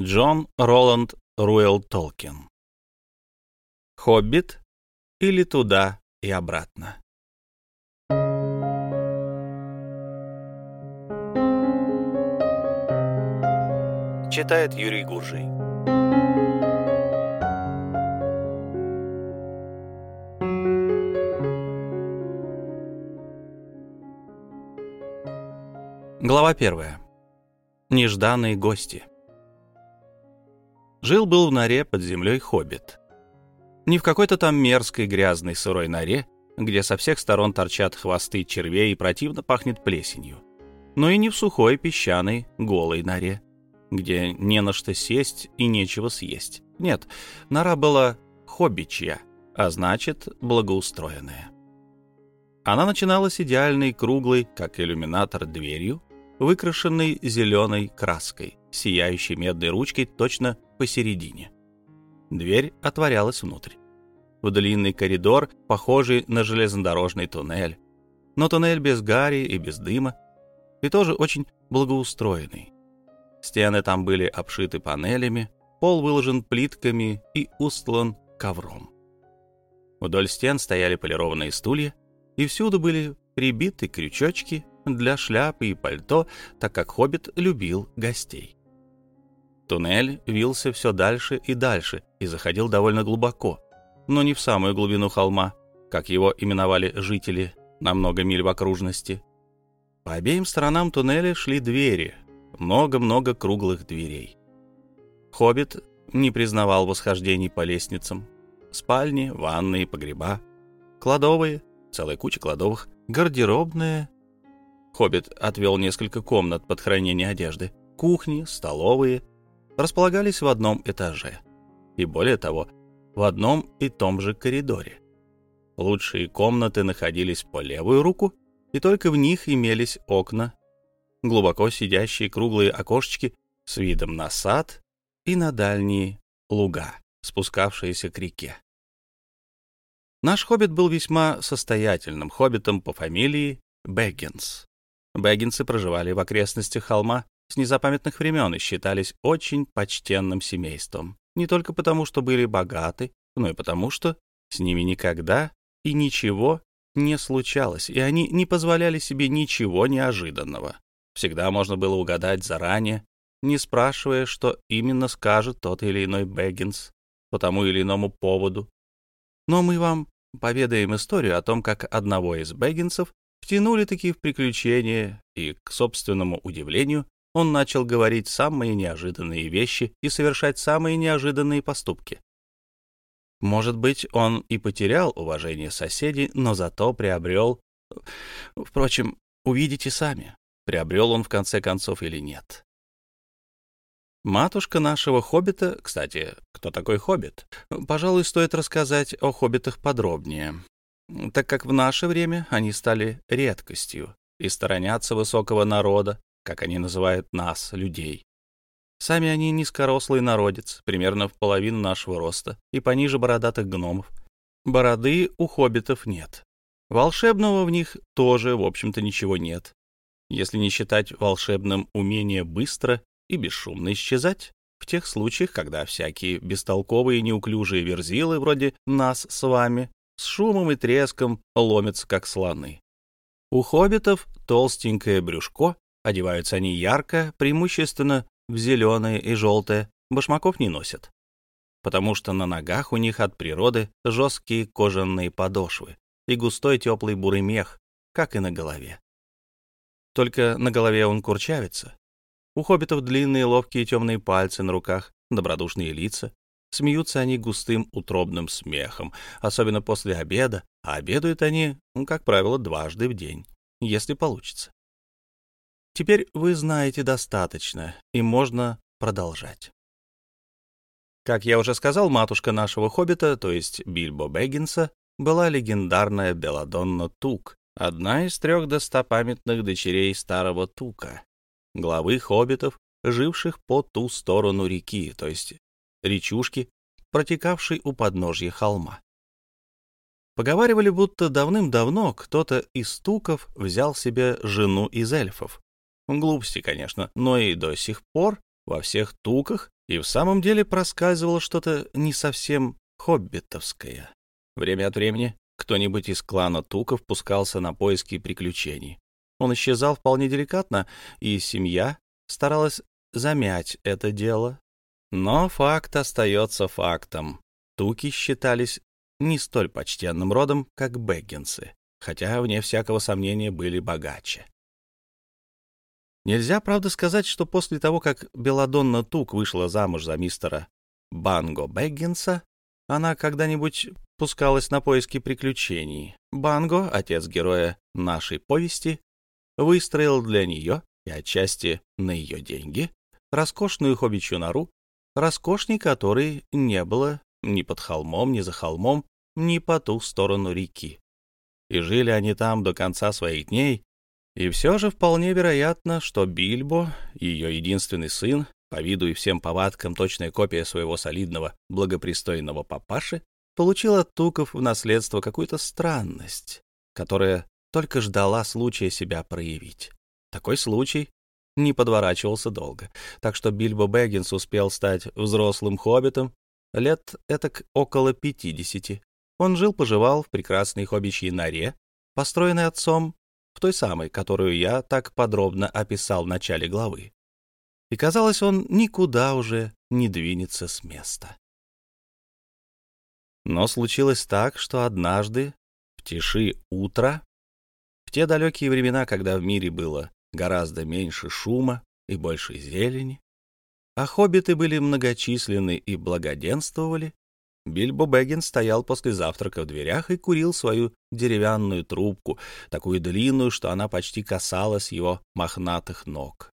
Джон Роланд Руэлл Толкин. «Хоббит» или «Туда и обратно». Читает Юрий Гуржий. Глава первая. Нежданные гости. Жил был в норе под землей хоббит. Не в какой-то там мерзкой грязной сырой норе, где со всех сторон торчат хвосты червей и противно пахнет плесенью, но и не в сухой, песчаной, голой норе, где не на что сесть и нечего съесть. Нет, нора была хоббичья, а значит, благоустроенная. Она начиналась идеальной круглой, как иллюминатор, дверью, выкрашенный зеленой краской, сияющей медной ручкой точно посередине. Дверь отворялась внутрь. В длинный коридор, похожий на железнодорожный туннель. Но туннель без гари и без дыма, и тоже очень благоустроенный. Стены там были обшиты панелями, пол выложен плитками и устлан ковром. Вдоль стен стояли полированные стулья, и всюду были прибиты крючочки для шляпы и пальто, так как Хоббит любил гостей. Туннель вился все дальше и дальше и заходил довольно глубоко, но не в самую глубину холма, как его именовали жители, на много миль в окружности. По обеим сторонам туннеля шли двери, много-много круглых дверей. Хоббит не признавал восхождений по лестницам. Спальни, ванные, погреба, кладовые, целая куча кладовых, гардеробные Хоббит отвел несколько комнат под хранение одежды. Кухни, столовые располагались в одном этаже. И более того, в одном и том же коридоре. Лучшие комнаты находились по левую руку, и только в них имелись окна, глубоко сидящие круглые окошечки с видом на сад и на дальние луга, спускавшиеся к реке. Наш хоббит был весьма состоятельным хоббитом по фамилии Бэггинс. Бэггинсы проживали в окрестностях холма с незапамятных времен и считались очень почтенным семейством, не только потому, что были богаты, но и потому, что с ними никогда и ничего не случалось, и они не позволяли себе ничего неожиданного. Всегда можно было угадать заранее, не спрашивая, что именно скажет тот или иной Бэггинс по тому или иному поводу. Но мы вам поведаем историю о том, как одного из Бэггинсов втянули такие в приключения, и, к собственному удивлению, он начал говорить самые неожиданные вещи и совершать самые неожиданные поступки. Может быть, он и потерял уважение соседей, но зато приобрел... Впрочем, увидите сами, приобрел он в конце концов или нет. Матушка нашего хоббита, кстати, кто такой хоббит? Пожалуй, стоит рассказать о хоббитах подробнее так как в наше время они стали редкостью и сторонятся высокого народа, как они называют нас, людей. Сами они низкорослый народец, примерно в половину нашего роста, и пониже бородатых гномов. Бороды у хоббитов нет. Волшебного в них тоже, в общем-то, ничего нет, если не считать волшебным умение быстро и бесшумно исчезать в тех случаях, когда всякие бестолковые неуклюжие верзилы вроде нас с вами с шумом и треском ломится, как слоны. У хоббитов толстенькое брюшко, одеваются они ярко, преимущественно в зеленое и желтое, башмаков не носят, потому что на ногах у них от природы жесткие кожаные подошвы и густой теплый бурый мех, как и на голове. Только на голове он курчавится. У хоббитов длинные ловкие темные пальцы на руках, добродушные лица, смеются они густым утробным смехом, особенно после обеда, а обедают они, ну, как правило, дважды в день, если получится. Теперь вы знаете достаточно, и можно продолжать. Как я уже сказал, матушка нашего хоббита, то есть Бильбо Бэггинса, была легендарная Беладонна Тук, одна из трех достопамятных дочерей старого Тука, главы хоббитов, живших по ту сторону реки, то есть речушки, протекавшей у подножья холма. Поговаривали, будто давным-давно кто-то из туков взял себе жену из эльфов. Глупости, конечно, но и до сих пор во всех туках и в самом деле проскальзывало что-то не совсем хоббитовское. Время от времени кто-нибудь из клана туков пускался на поиски приключений. Он исчезал вполне деликатно, и семья старалась замять это дело, но факт остается фактом. Туки считались не столь почтенным родом, как бэггинсы, хотя, вне всякого сомнения, были богаче. Нельзя, правда, сказать, что после того, как Беладонна Тук вышла замуж за мистера Банго Бэггинса, она когда-нибудь пускалась на поиски приключений. Банго, отец героя нашей повести, выстроил для нее и отчасти на ее деньги роскошную хоббичью нору Роскошней, которой не было ни под холмом, ни за холмом, ни по ту сторону реки. И жили они там до конца своих дней, и все же вполне вероятно, что Бильбо, ее единственный сын, по виду и всем повадкам точная копия своего солидного, благопристойного папаши, получил от туков в наследство какую-то странность, которая только ждала случая себя проявить. Такой случай не подворачивался долго, так что Бильбо Бэггинс успел стать взрослым хоббитом лет этак около 50. Он жил-поживал в прекрасной хоббичьей норе, построенной отцом, в той самой, которую я так подробно описал в начале главы. И казалось, он никуда уже не двинется с места. Но случилось так, что однажды, в тиши утра, в те далекие времена, когда в мире было гораздо меньше шума и больше зелени, а хоббиты были многочисленны и благоденствовали, Бильбо Бэггин стоял после завтрака в дверях и курил свою деревянную трубку, такую длинную, что она почти касалась его мохнатых ног.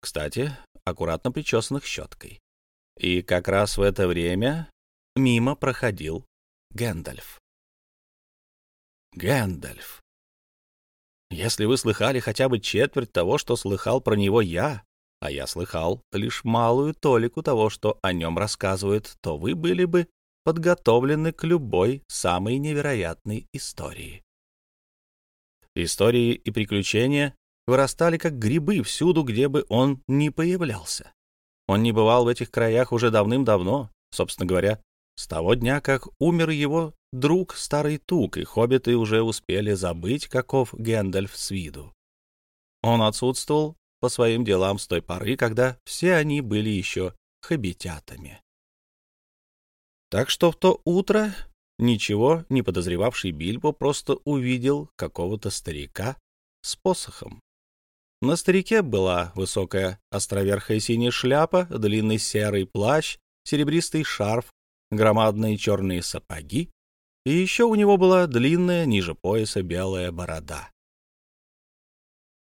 Кстати, аккуратно причесанных щеткой. И как раз в это время мимо проходил Гэндальф. Гэндальф. Если вы слыхали хотя бы четверть того, что слыхал про него я, а я слыхал лишь малую толику того, что о нем рассказывают, то вы были бы подготовлены к любой самой невероятной истории. Истории и приключения вырастали как грибы всюду, где бы он ни появлялся. Он не бывал в этих краях уже давным-давно, собственно говоря, с того дня, как умер его друг Старый Тук, и хоббиты уже успели забыть, каков Гэндальф с виду. Он отсутствовал по своим делам с той поры, когда все они были еще хоббитятами. Так что в то утро ничего не подозревавший Бильбо просто увидел какого-то старика с посохом. На старике была высокая островерхая синяя шляпа, длинный серый плащ, серебристый шарф громадные черные сапоги, и еще у него была длинная ниже пояса белая борода.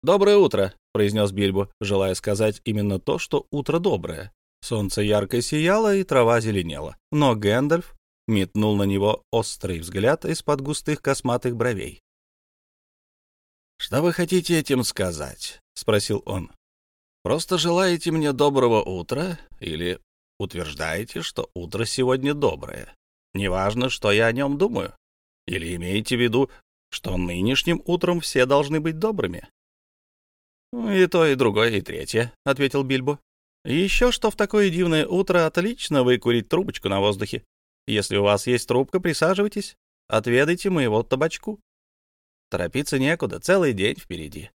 «Доброе утро», — произнес Бильбо, желая сказать именно то, что утро доброе. Солнце ярко сияло, и трава зеленела. Но Гэндальф метнул на него острый взгляд из-под густых косматых бровей. «Что вы хотите этим сказать?» — спросил он. «Просто желаете мне доброго утра или утверждаете, что утро сегодня доброе. Неважно, что я о нем думаю. Или имеете в виду, что нынешним утром все должны быть добрыми?» «И то, и другое, и третье», — ответил Бильбо. «Еще что в такое дивное утро отлично выкурить трубочку на воздухе. Если у вас есть трубка, присаживайтесь, отведайте моего табачку. Торопиться некуда, целый день впереди».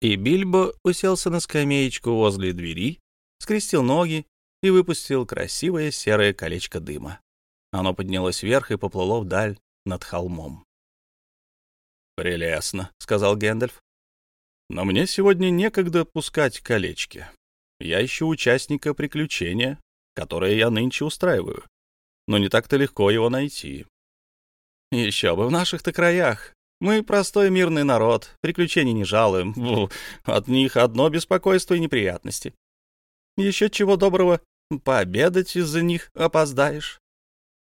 И Бильбо уселся на скамеечку возле двери, скрестил ноги и выпустил красивое серое колечко дыма. Оно поднялось вверх и поплыло вдаль над холмом. «Прелестно», — сказал Гэндальф. «Но мне сегодня некогда пускать колечки. Я ищу участника приключения, которое я нынче устраиваю. Но не так-то легко его найти». «Еще бы в наших-то краях. Мы простой мирный народ, приключений не жалуем. От них одно беспокойство и неприятности. Еще чего доброго, пообедать из-за них опоздаешь.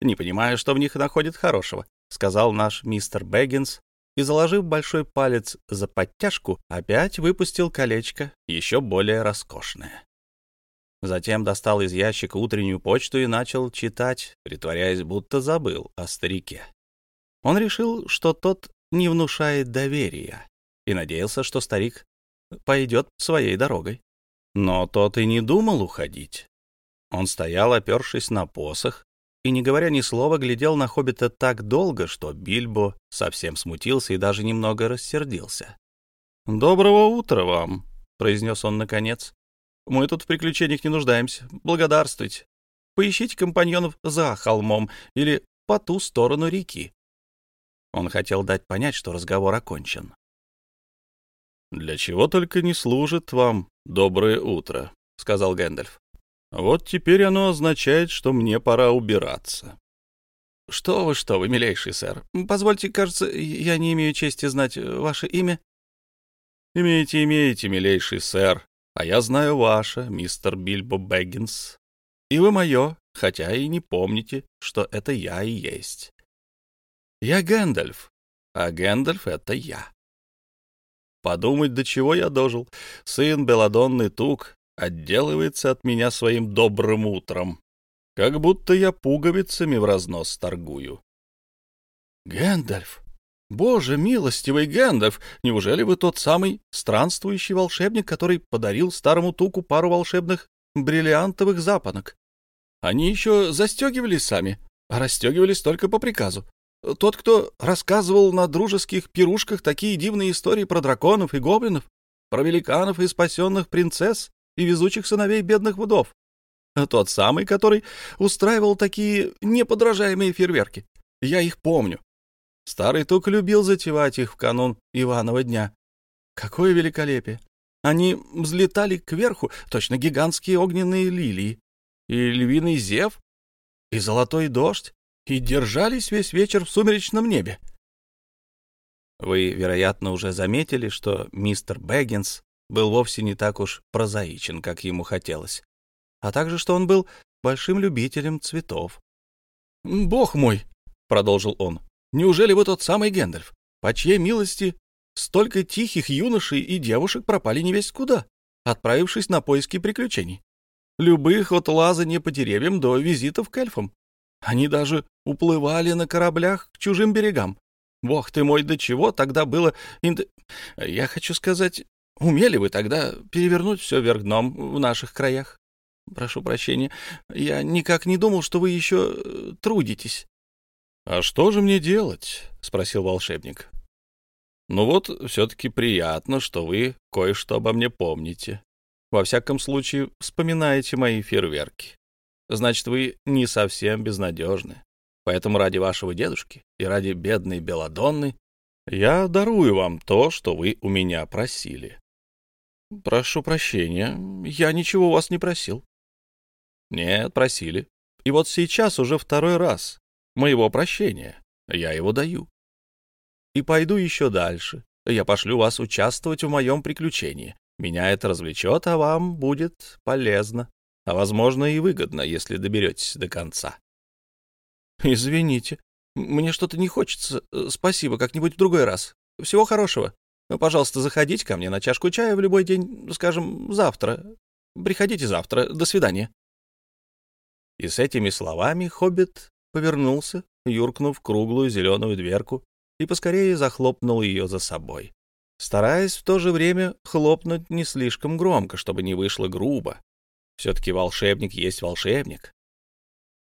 Не понимаю, что в них находит хорошего, сказал наш мистер Бэггинс и, заложив большой палец за подтяжку, опять выпустил колечко, еще более роскошное. Затем достал из ящика утреннюю почту и начал читать, притворяясь, будто забыл о старике. Он решил, что тот не внушает доверия, и надеялся, что старик пойдет своей дорогой. Но тот и не думал уходить. Он стоял, опершись на посох, и, не говоря ни слова, глядел на хоббита так долго, что Бильбо совсем смутился и даже немного рассердился. «Доброго утра вам», — произнес он наконец. «Мы тут в приключениях не нуждаемся. Благодарствуйте. Поищите компаньонов за холмом или по ту сторону реки». Он хотел дать понять, что разговор окончен. «Для чего только не служит вам доброе утро», — сказал Гэндальф. А вот теперь оно означает, что мне пора убираться. Что вы, что вы, милейший сэр. Позвольте, кажется, я не имею чести знать э, ваше имя. Имеете, имеете, милейший сэр. А я знаю ваше, мистер Бильбо Бэггинс. И вы мое, хотя и не помните, что это я и есть. Я Гэндальф, а Гэндальф — это я. Подумать, до чего я дожил. Сын Беладонны Тук, отделывается от меня своим добрым утром, как будто я пуговицами в разнос торгую. Гэндальф, боже милостивый Гэндальф, неужели вы тот самый странствующий волшебник, который подарил старому Туку пару волшебных бриллиантовых запонок? Они еще застегивались сами, а расстегивались только по приказу. Тот, кто рассказывал на дружеских пирушках такие дивные истории про драконов и гоблинов, про великанов и спасенных принцесс, и везучих сыновей бедных вдов. Тот самый, который устраивал такие неподражаемые фейерверки. Я их помню. Старый тук любил затевать их в канун Иванова дня. Какое великолепие! Они взлетали кверху, точно гигантские огненные лилии, и львиный зев, и золотой дождь, и держались весь вечер в сумеречном небе. Вы, вероятно, уже заметили, что мистер Бэггинс был вовсе не так уж прозаичен, как ему хотелось, а также что он был большим любителем цветов. «Бог мой!» — продолжил он. «Неужели вы тот самый Гендальф, по чьей милости столько тихих юношей и девушек пропали невесть куда, отправившись на поиски приключений? Любых от лазания по деревьям до визитов к эльфам. Они даже уплывали на кораблях к чужим берегам. Бог ты мой, до чего тогда было... Инт... Я хочу сказать, умели бы тогда перевернуть все вверх дном в наших краях. Прошу прощения, я никак не думал, что вы еще трудитесь. — А что же мне делать? — спросил волшебник. — Ну вот, все-таки приятно, что вы кое-что обо мне помните. Во всяком случае, вспоминаете мои фейерверки. Значит, вы не совсем безнадежны. Поэтому ради вашего дедушки и ради бедной Беладонны я дарую вам то, что вы у меня просили. «Прошу прощения, я ничего у вас не просил». «Нет, просили. И вот сейчас уже второй раз. Моего прощения. Я его даю. И пойду еще дальше. Я пошлю вас участвовать в моем приключении. Меня это развлечет, а вам будет полезно. А, возможно, и выгодно, если доберетесь до конца». «Извините, мне что-то не хочется. Спасибо, как-нибудь в другой раз. Всего хорошего». Ну, пожалуйста, заходите ко мне на чашку чая в любой день, скажем, завтра. Приходите завтра. До свидания. И с этими словами хоббит повернулся, юркнув круглую зеленую дверку, и поскорее захлопнул ее за собой, стараясь в то же время хлопнуть не слишком громко, чтобы не вышло грубо. Все-таки волшебник есть волшебник.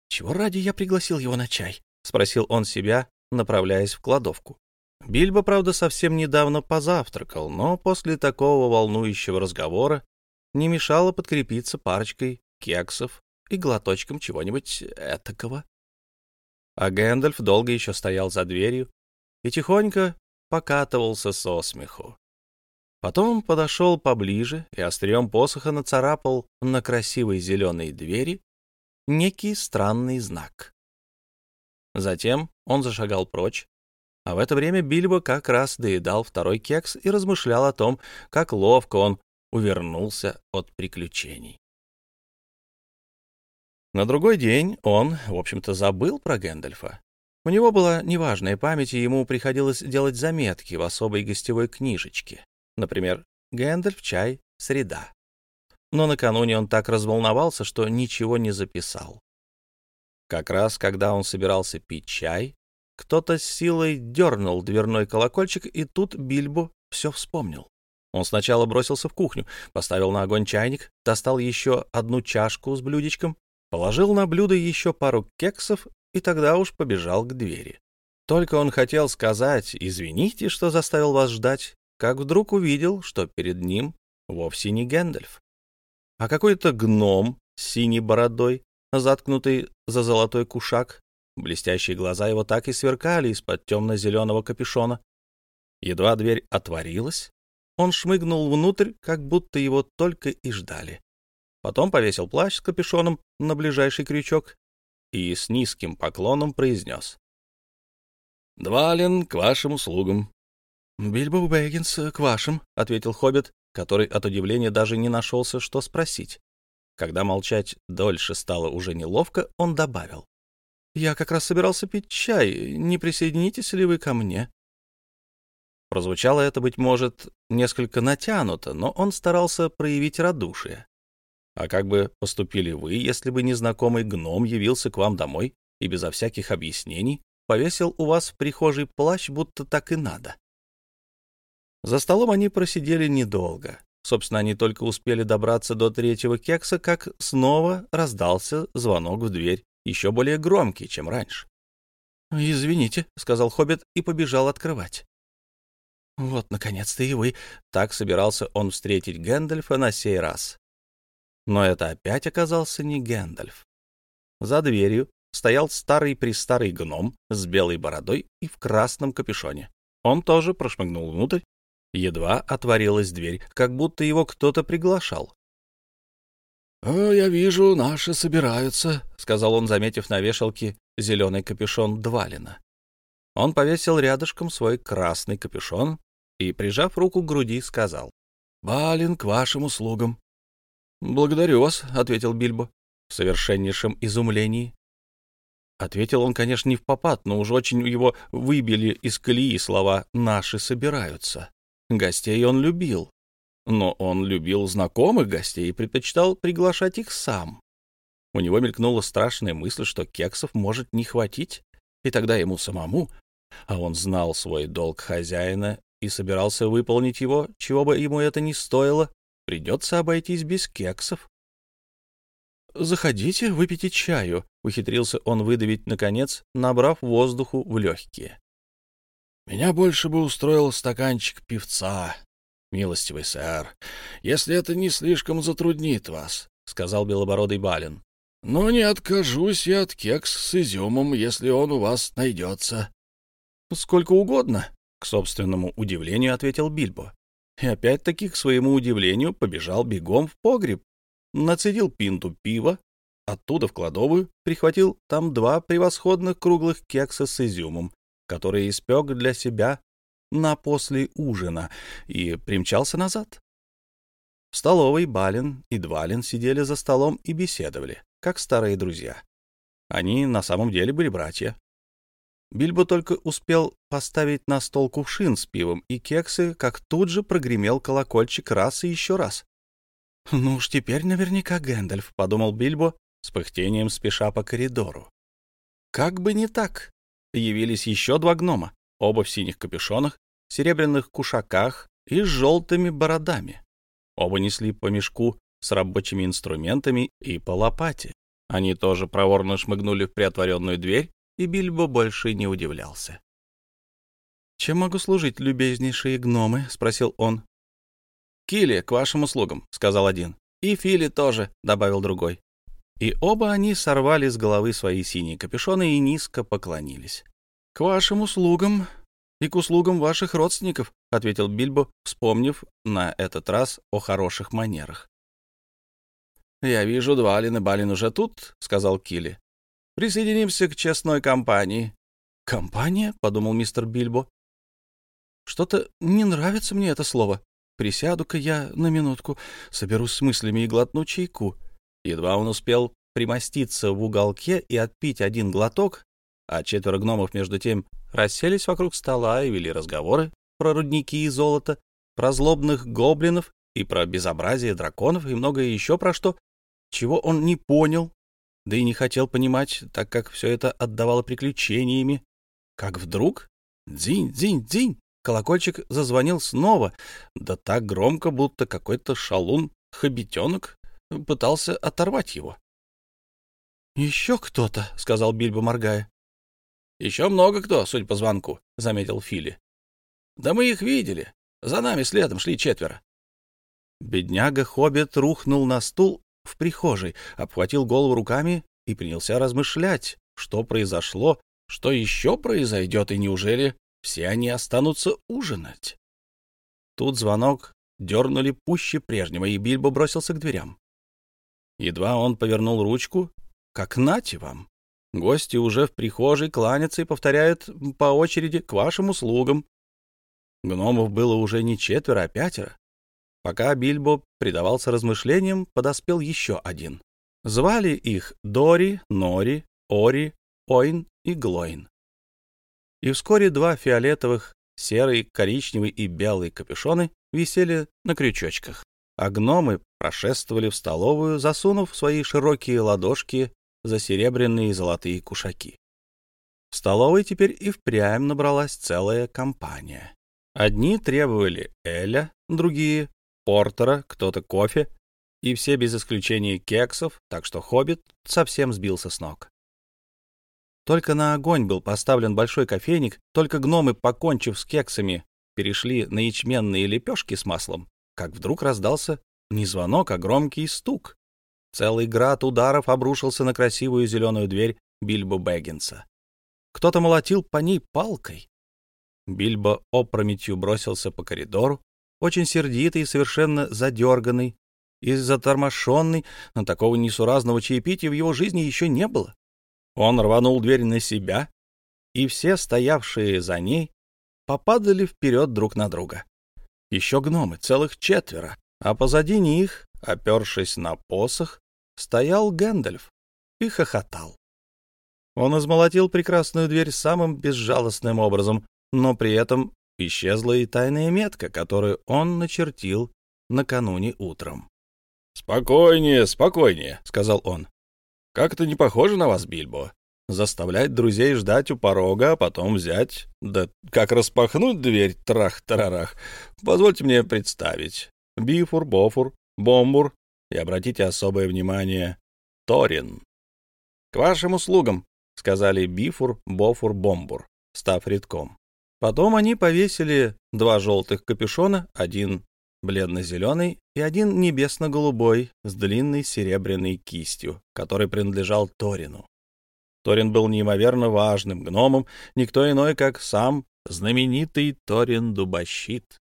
«Чего ради я пригласил его на чай?» — спросил он себя, направляясь в кладовку. Бильбо, правда, совсем недавно позавтракал, но после такого волнующего разговора не мешало подкрепиться парочкой кексов и глоточком чего-нибудь этакого. А Гэндальф долго еще стоял за дверью и тихонько покатывался со смеху. Потом подошел поближе и острием посоха нацарапал на красивой зеленой двери некий странный знак. Затем он зашагал прочь, а в это время Бильбо как раз доедал второй кекс и размышлял о том, как ловко он увернулся от приключений. На другой день он, в общем-то, забыл про Гэндальфа. У него была неважная память, и ему приходилось делать заметки в особой гостевой книжечке. Например, «Гэндальф, чай, среда». Но накануне он так разволновался, что ничего не записал. Как раз, когда он собирался пить чай, кто-то силой дернул дверной колокольчик, и тут Бильбо все вспомнил. Он сначала бросился в кухню, поставил на огонь чайник, достал еще одну чашку с блюдечком, положил на блюдо еще пару кексов и тогда уж побежал к двери. Только он хотел сказать «извините, что заставил вас ждать», как вдруг увидел, что перед ним вовсе не Гэндальф, а какой-то гном с синей бородой, заткнутый за золотой кушак, Блестящие глаза его так и сверкали из-под темно-зеленого капюшона. Едва дверь отворилась, он шмыгнул внутрь, как будто его только и ждали. Потом повесил плащ с капюшоном на ближайший крючок и с низким поклоном произнес. «Двалин, к вашим услугам!» «Бильбо Бэггинс, к вашим!» — ответил Хоббит, который от удивления даже не нашелся, что спросить. Когда молчать дольше стало уже неловко, он добавил. Я как раз собирался пить чай. Не присоединитесь ли вы ко мне?» Прозвучало это, быть может, несколько натянуто, но он старался проявить радушие. «А как бы поступили вы, если бы незнакомый гном явился к вам домой и безо всяких объяснений повесил у вас в прихожей плащ, будто так и надо?» За столом они просидели недолго. Собственно, они только успели добраться до третьего кекса, как снова раздался звонок в дверь еще более громкий, чем раньше. «Извините», — сказал Хоббит и побежал открывать. «Вот, наконец-то и вы!» — так собирался он встретить Гэндальфа на сей раз. Но это опять оказался не Гэндальф. За дверью стоял старый-престарый гном с белой бородой и в красном капюшоне. Он тоже прошмыгнул внутрь. Едва отворилась дверь, как будто его кто-то приглашал. Э, «Я вижу, наши собираются», — сказал он, заметив на вешалке зеленый капюшон Двалина. Он повесил рядышком свой красный капюшон и, прижав руку к груди, сказал. «Балин, к вашим услугам». «Благодарю вас», — ответил Бильбо в совершеннейшем изумлении. Ответил он, конечно, не в попад, но уж очень его выбили из колеи слова «наши собираются». Гостей он любил, но он любил знакомых гостей и предпочитал приглашать их сам. У него мелькнула страшная мысль, что кексов может не хватить, и тогда ему самому, а он знал свой долг хозяина и собирался выполнить его, чего бы ему это ни стоило, придется обойтись без кексов. «Заходите, выпейте чаю», — ухитрился он выдавить, наконец, набрав воздуху в легкие. «Меня больше бы устроил стаканчик певца», «Милостивый сэр, если это не слишком затруднит вас», — сказал белобородый Балин. «Но не откажусь я от кекс с изюмом, если он у вас найдется». «Сколько угодно», — к собственному удивлению ответил Бильбо. И опять-таки, к своему удивлению, побежал бегом в погреб, нацедил пинту пива, оттуда в кладовую прихватил там два превосходных круглых кекса с изюмом, которые испек для себя на после ужина и примчался назад. В столовой Балин и Двалин сидели за столом и беседовали, как старые друзья. Они на самом деле были братья. Бильбо только успел поставить на стол кувшин с пивом и кексы, как тут же прогремел колокольчик раз и еще раз. «Ну уж теперь наверняка Гэндальф», — подумал Бильбо, с пыхтением спеша по коридору. Как бы не так. Явились еще два гнома, оба в синих капюшонах, серебряных кушаках и с желтыми бородами. Оба несли по мешку с рабочими инструментами и по лопате. Они тоже проворно шмыгнули в приотворенную дверь, и Бильбо больше не удивлялся. «Чем могу служить, любезнейшие гномы?» — спросил он. «Килли, к вашим услугам», — сказал один. «И Фили тоже», — добавил другой. И оба они сорвали с головы свои синие капюшоны и низко поклонились. «К вашим услугам», и к услугам ваших родственников», — ответил Бильбо, вспомнив на этот раз о хороших манерах. «Я вижу, два и Балин уже тут», — сказал Килли. «Присоединимся к честной компании». «Компания?» — подумал мистер Бильбо. «Что-то не нравится мне это слово. Присяду-ка я на минутку, соберусь с мыслями и глотну чайку». Едва он успел примоститься в уголке и отпить один глоток, а четверо гномов между тем расселись вокруг стола и вели разговоры про рудники и золото, про злобных гоблинов и про безобразие драконов и многое еще про что, чего он не понял, да и не хотел понимать, так как все это отдавало приключениями. Как вдруг дзинь-дзинь-дзинь, колокольчик зазвонил снова, да так громко, будто какой-то шалун-хобитенок пытался оторвать его. «Еще кто-то», — сказал Бильбо, моргая. «Еще много кто, судя по звонку», — заметил Фили. «Да мы их видели. За нами следом шли четверо». Бедняга-хоббит рухнул на стул в прихожей, обхватил голову руками и принялся размышлять, что произошло, что еще произойдет и неужели все они останутся ужинать. Тут звонок дернули пуще прежнего, и Бильбо бросился к дверям. Едва он повернул ручку, как нате вам. Гости уже в прихожей кланятся и повторяют по очереди «к вашим услугам». Гномов было уже не четверо, а пятеро. Пока Бильбо предавался размышлениям, подоспел еще один. Звали их Дори, Нори, Ори, Ойн и Глойн. И вскоре два фиолетовых, серый, коричневый и белый капюшоны висели на крючочках, а гномы прошествовали в столовую, засунув свои широкие ладошки за серебряные и золотые кушаки. В столовой теперь и впрямь набралась целая компания. Одни требовали Эля, другие — Портера, кто-то кофе, и все без исключения кексов, так что Хоббит совсем сбился с ног. Только на огонь был поставлен большой кофейник, только гномы, покончив с кексами, перешли на ячменные лепешки с маслом, как вдруг раздался не звонок, а громкий стук. Целый град ударов обрушился на красивую зеленую дверь Бильбо Бэггинса. Кто-то молотил по ней палкой. Бильбо опрометью бросился по коридору, очень сердитый и совершенно задерганный, и затормошенный, но такого несуразного чаепития в его жизни еще не было. Он рванул дверь на себя, и все, стоявшие за ней, попадали вперед друг на друга. Еще гномы, целых четверо, а позади них, опершись на посох, стоял Гэндальф и хохотал. Он измолотил прекрасную дверь самым безжалостным образом, но при этом исчезла и тайная метка, которую он начертил накануне утром. «Спокойнее, спокойнее», — сказал он. «Как это не похоже на вас, Бильбо? Заставлять друзей ждать у порога, а потом взять... Да как распахнуть дверь, трах-тарарах! Позвольте мне представить. Бифур, Бофур, Бомбур, и обратите особое внимание Торин. — К вашим услугам, — сказали Бифур, Бофур, Бомбур, став редком. Потом они повесили два желтых капюшона, один бледно-зеленый и один небесно-голубой с длинной серебряной кистью, который принадлежал Торину. Торин был неимоверно важным гномом, никто иной, как сам знаменитый Торин Дубощит.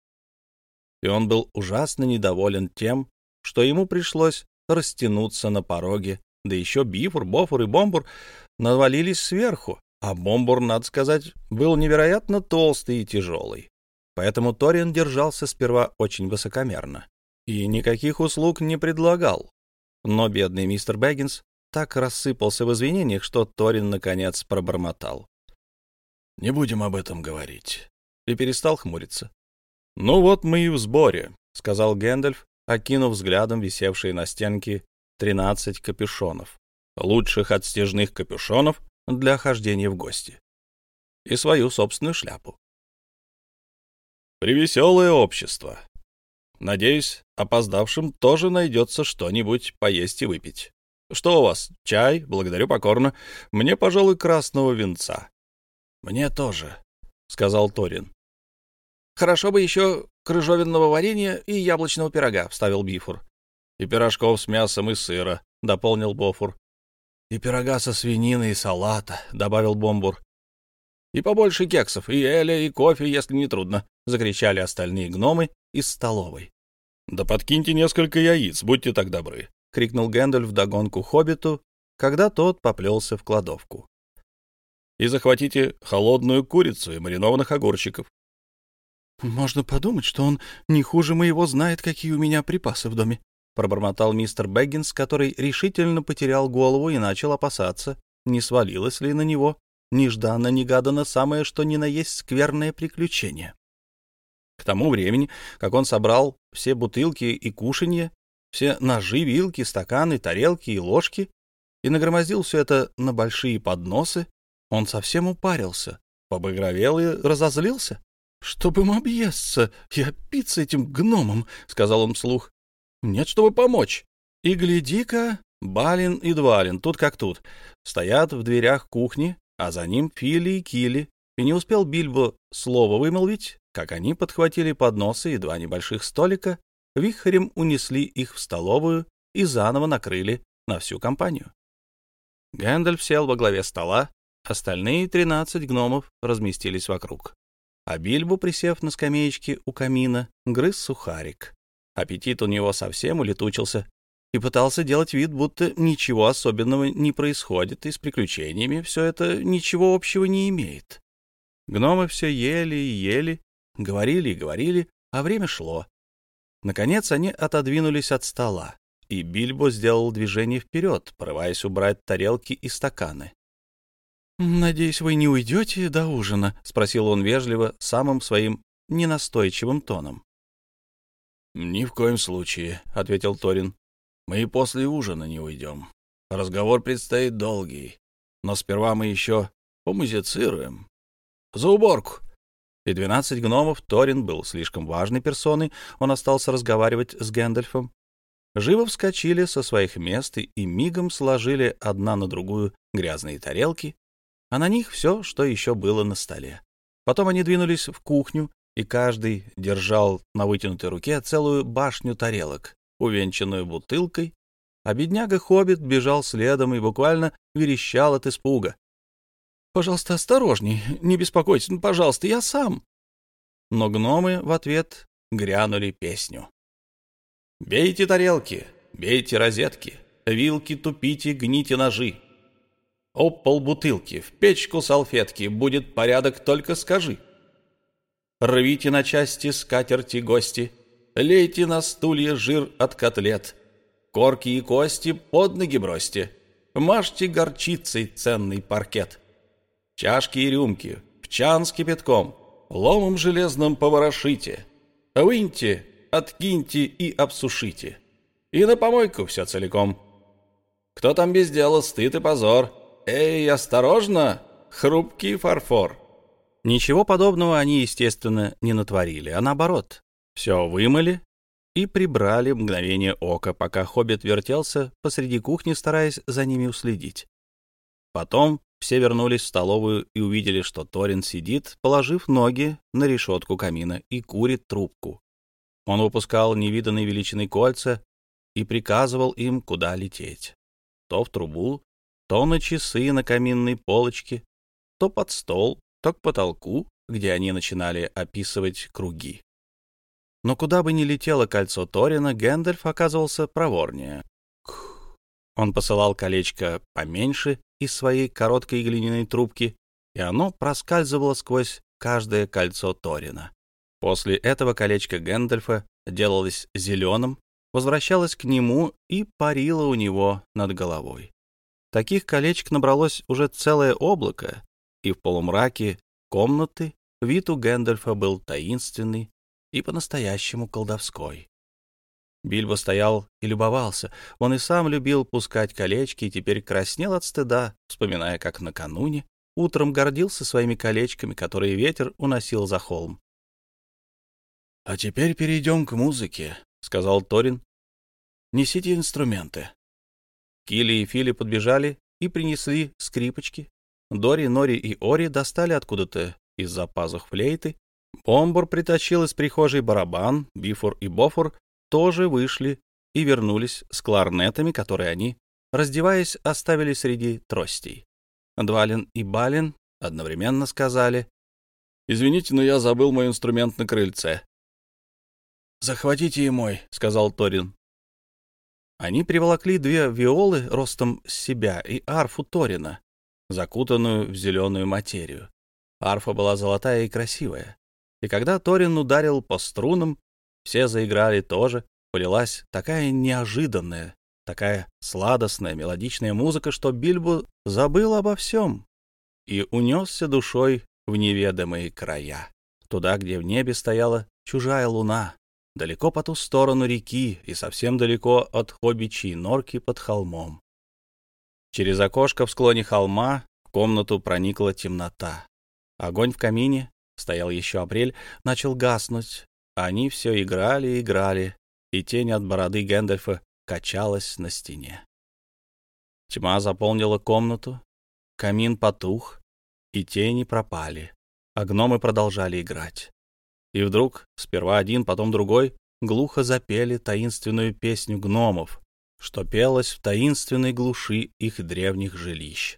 И он был ужасно недоволен тем, что ему пришлось растянуться на пороге, да еще Бифур, Бофур и Бомбур навалились сверху, а Бомбур, надо сказать, был невероятно толстый и тяжелый. Поэтому Ториан держался сперва очень высокомерно и никаких услуг не предлагал. Но бедный мистер Бэггинс так рассыпался в извинениях, что Торин, наконец, пробормотал. «Не будем об этом говорить», и перестал хмуриться. «Ну вот мы и в сборе», — сказал Гэндальф, окинув взглядом висевшие на стенке 13 капюшонов, лучших отстежных капюшонов для хождения в гости, и свою собственную шляпу. «Привеселое общество. Надеюсь, опоздавшим тоже найдется что-нибудь поесть и выпить. Что у вас? Чай? Благодарю покорно. Мне, пожалуй, красного винца». «Мне тоже», — сказал Торин. «Хорошо бы еще крыжовенного варенья и яблочного пирога», — вставил Бифур. «И пирожков с мясом и сыра», — дополнил Бофур. «И пирога со свининой и салата», — добавил Бомбур. «И побольше кексов, и эля, и кофе, если не трудно», — закричали остальные гномы из столовой. «Да подкиньте несколько яиц, будьте так добры», — крикнул Гэндальф догонку хоббиту, когда тот поплелся в кладовку. «И захватите холодную курицу и маринованных огурчиков. «Можно подумать, что он не хуже моего знает, какие у меня припасы в доме», — пробормотал мистер Бэггинс, который решительно потерял голову и начал опасаться, не свалилось ли на него нежданно-негаданно самое что ни на есть скверное приключение. К тому времени, как он собрал все бутылки и кушанье, все ножи, вилки, стаканы, тарелки и ложки и нагромоздил все это на большие подносы, он совсем упарился, побагровел и разозлился чтобы им объесться и опиться этим гномом», — сказал он вслух. «Нет, чтобы помочь. И гляди-ка, Балин и Двалин, тут как тут, стоят в дверях кухни, а за ним Фили и Кили. И не успел Бильбо слово вымолвить, как они подхватили подносы и два небольших столика, вихрем унесли их в столовую и заново накрыли на всю компанию. Гэндальф сел во главе стола, остальные тринадцать гномов разместились вокруг а Бильбо, присев на скамеечке у камина, грыз сухарик. Аппетит у него совсем улетучился, и пытался делать вид, будто ничего особенного не происходит, и с приключениями все это ничего общего не имеет. Гномы все ели и ели, говорили и говорили, а время шло. Наконец они отодвинулись от стола, и Бильбо сделал движение вперед, порываясь убрать тарелки и стаканы. «Надеюсь, вы не уйдете до ужина?» — спросил он вежливо, самым своим ненастойчивым тоном. «Ни в коем случае», — ответил Торин. «Мы и после ужина не уйдем. Разговор предстоит долгий, но сперва мы еще помузицируем. За уборку!» И двенадцать гномов Торин был слишком важной персоной, он остался разговаривать с Гэндальфом. Живо вскочили со своих мест и мигом сложили одна на другую грязные тарелки а на них все, что еще было на столе. Потом они двинулись в кухню, и каждый держал на вытянутой руке целую башню тарелок, увенчанную бутылкой, а бедняга-хоббит бежал следом и буквально верещал от испуга. «Пожалуйста, осторожней, не беспокойтесь, ну, пожалуйста, я сам!» Но гномы в ответ грянули песню. «Бейте тарелки, бейте розетки, вилки тупите, гните ножи, о полбутылки, в печку салфетки, будет порядок, только скажи. Рвите на части скатерти гости, лейте на стулья жир от котлет, корки и кости под ноги бросьте, мажьте горчицей ценный паркет. Чашки и рюмки в чан с кипятком, ломом железным поворошите, выньте, откиньте и обсушите. И на помойку все целиком. Кто там без дела, стыд и позор — Эй, осторожно! Хрупкий фарфор!» Ничего подобного они, естественно, не натворили, а наоборот. Все вымыли и прибрали мгновение ока, пока хоббит вертелся посреди кухни, стараясь за ними уследить. Потом все вернулись в столовую и увидели, что Торин сидит, положив ноги на решетку камина и курит трубку. Он выпускал невиданной величины кольца и приказывал им, куда лететь. То в трубу, то на часы на каминной полочке, то под стол, то к потолку, где они начинали описывать круги. Но куда бы ни летело кольцо Торина, Гэндальф оказывался проворнее. Он посылал колечко поменьше из своей короткой глиняной трубки, и оно проскальзывало сквозь каждое кольцо Торина. После этого колечко Гэндальфа делалось зеленым, возвращалось к нему и парило у него над головой. Таких колечек набралось уже целое облако, и в полумраке комнаты вид у Гэндальфа был таинственный и по-настоящему колдовской. Бильбо стоял и любовался. Он и сам любил пускать колечки и теперь краснел от стыда, вспоминая, как накануне утром гордился своими колечками, которые ветер уносил за холм. — А теперь перейдем к музыке, — сказал Торин. — Несите инструменты. Килли и Фили подбежали и принесли скрипочки. Дори, Нори и Ори достали откуда-то из-за пазух флейты. Бомбур притащил из прихожей барабан, Бифур и Бофур тоже вышли и вернулись с кларнетами, которые они, раздеваясь, оставили среди тростей. Двалин и Балин одновременно сказали «Извините, но я забыл мой инструмент на крыльце». «Захватите и мой», — сказал Торин. Они приволокли две виолы ростом с себя и арфу Торина, закутанную в зеленую материю. Арфа была золотая и красивая. И когда Торин ударил по струнам, все заиграли тоже, полилась такая неожиданная, такая сладостная мелодичная музыка, что Бильбо забыл обо всем и унесся душой в неведомые края, туда, где в небе стояла чужая луна, далеко по ту сторону реки и совсем далеко от хоббичьей норки под холмом. Через окошко в склоне холма в комнату проникла темнота. Огонь в камине, стоял еще апрель, начал гаснуть. Они все играли и играли, и тень от бороды Гэндальфа качалась на стене. Тьма заполнила комнату, камин потух, и тени пропали, а гномы продолжали играть. И вдруг, сперва один, потом другой, глухо запели таинственную песню гномов, что пелось в таинственной глуши их древних жилищ.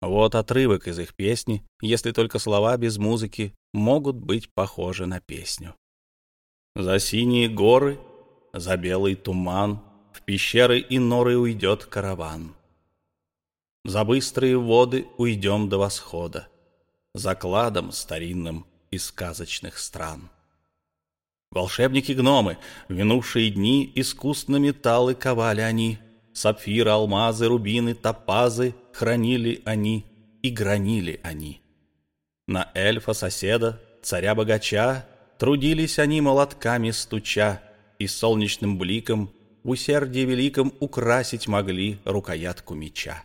Вот отрывок из их песни, если только слова без музыки могут быть похожи на песню. «За синие горы, за белый туман, в пещеры и норы уйдет караван. За быстрые воды уйдем до восхода, за кладом старинным и сказочных стран. Волшебники-гномы, в минувшие дни искусно металлы ковали они, сапфиры, алмазы, рубины, топазы хранили они и гранили они. На эльфа-соседа, царя-богача трудились они молотками стуча и солнечным бликом в усердии великом украсить могли рукоятку меча.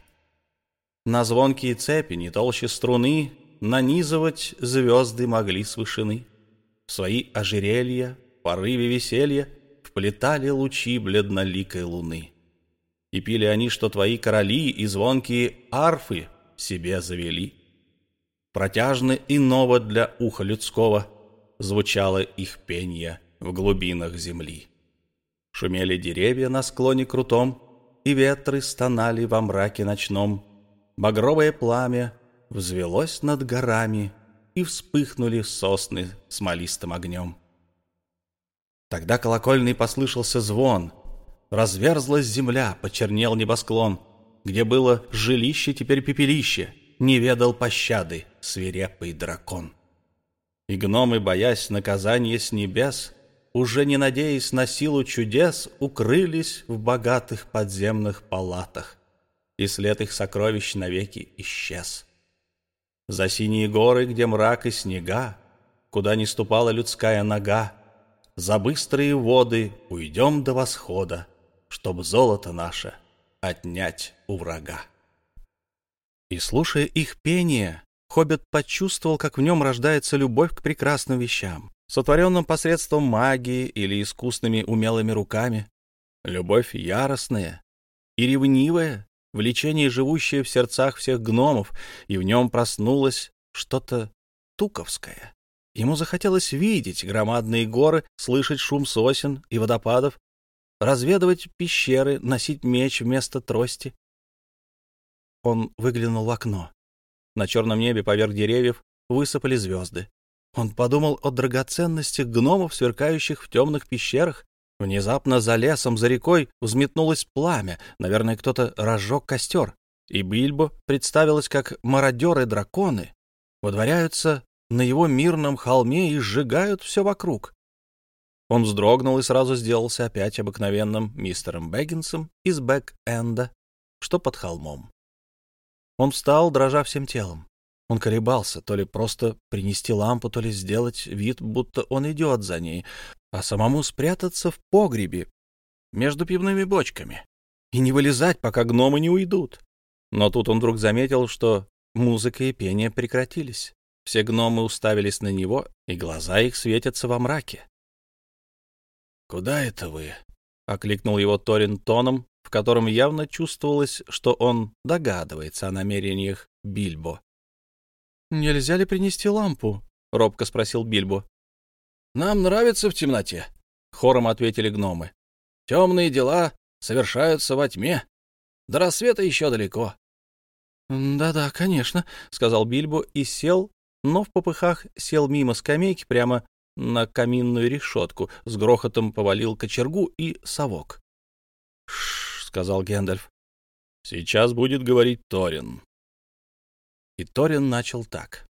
На звонкие цепи, не толще струны, нанизывать звезды могли с вышины. В свои ожерелья, порыве веселья вплетали лучи бледноликой луны. И пили они, что твои короли и звонкие арфы себе завели. Протяжны и ново для уха людского звучало их пение в глубинах земли. Шумели деревья на склоне крутом, и ветры стонали во мраке ночном. Багровое пламя взвелось над горами и вспыхнули сосны смолистым огнем. Тогда колокольный послышался звон, разверзлась земля, почернел небосклон, где было жилище, теперь пепелище, не ведал пощады свирепый дракон. И гномы, боясь наказания с небес, уже не надеясь на силу чудес, укрылись в богатых подземных палатах, и след их сокровищ навеки исчез за синие горы, где мрак и снега, куда не ступала людская нога, за быстрые воды уйдем до восхода, чтоб золото наше отнять у врага. И слушая их пение, Хоббит почувствовал, как в нем рождается любовь к прекрасным вещам, сотворенным посредством магии или искусными умелыми руками. Любовь яростная и ревнивая, влечение, живущее в сердцах всех гномов, и в нем проснулось что-то туковское. Ему захотелось видеть громадные горы, слышать шум сосен и водопадов, разведывать пещеры, носить меч вместо трости. Он выглянул в окно. На черном небе поверх деревьев высыпали звезды. Он подумал о драгоценности гномов, сверкающих в темных пещерах, Внезапно за лесом, за рекой взметнулось пламя, наверное, кто-то разжег костер, и Бильбо представилось, как мародеры-драконы водворяются на его мирном холме и сжигают все вокруг. Он вздрогнул и сразу сделался опять обыкновенным мистером Бэггинсом из Бэк-Энда, что под холмом. Он встал, дрожа всем телом. Он колебался, то ли просто принести лампу, то ли сделать вид, будто он идет за ней а самому спрятаться в погребе между пивными бочками и не вылезать, пока гномы не уйдут. Но тут он вдруг заметил, что музыка и пение прекратились. Все гномы уставились на него, и глаза их светятся во мраке. «Куда это вы?» — окликнул его Торин тоном, в котором явно чувствовалось, что он догадывается о намерениях Бильбо. «Нельзя ли принести лампу?» — робко спросил Бильбо. Нам нравится в темноте», — хором ответили гномы. «Темные дела совершаются во тьме. До рассвета еще далеко». «Да-да, конечно», — сказал Бильбо и сел, но впопыхах сел мимо скамейки прямо на каминную решетку, с грохотом повалил кочергу и совок. «Ш-ш», — сказал Гендальф. «Сейчас будет говорить Торин». И Торин начал так.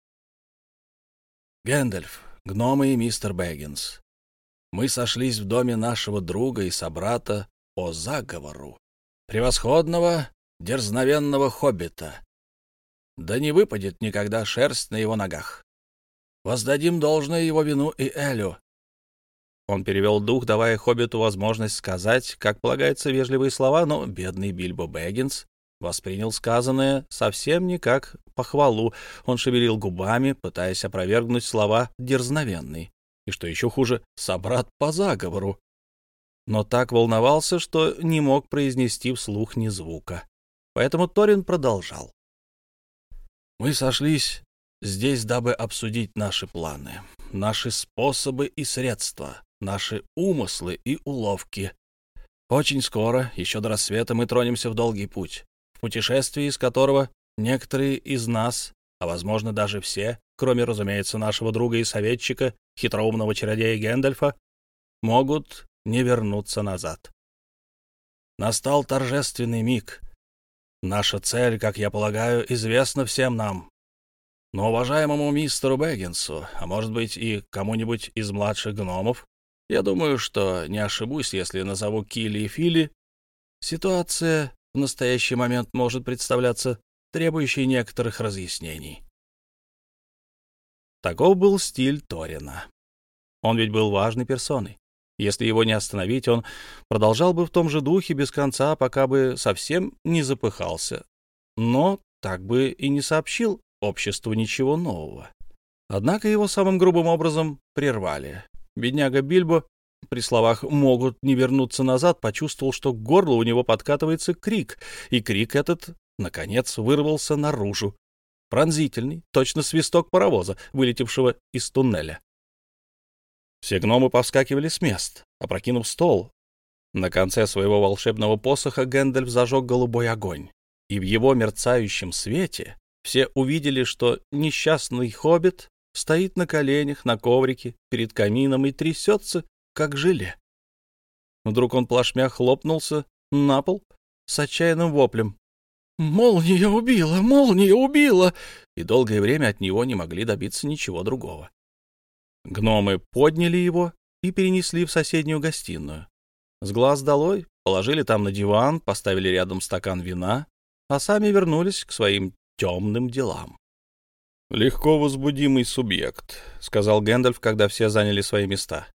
«Гэндальф, гномы и мистер Бэггинс. Мы сошлись в доме нашего друга и собрата по заговору. Превосходного, дерзновенного хоббита. Да не выпадет никогда шерсть на его ногах. Воздадим должное его вину и Элю. Он перевел дух, давая хоббиту возможность сказать, как полагается, вежливые слова, но бедный Бильбо Бэггинс Воспринял сказанное совсем не как похвалу. Он шевелил губами, пытаясь опровергнуть слова «дерзновенный». И что еще хуже, собрат по заговору. Но так волновался, что не мог произнести вслух ни звука. Поэтому Торин продолжал. «Мы сошлись здесь, дабы обсудить наши планы, наши способы и средства, наши умыслы и уловки. Очень скоро, еще до рассвета, мы тронемся в долгий путь путешествие из которого некоторые из нас, а возможно даже все, кроме, разумеется, нашего друга и советчика, хитроумного чародея Гэндальфа, могут не вернуться назад. Настал торжественный миг. Наша цель, как я полагаю, известна всем нам. Но уважаемому мистеру Бэггинсу, а может быть и кому-нибудь из младших гномов, я думаю, что не ошибусь, если назову Килли и Фили, ситуация в настоящий момент может представляться требующей некоторых разъяснений. Таков был стиль Торина. Он ведь был важной персоной. Если его не остановить, он продолжал бы в том же духе без конца, пока бы совсем не запыхался. Но так бы и не сообщил обществу ничего нового. Однако его самым грубым образом прервали. Бедняга Бильбо при словах «могут не вернуться назад» почувствовал, что к горлу у него подкатывается крик, и крик этот, наконец, вырвался наружу. Пронзительный, точно свисток паровоза, вылетевшего из туннеля. Все гномы повскакивали с мест, опрокинув стол. На конце своего волшебного посоха Гэндальф зажег голубой огонь, и в его мерцающем свете все увидели, что несчастный хоббит стоит на коленях на коврике перед камином и трясется, как жили. Вдруг он плашмя хлопнулся на пол с отчаянным воплем. «Молния убила! Молния убила!» И долгое время от него не могли добиться ничего другого. Гномы подняли его и перенесли в соседнюю гостиную. С глаз долой положили там на диван, поставили рядом стакан вина, а сами вернулись к своим темным делам. «Легко возбудимый субъект», — сказал Гэндальф, когда все заняли свои места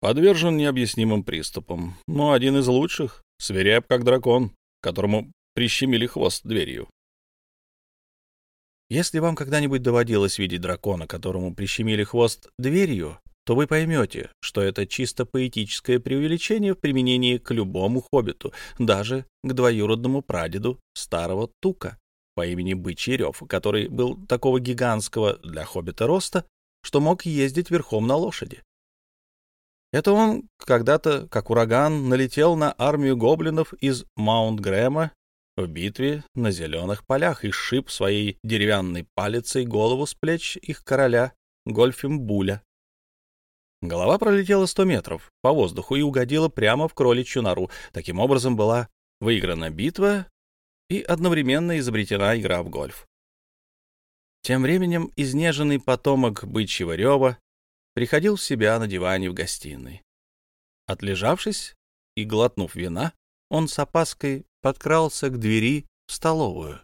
подвержен необъяснимым приступам, но один из лучших, свиреп как дракон, которому прищемили хвост дверью. Если вам когда-нибудь доводилось видеть дракона, которому прищемили хвост дверью, то вы поймете, что это чисто поэтическое преувеличение в применении к любому хоббиту, даже к двоюродному прадеду старого тука по имени Бычий Рев, который был такого гигантского для хоббита роста, что мог ездить верхом на лошади. Это он когда-то, как ураган, налетел на армию гоблинов из Маунт Грэма в битве на зеленых полях и шип своей деревянной палицей голову с плеч их короля Гольфимбуля. Голова пролетела сто метров по воздуху и угодила прямо в кроличью нору. Таким образом была выиграна битва и одновременно изобретена игра в гольф. Тем временем изнеженный потомок бычьего рева приходил в себя на диване в гостиной. Отлежавшись и глотнув вина, он с опаской подкрался к двери в столовую.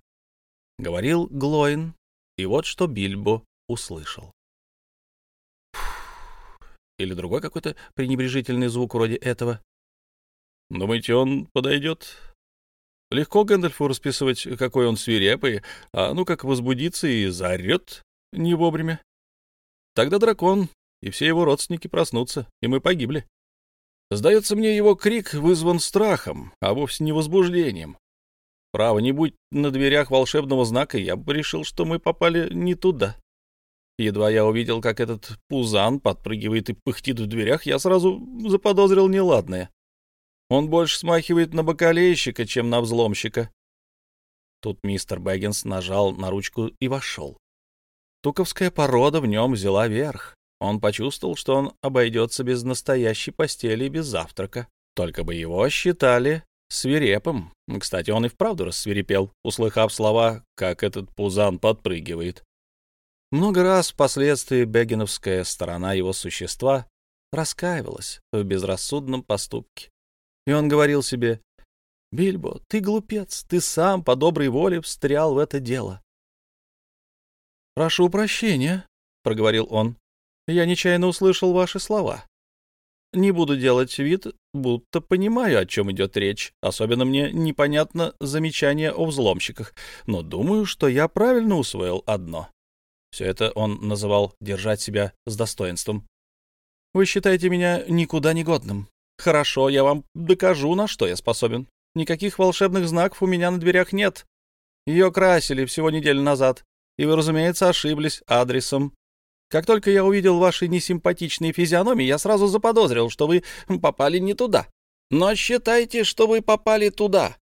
Говорил Глоин, и вот что Бильбо услышал. Или другой какой-то пренебрежительный звук вроде этого. «Думаете, он подойдет?» Легко Гэндальфу расписывать, какой он свирепый, а ну как возбудится и заорет не вовремя. Тогда дракон и все его родственники проснутся, и мы погибли. Сдается мне, его крик вызван страхом, а вовсе не возбуждением. Право, не будь на дверях волшебного знака, я бы решил, что мы попали не туда. Едва я увидел, как этот пузан подпрыгивает и пыхтит в дверях, я сразу заподозрил неладное. Он больше смахивает на бокалейщика, чем на взломщика. Тут мистер Бэггинс нажал на ручку и вошел. Туковская порода в нем взяла верх. Он почувствовал, что он обойдется без настоящей постели и без завтрака. Только бы его считали свирепым. Кстати, он и вправду рассвирепел, услыхав слова, как этот пузан подпрыгивает. Много раз впоследствии бегиновская сторона его существа раскаивалась в безрассудном поступке. И он говорил себе, «Бильбо, ты глупец, ты сам по доброй воле встрял в это дело». «Прошу прощения», — проговорил он, я нечаянно услышал ваши слова. Не буду делать вид, будто понимаю, о чем идет речь. Особенно мне непонятно замечание о взломщиках. Но думаю, что я правильно усвоил одно. Все это он называл «держать себя с достоинством». Вы считаете меня никуда не годным. Хорошо, я вам докажу, на что я способен. Никаких волшебных знаков у меня на дверях нет. Ее красили всего неделю назад. И вы, разумеется, ошиблись адресом как только я увидел ваши несимпатичные физиономии, я сразу заподозрил, что вы попали не туда. Но считайте, что вы попали туда.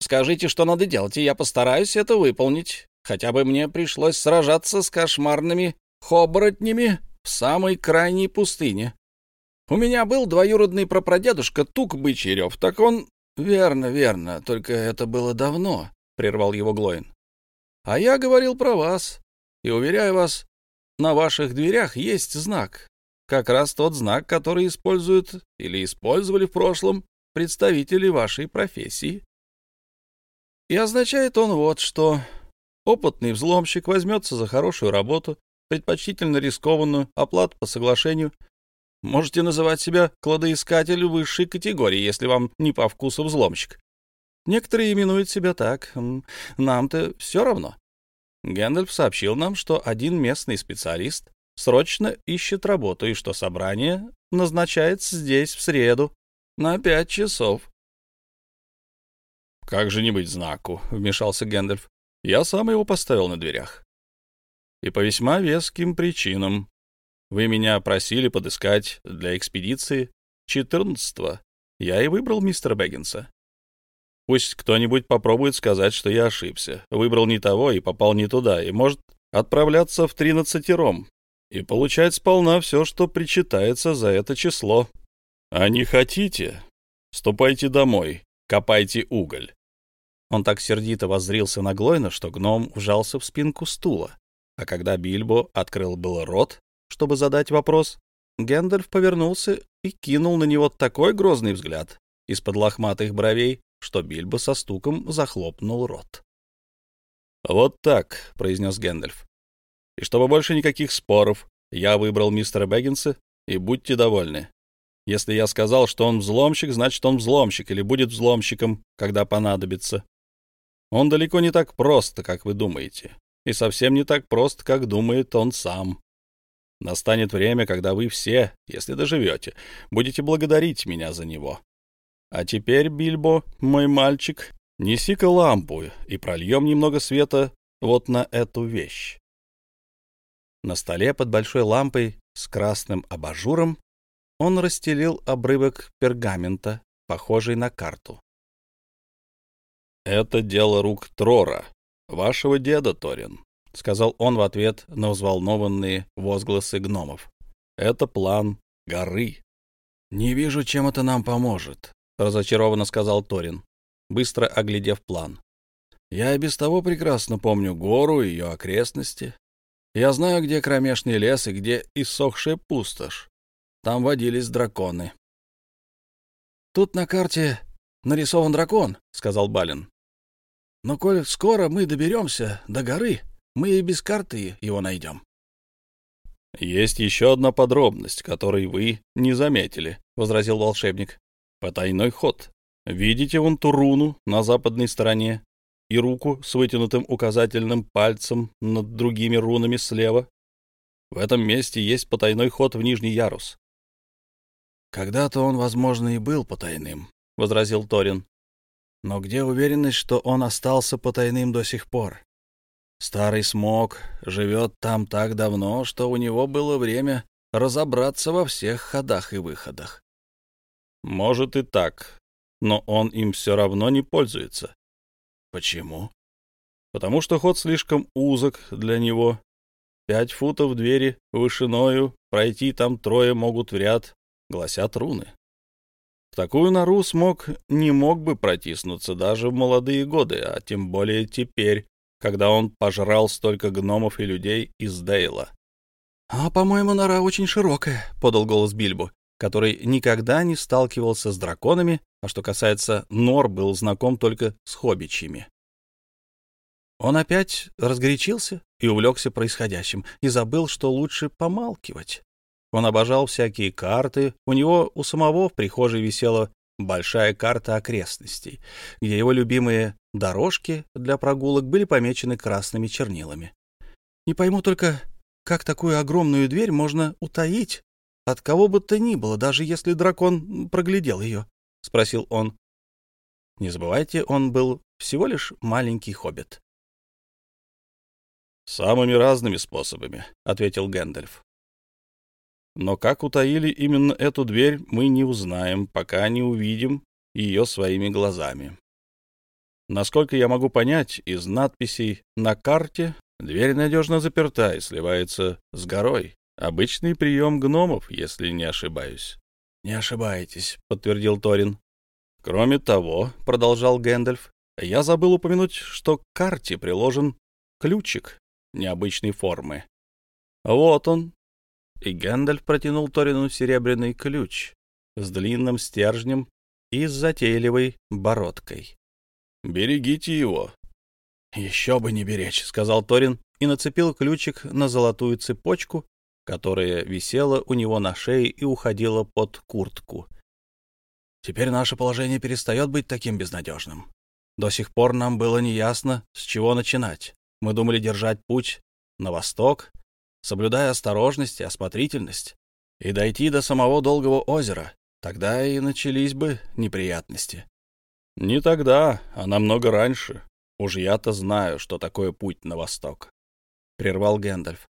Скажите, что надо делать, и я постараюсь это выполнить. Хотя бы мне пришлось сражаться с кошмарными хоборотнями в самой крайней пустыне. У меня был двоюродный прапрадедушка Тук Бычерев, так он... — Верно, верно, только это было давно, — прервал его Глоин. — А я говорил про вас, и, уверяю вас, на ваших дверях есть знак. Как раз тот знак, который используют или использовали в прошлом представители вашей профессии. И означает он вот что. Опытный взломщик возьмется за хорошую работу, предпочтительно рискованную, оплату по соглашению. Можете называть себя кладоискателем высшей категории, если вам не по вкусу взломщик. Некоторые именуют себя так. Нам-то все равно. Гэндальф сообщил нам, что один местный специалист срочно ищет работу и что собрание назначается здесь в среду на пять часов. «Как же не быть знаку?» — вмешался Гэндальф. «Я сам его поставил на дверях. И по весьма веским причинам. Вы меня просили подыскать для экспедиции 14 -го. Я и выбрал мистера Бэггинса. Пусть кто-нибудь попробует сказать, что я ошибся, выбрал не того и попал не туда, и может отправляться в тринадцатером и получать сполна все, что причитается за это число. А не хотите? Ступайте домой, копайте уголь. Он так сердито воззрился на Глойна, что гном ужался в спинку стула. А когда Бильбо открыл было рот, чтобы задать вопрос, Гендальф повернулся и кинул на него такой грозный взгляд из-под лохматых бровей, что Бильбо со стуком захлопнул рот. «Вот так», — произнес Гэндальф. «И чтобы больше никаких споров, я выбрал мистера Бэггинса, и будьте довольны. Если я сказал, что он взломщик, значит, он взломщик или будет взломщиком, когда понадобится. Он далеко не так прост, как вы думаете, и совсем не так прост, как думает он сам. Настанет время, когда вы все, если доживете, будете благодарить меня за него. А теперь, Бильбо, мой мальчик, неси-ка лампу и прольем немного света вот на эту вещь. На столе под большой лампой с красным абажуром он расстелил обрывок пергамента, похожий на карту. «Это дело рук Трора, вашего деда, Торин», — сказал он в ответ на взволнованные возгласы гномов. «Это план горы». «Не вижу, чем это нам поможет», разочарованно сказал Торин, быстро оглядев план. Я и без того прекрасно помню гору и ее окрестности. Я знаю, где кромешный лес и где иссохшая пустошь. Там водились драконы. «Тут на карте нарисован дракон», — сказал Балин. «Но коль скоро мы доберемся до горы, мы и без карты его найдем». «Есть еще одна подробность, которой вы не заметили», — возразил волшебник потайной ход. Видите вон ту руну на западной стороне и руку с вытянутым указательным пальцем над другими рунами слева? В этом месте есть потайной ход в нижний ярус. «Когда-то он, возможно, и был потайным», — возразил Торин. «Но где уверенность, что он остался потайным до сих пор? Старый смог живет там так давно, что у него было время разобраться во всех ходах и выходах. Может и так, но он им все равно не пользуется. Почему? Потому что ход слишком узок для него. Пять футов двери вышиною, пройти там трое могут в ряд, гласят руны. В такую нору смог не мог бы протиснуться даже в молодые годы, а тем более теперь, когда он пожрал столько гномов и людей из Дейла. — А, по-моему, нора очень широкая, — подал голос Бильбо который никогда не сталкивался с драконами, а что касается Нор, был знаком только с хоббичьими. Он опять разгорячился и увлекся происходящим, и забыл, что лучше помалкивать. Он обожал всякие карты, у него у самого в прихожей висела большая карта окрестностей, где его любимые дорожки для прогулок были помечены красными чернилами. Не пойму только, как такую огромную дверь можно утаить, от кого бы то ни было, даже если дракон проглядел ее?» — спросил он. Не забывайте, он был всего лишь маленький хоббит. «Самыми разными способами», — ответил Гэндальф. «Но как утаили именно эту дверь, мы не узнаем, пока не увидим ее своими глазами. Насколько я могу понять, из надписей на карте дверь надежно заперта и сливается с горой, Обычный прием гномов, если не ошибаюсь. — Не ошибаетесь, — подтвердил Торин. — Кроме того, — продолжал Гэндальф, — я забыл упомянуть, что к карте приложен ключик необычной формы. Вот он. И Гэндальф протянул Торину серебряный ключ с длинным стержнем и с затейливой бородкой. — Берегите его. — Еще бы не беречь, — сказал Торин и нацепил ключик на золотую цепочку, которая висела у него на шее и уходила под куртку. Теперь наше положение перестает быть таким безнадежным. До сих пор нам было неясно, с чего начинать. Мы думали держать путь на восток, соблюдая осторожность и осмотрительность, и дойти до самого Долгого озера. Тогда и начались бы неприятности. Не тогда, а намного раньше. Уж я-то знаю, что такое путь на восток. Прервал Гэндальф.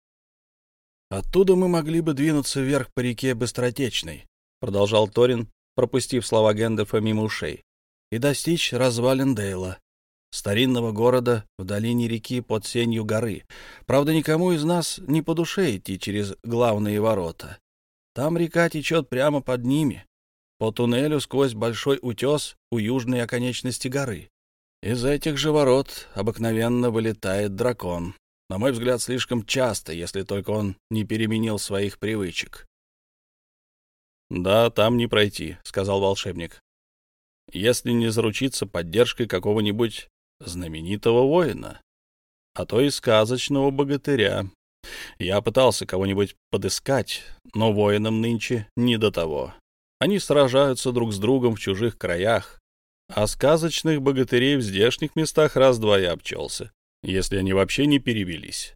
Оттуда мы могли бы двинуться вверх по реке Быстротечной, продолжал Торин, пропустив слова Гэндальфа мимо ушей, и достичь развалин Дейла, старинного города в долине реки под сенью горы. Правда, никому из нас не по душе идти через главные ворота. Там река течет прямо под ними, по туннелю сквозь большой утес у южной оконечности горы. Из этих же ворот обыкновенно вылетает дракон. На мой взгляд, слишком часто, если только он не переменил своих привычек. «Да, там не пройти», — сказал волшебник. «Если не заручиться поддержкой какого-нибудь знаменитого воина, а то и сказочного богатыря. Я пытался кого-нибудь подыскать, но воинам нынче не до того. Они сражаются друг с другом в чужих краях, а сказочных богатырей в здешних местах раз-два я обчелся если они вообще не перевелись,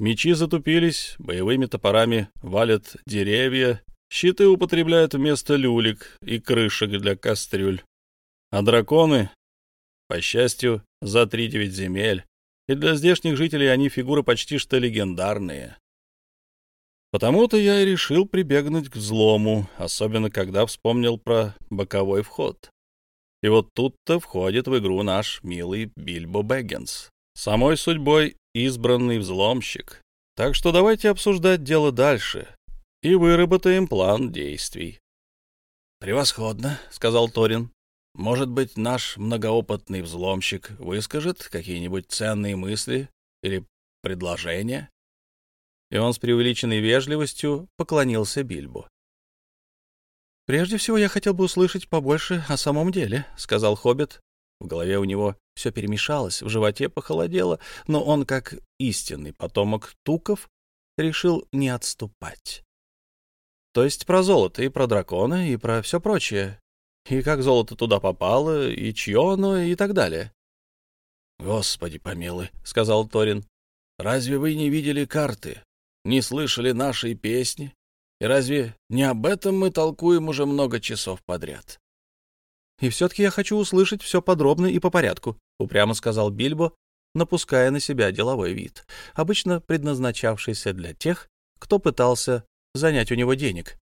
Мечи затупились, боевыми топорами валят деревья, щиты употребляют вместо люлек и крышек для кастрюль. А драконы, по счастью, за три-девять земель, и для здешних жителей они фигуры почти что легендарные. Потому-то я и решил прибегнуть к взлому, особенно когда вспомнил про боковой вход. И вот тут-то входит в игру наш милый Бильбо Бэггинс. Самой судьбой избранный взломщик. Так что давайте обсуждать дело дальше и выработаем план действий. «Превосходно», — сказал Торин. «Может быть, наш многоопытный взломщик выскажет какие-нибудь ценные мысли или предложения?» И он с преувеличенной вежливостью поклонился Бильбу. «Прежде всего я хотел бы услышать побольше о самом деле», — сказал Хоббит. В голове у него все перемешалось, в животе похолодело, но он, как истинный потомок Туков, решил не отступать. То есть про золото и про дракона и про все прочее. И как золото туда попало, и чье оно, и так далее. «Господи помилуй», — сказал Торин, — «разве вы не видели карты, не слышали нашей песни? И разве не об этом мы толкуем уже много часов подряд?» «И все-таки я хочу услышать все подробно и по порядку», упрямо сказал Бильбо, напуская на себя деловой вид, обычно предназначавшийся для тех, кто пытался занять у него денег,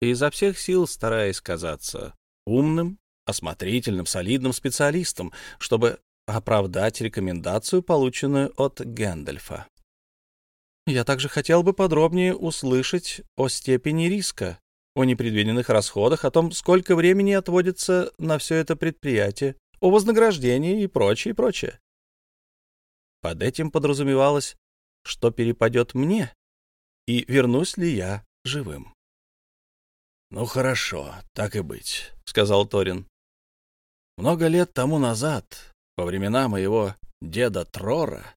и изо всех сил стараясь казаться умным, осмотрительным, солидным специалистом, чтобы оправдать рекомендацию, полученную от Гэндальфа. Я также хотел бы подробнее услышать о степени риска, о непредвиденных расходах, о том, сколько времени отводится на все это предприятие, о вознаграждении и прочее, прочее. Под этим подразумевалось, что перепадет мне и вернусь ли я живым. «Ну хорошо, так и быть», — сказал Торин. «Много лет тому назад, во времена моего деда Трора,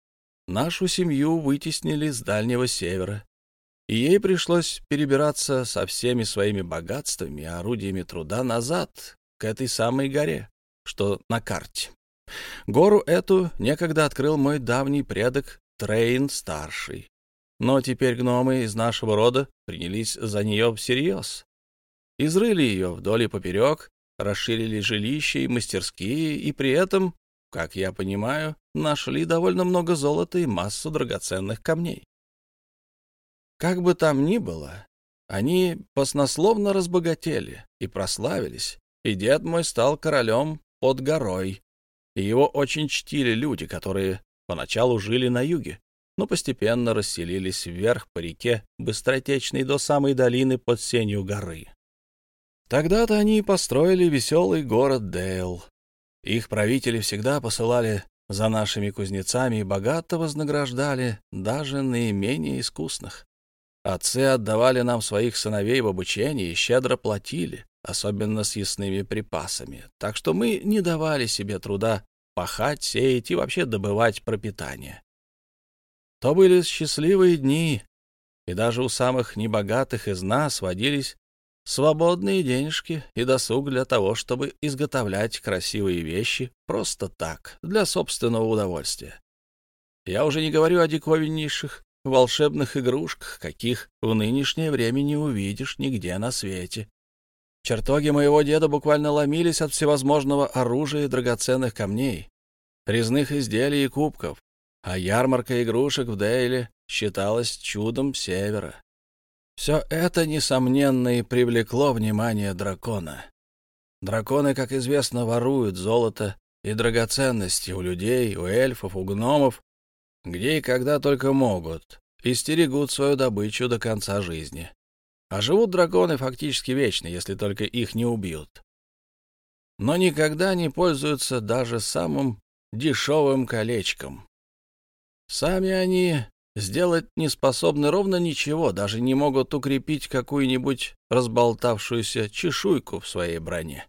нашу семью вытеснили с Дальнего Севера, и ей пришлось перебираться со всеми своими богатствами и орудиями труда назад, к этой самой горе что на карте. Гору эту некогда открыл мой давний предок Трейн-старший. Но теперь гномы из нашего рода принялись за нее всерьез. Изрыли ее вдоль и поперек, расширили жилища и мастерские, и при этом, как я понимаю, нашли довольно много золота и массу драгоценных камней. Как бы там ни было, они поснословно разбогатели и прославились, и дед мой стал королем от горой. Его очень чтили люди, которые поначалу жили на юге, но постепенно расселились вверх по реке, быстротечной до самой долины под сенью горы. Тогда-то они и построили веселый город Дейл. Их правители всегда посылали за нашими кузнецами и богато вознаграждали даже наименее искусных. Отцы отдавали нам своих сыновей в обучение и щедро платили особенно с ясными припасами, так что мы не давали себе труда пахать, сеять и вообще добывать пропитание. То были счастливые дни, и даже у самых небогатых из нас водились свободные денежки и досуг для того, чтобы изготовлять красивые вещи просто так, для собственного удовольствия. Я уже не говорю о диковиннейших волшебных игрушках, каких в нынешнее время не увидишь нигде на свете. Чертоги моего деда буквально ломились от всевозможного оружия и драгоценных камней, резных изделий и кубков, а ярмарка игрушек в Дейле считалась чудом севера. Все это, несомненно, и привлекло внимание дракона. Драконы, как известно, воруют золото и драгоценности у людей, у эльфов, у гномов, где и когда только могут, и стерегут свою добычу до конца жизни. А живут драконы фактически вечно, если только их не убьют. Но никогда не пользуются даже самым дешевым колечком. Сами они сделать не способны ровно ничего, даже не могут укрепить какую-нибудь разболтавшуюся чешуйку в своей броне.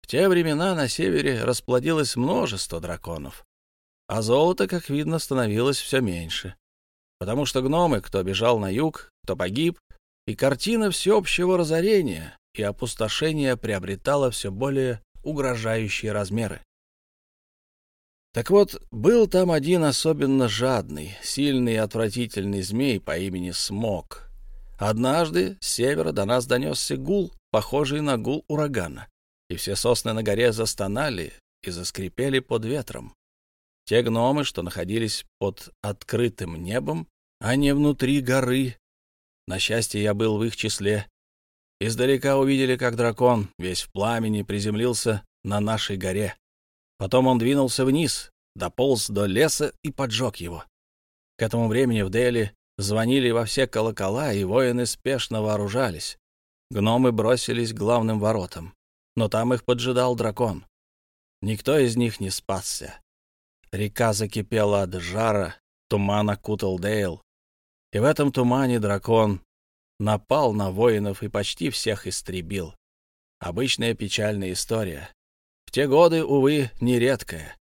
В те времена на севере расплодилось множество драконов, а золото, как видно, становилось все меньше, потому что гномы, кто бежал на юг, кто погиб, и картина всеобщего разорения и опустошения приобретала все более угрожающие размеры. Так вот, был там один особенно жадный, сильный и отвратительный змей по имени Смок. Однажды с севера до нас донесся гул, похожий на гул урагана, и все сосны на горе застонали и заскрипели под ветром. Те гномы, что находились под открытым небом, а не внутри горы, на счастье, я был в их числе. Издалека увидели, как дракон, весь в пламени, приземлился на нашей горе. Потом он двинулся вниз, дополз до леса и поджег его. К этому времени в Дели звонили во все колокола, и воины спешно вооружались. Гномы бросились к главным воротам, но там их поджидал дракон. Никто из них не спасся. Река закипела от жара, туман окутал Дейл, и в этом тумане дракон напал на воинов и почти всех истребил. Обычная печальная история. В те годы, увы, нередкая.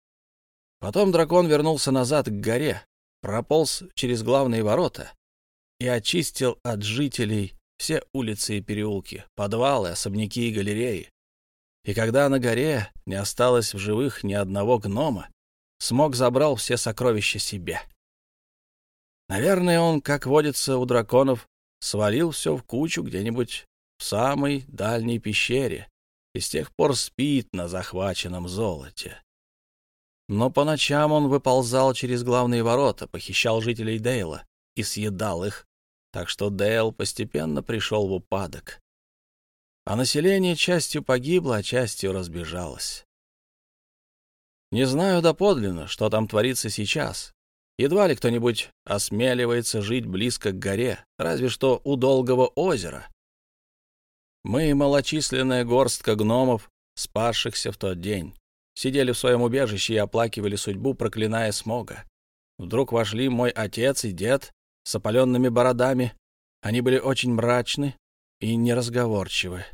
Потом дракон вернулся назад к горе, прополз через главные ворота и очистил от жителей все улицы и переулки, подвалы, особняки и галереи. И когда на горе не осталось в живых ни одного гнома, смог забрал все сокровища себе. Наверное, он, как водится у драконов, свалил все в кучу где-нибудь в самой дальней пещере и с тех пор спит на захваченном золоте. Но по ночам он выползал через главные ворота, похищал жителей Дейла и съедал их, так что Дейл постепенно пришел в упадок. А население частью погибло, а частью разбежалось. Не знаю доподлинно, что там творится сейчас, Едва ли кто-нибудь осмеливается жить близко к горе, разве что у долгого озера. Мы, малочисленная горстка гномов, спасшихся в тот день, сидели в своем убежище и оплакивали судьбу, проклиная смога. Вдруг вошли мой отец и дед с опаленными бородами. Они были очень мрачны и неразговорчивы.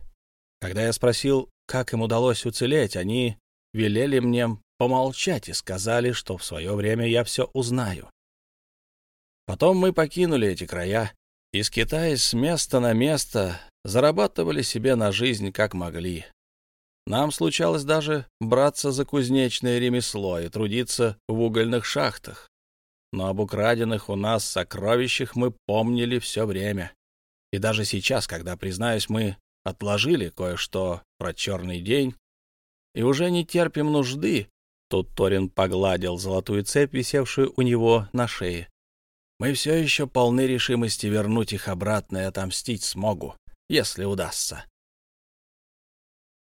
Когда я спросил, как им удалось уцелеть, они велели мне помолчать и сказали, что в свое время я все узнаю. Потом мы покинули эти края и, скитаясь с места на место, зарабатывали себе на жизнь как могли. Нам случалось даже браться за кузнечное ремесло и трудиться в угольных шахтах. Но об украденных у нас сокровищах мы помнили все время. И даже сейчас, когда, признаюсь, мы отложили кое-что про черный день и уже не терпим нужды, Тут Торин погладил золотую цепь, висевшую у него на шее. «Мы все еще полны решимости вернуть их обратно и отомстить смогу, если удастся».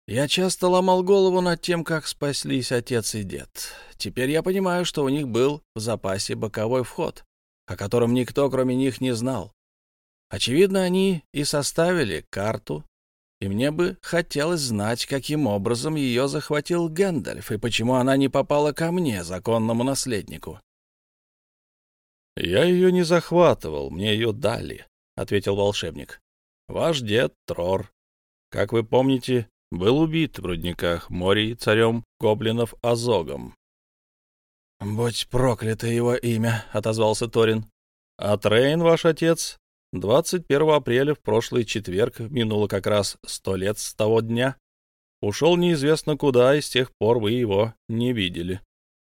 Я часто ломал голову над тем, как спаслись отец и дед. Теперь я понимаю, что у них был в запасе боковой вход, о котором никто, кроме них, не знал. Очевидно, они и составили карту и мне бы хотелось знать, каким образом ее захватил Гэндальф и почему она не попала ко мне, законному наследнику. «Я ее не захватывал, мне ее дали», — ответил волшебник. «Ваш дед Трор, как вы помните, был убит в рудниках морей царем гоблинов Азогом». «Будь проклято его имя», — отозвался Торин. «А Трейн, ваш отец, 21 апреля в прошлый четверг минуло как раз сто лет с того дня. Ушел неизвестно куда, и с тех пор вы его не видели.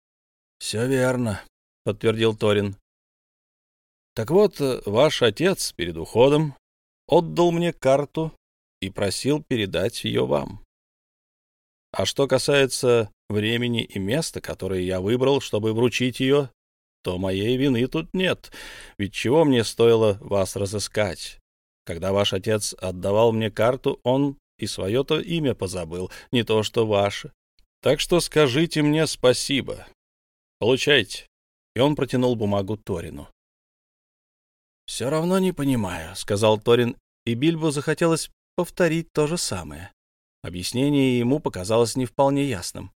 — Все верно, — подтвердил Торин. — Так вот, ваш отец перед уходом отдал мне карту и просил передать ее вам. А что касается времени и места, которые я выбрал, чтобы вручить ее, то моей вины тут нет, ведь чего мне стоило вас разыскать? Когда ваш отец отдавал мне карту, он и свое-то имя позабыл, не то что ваше. Так что скажите мне спасибо. Получайте. И он протянул бумагу Торину. «Все равно не понимаю», — сказал Торин, и Бильбо захотелось повторить то же самое. Объяснение ему показалось не вполне ясным.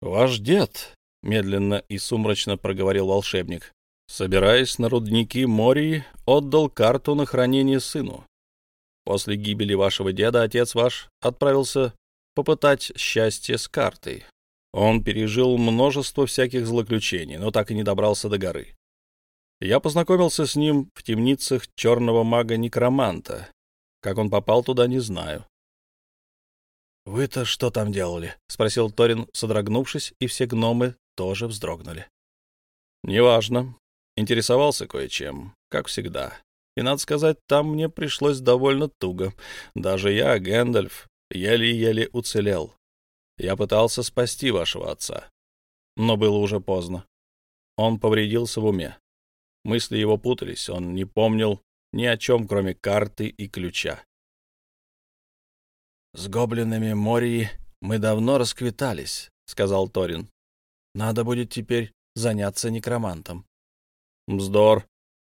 «Ваш дед», медленно и сумрачно проговорил волшебник. Собираясь на рудники Мории, отдал карту на хранение сыну. После гибели вашего деда отец ваш отправился попытать счастье с картой. Он пережил множество всяких злоключений, но так и не добрался до горы. Я познакомился с ним в темницах черного мага-некроманта. Как он попал туда, не знаю. «Вы-то что там делали?» — спросил Торин, содрогнувшись, и все гномы тоже вздрогнули. «Неважно. Интересовался кое-чем, как всегда. И, надо сказать, там мне пришлось довольно туго. Даже я, Гэндальф, еле-еле уцелел. Я пытался спасти вашего отца. Но было уже поздно. Он повредился в уме. Мысли его путались, он не помнил ни о чем, кроме карты и ключа. «С гоблинами Мории мы давно расквитались», — сказал Торин. Надо будет теперь заняться некромантом. Мздор,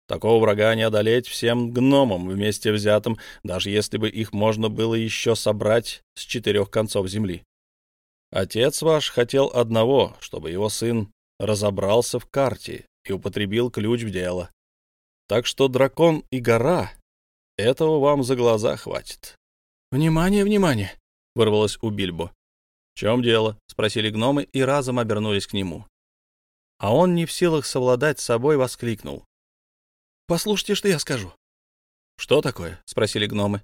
Такого врага не одолеть всем гномам вместе взятым, даже если бы их можно было еще собрать с четырех концов земли. Отец ваш хотел одного, чтобы его сын разобрался в карте и употребил ключ в дело. Так что дракон и гора — этого вам за глаза хватит. — Внимание, внимание! — вырвалось у Бильбо чем дело?» — спросили гномы и разом обернулись к нему. А он, не в силах совладать с собой, воскликнул. «Послушайте, что я скажу». «Что такое?» — спросили гномы.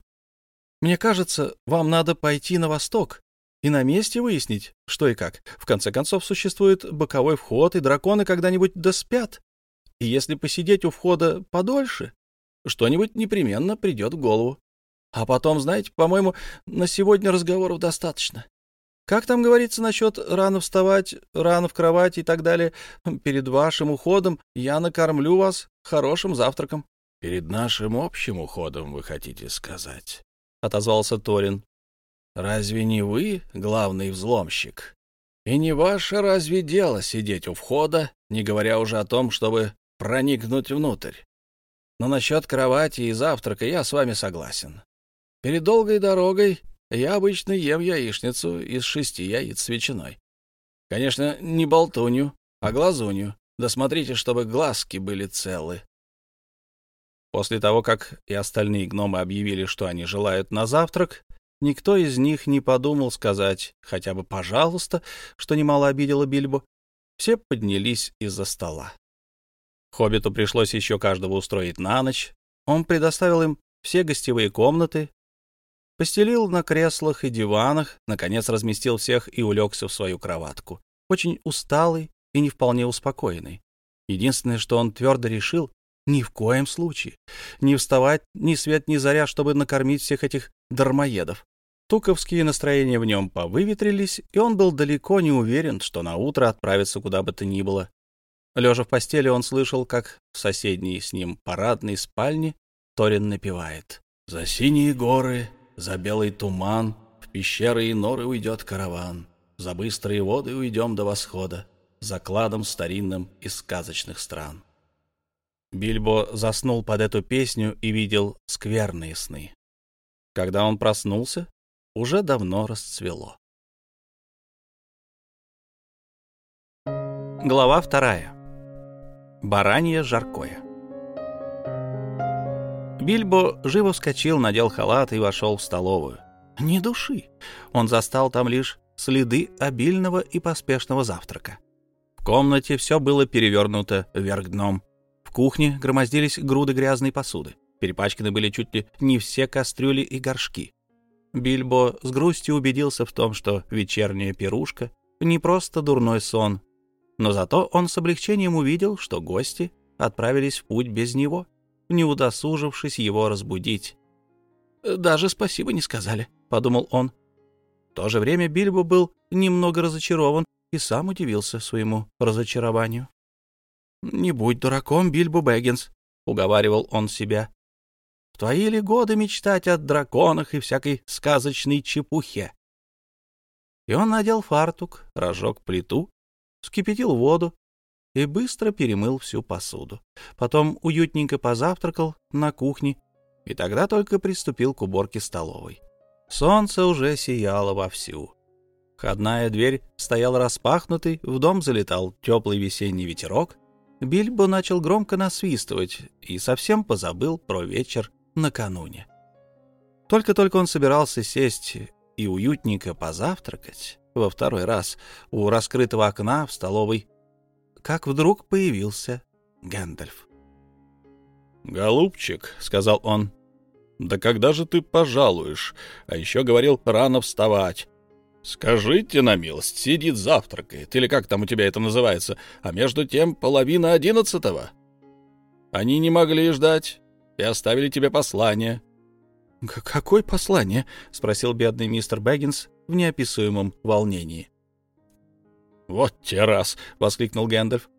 «Мне кажется, вам надо пойти на восток и на месте выяснить, что и как. В конце концов, существует боковой вход, и драконы когда-нибудь доспят. И если посидеть у входа подольше, что-нибудь непременно придет в голову. А потом, знаете, по-моему, на сегодня разговоров достаточно. Как там говорится насчет рано вставать, рано в кровать и так далее? Перед вашим уходом я накормлю вас хорошим завтраком. — Перед нашим общим уходом, вы хотите сказать? — отозвался Торин. — Разве не вы главный взломщик? И не ваше разве дело сидеть у входа, не говоря уже о том, чтобы проникнуть внутрь? Но насчет кровати и завтрака я с вами согласен. Перед долгой дорогой я обычно ем яичницу из шести яиц с ветчиной. Конечно, не болтунью, а глазунью. Да смотрите, чтобы глазки были целы. После того, как и остальные гномы объявили, что они желают на завтрак, никто из них не подумал сказать хотя бы «пожалуйста», что немало обидело Бильбу. Все поднялись из-за стола. Хоббиту пришлось еще каждого устроить на ночь. Он предоставил им все гостевые комнаты, Постелил на креслах и диванах, наконец разместил всех и улегся в свою кроватку. Очень усталый и не вполне успокоенный. Единственное, что он твердо решил, ни в коем случае. Не вставать ни свет ни заря, чтобы накормить всех этих дармоедов. Туковские настроения в нем повыветрились, и он был далеко не уверен, что на утро отправится куда бы то ни было. Лежа в постели, он слышал, как в соседней с ним парадной спальне Торин напевает «За синие горы за белый туман, в пещеры и норы уйдет караван, за быстрые воды уйдем до восхода, за кладом старинным из сказочных стран. Бильбо заснул под эту песню и видел скверные сны. Когда он проснулся, уже давно расцвело. Глава вторая. Баранье жаркое. Бильбо живо вскочил, надел халат и вошел в столовую. Ни души. Он застал там лишь следы обильного и поспешного завтрака. В комнате все было перевернуто вверх дном. В кухне громоздились груды грязной посуды. Перепачканы были чуть ли не все кастрюли и горшки. Бильбо с грустью убедился в том, что вечерняя пирушка — не просто дурной сон, но зато он с облегчением увидел, что гости отправились в путь без него — не удосужившись его разбудить. «Даже спасибо не сказали», — подумал он. В то же время Бильбо был немного разочарован и сам удивился своему разочарованию. «Не будь дураком, Бильбо Бэггинс», — уговаривал он себя. «В твои ли годы мечтать о драконах и всякой сказочной чепухе?» И он надел фартук, разжег плиту, вскипятил воду, и быстро перемыл всю посуду. Потом уютненько позавтракал на кухне и тогда только приступил к уборке столовой. Солнце уже сияло вовсю. Входная дверь стояла распахнутой, в дом залетал теплый весенний ветерок. Бильбо начал громко насвистывать и совсем позабыл про вечер накануне. Только-только он собирался сесть и уютненько позавтракать во второй раз у раскрытого окна в столовой как вдруг появился Гэндальф. «Голубчик», — сказал он, — «да когда же ты пожалуешь?» А еще говорил, рано вставать. «Скажите на милость, сидит завтракает, или как там у тебя это называется, а между тем половина одиннадцатого. Они не могли ждать и оставили тебе послание». «Какое послание?» — спросил бедный мистер Бэггинс в неописуемом волнении. «Вот те раз!» — воскликнул Гэндальф.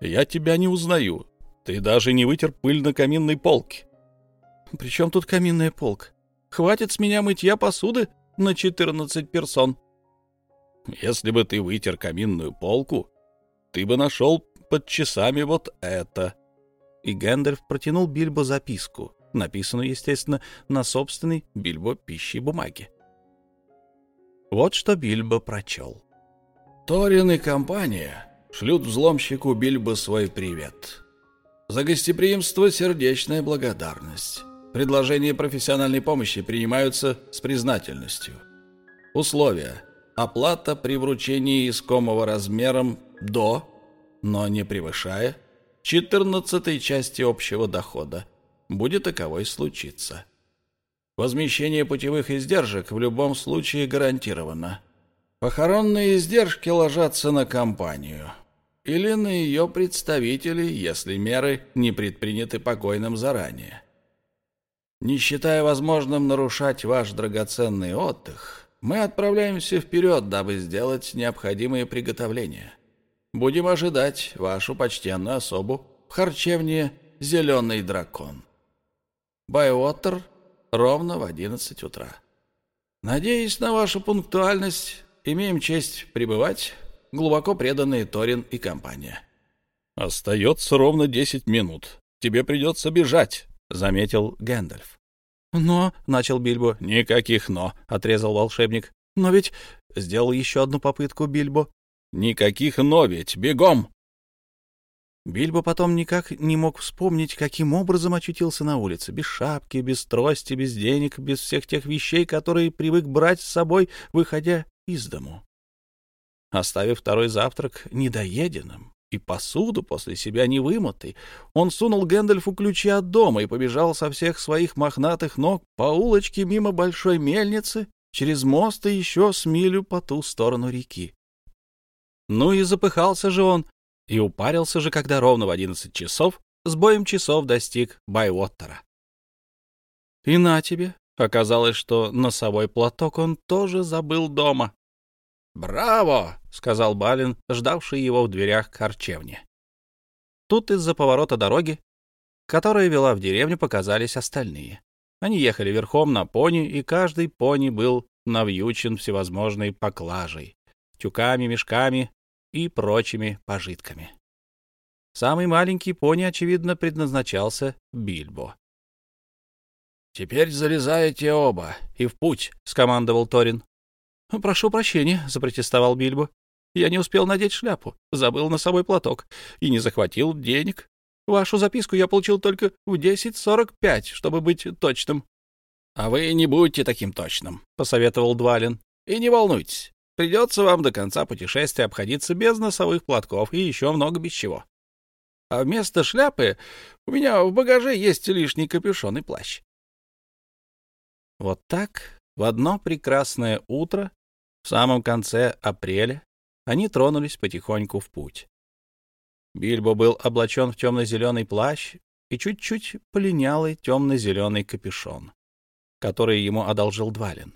«Я тебя не узнаю. Ты даже не вытер пыль на каминной полке». «При чем тут каминная полка? Хватит с меня мытья посуды на 14 персон». «Если бы ты вытер каминную полку, ты бы нашел под часами вот это». И Гэндальф протянул Бильбо записку, написанную, естественно, на собственной Бильбо писчей бумаге. Вот что Бильбо прочел. Торин и компания шлют взломщику Бильбо свой привет. За гостеприимство сердечная благодарность. Предложения профессиональной помощи принимаются с признательностью. Условия. Оплата при вручении искомого размером до, но не превышая, 14 части общего дохода. Будет таковой случиться. Возмещение путевых издержек в любом случае гарантировано – Похоронные издержки ложатся на компанию. Или на ее представителей, если меры не предприняты покойным заранее. Не считая возможным нарушать ваш драгоценный отдых, мы отправляемся вперед, дабы сделать необходимые приготовления. Будем ожидать вашу почтенную особу в харчевне «Зеленый дракон». Байуотер ровно в 11 утра. Надеюсь на вашу пунктуальность, имеем честь пребывать, глубоко преданные Торин и компания». «Остается ровно десять минут. Тебе придется бежать», — заметил Гэндальф. «Но...» — начал Бильбо. «Никаких «но», — отрезал волшебник. «Но ведь...» — сделал еще одну попытку Бильбо. «Никаких «но» ведь! Бегом!» Бильбо потом никак не мог вспомнить, каким образом очутился на улице. Без шапки, без трости, без денег, без всех тех вещей, которые привык брать с собой, выходя из дому. Оставив второй завтрак недоеденным и посуду после себя невымытой, он сунул Гэндальфу ключи от дома и побежал со всех своих мохнатых ног по улочке мимо большой мельницы, через мост и еще с милю по ту сторону реки. Ну и запыхался же он, и упарился же, когда ровно в одиннадцать часов с боем часов достиг Байвоттера. И на тебе, Оказалось, что носовой платок он тоже забыл дома. «Браво!» — сказал Балин, ждавший его в дверях корчевни. Тут из-за поворота дороги, которая вела в деревню, показались остальные. Они ехали верхом на пони, и каждый пони был навьючен всевозможной поклажей, тюками, мешками и прочими пожитками. Самый маленький пони, очевидно, предназначался Бильбо, «Теперь залезайте оба и в путь», — скомандовал Торин. «Прошу прощения», — запротестовал Бильбо. «Я не успел надеть шляпу, забыл на собой платок и не захватил денег. Вашу записку я получил только в 10.45, чтобы быть точным». «А вы не будьте таким точным», — посоветовал Двалин. «И не волнуйтесь, придется вам до конца путешествия обходиться без носовых платков и еще много без чего. А вместо шляпы у меня в багаже есть лишний капюшон и плащ. Вот так, в одно прекрасное утро, в самом конце апреля, они тронулись потихоньку в путь. Бильбо был облачен в темно-зеленый плащ и чуть-чуть полинялый темно-зеленый капюшон, который ему одолжил Двалин.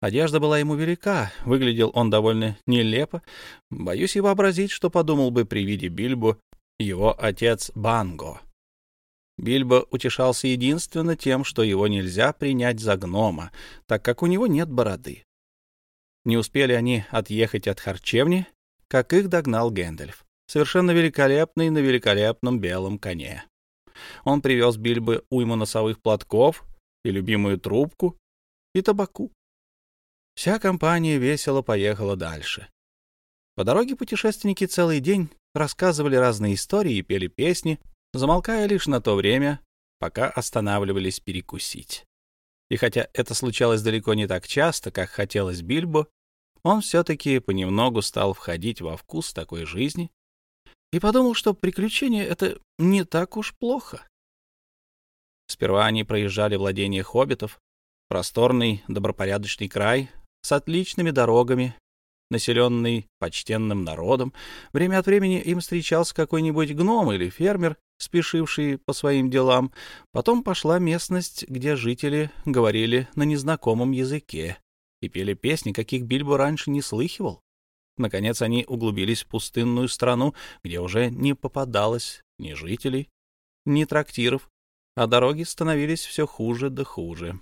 Одежда была ему велика, выглядел он довольно нелепо. Боюсь и вообразить, что подумал бы при виде Бильбо его отец Банго — Бильбо утешался единственно тем, что его нельзя принять за гнома, так как у него нет бороды. Не успели они отъехать от харчевни, как их догнал Гэндальф, совершенно великолепный на великолепном белом коне. Он привез Бильбо уйму носовых платков и любимую трубку и табаку. Вся компания весело поехала дальше. По дороге путешественники целый день рассказывали разные истории и пели песни, замолкая лишь на то время, пока останавливались перекусить. И хотя это случалось далеко не так часто, как хотелось Бильбо, он все-таки понемногу стал входить во вкус такой жизни и подумал, что приключение — это не так уж плохо. Сперва они проезжали владение хоббитов, просторный добропорядочный край с отличными дорогами, населенный почтенным народом. Время от времени им встречался какой-нибудь гном или фермер, спешивший по своим делам. Потом пошла местность, где жители говорили на незнакомом языке и пели песни, каких Бильбо раньше не слыхивал. Наконец они углубились в пустынную страну, где уже не попадалось ни жителей, ни трактиров, а дороги становились все хуже да хуже.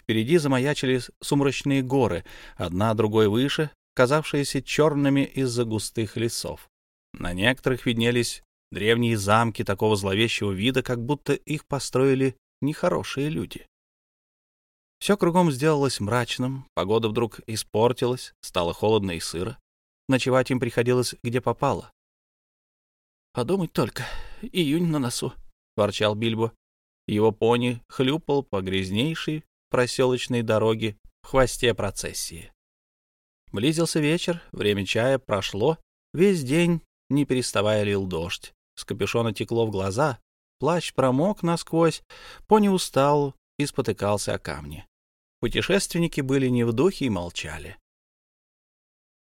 Впереди замаячили сумрачные горы, одна другой выше, казавшиеся черными из-за густых лесов. На некоторых виднелись Древние замки такого зловещего вида, как будто их построили нехорошие люди. Все кругом сделалось мрачным, погода вдруг испортилась, стало холодно и сыро. Ночевать им приходилось где попало. «Подумать только, июнь на носу», — ворчал Бильбо. Его пони хлюпал по грязнейшей проселочной дороге в хвосте процессии. Близился вечер, время чая прошло, весь день не переставая лил дождь с капюшона текло в глаза, плащ промок насквозь, пони устал и спотыкался о камни. Путешественники были не в духе и молчали.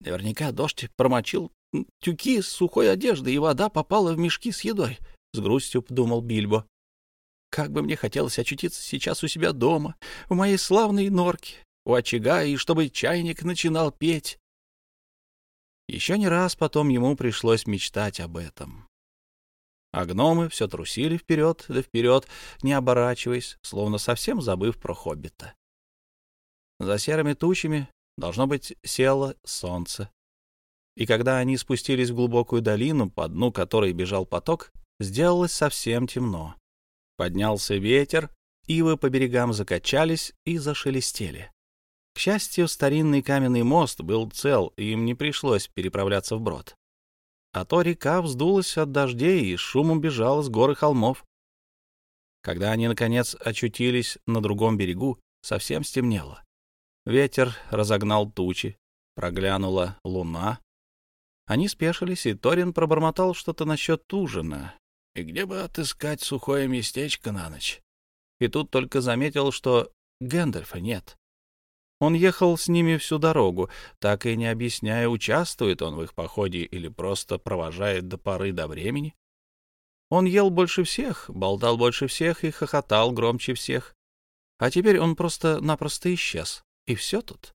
Наверняка дождь промочил тюки с сухой одежды, и вода попала в мешки с едой, — с грустью подумал Бильбо. Как бы мне хотелось очутиться сейчас у себя дома, в моей славной норке, у очага, и чтобы чайник начинал петь. Еще не раз потом ему пришлось мечтать об этом. А гномы все трусили вперед да вперед, не оборачиваясь, словно совсем забыв про хоббита. За серыми тучами, должно быть, село солнце. И когда они спустились в глубокую долину, по дну которой бежал поток, сделалось совсем темно. Поднялся ветер, ивы по берегам закачались и зашелестели. К счастью, старинный каменный мост был цел, и им не пришлось переправляться вброд а то река вздулась от дождей и шумом бежала с горы холмов. Когда они, наконец, очутились на другом берегу, совсем стемнело. Ветер разогнал тучи, проглянула луна. Они спешились, и Торин пробормотал что-то насчет ужина. И где бы отыскать сухое местечко на ночь? И тут только заметил, что Гэндальфа нет. Он ехал с ними всю дорогу, так и не объясняя, участвует он в их походе или просто провожает до поры до времени. Он ел больше всех, болтал больше всех и хохотал громче всех. А теперь он просто-напросто исчез. И все тут.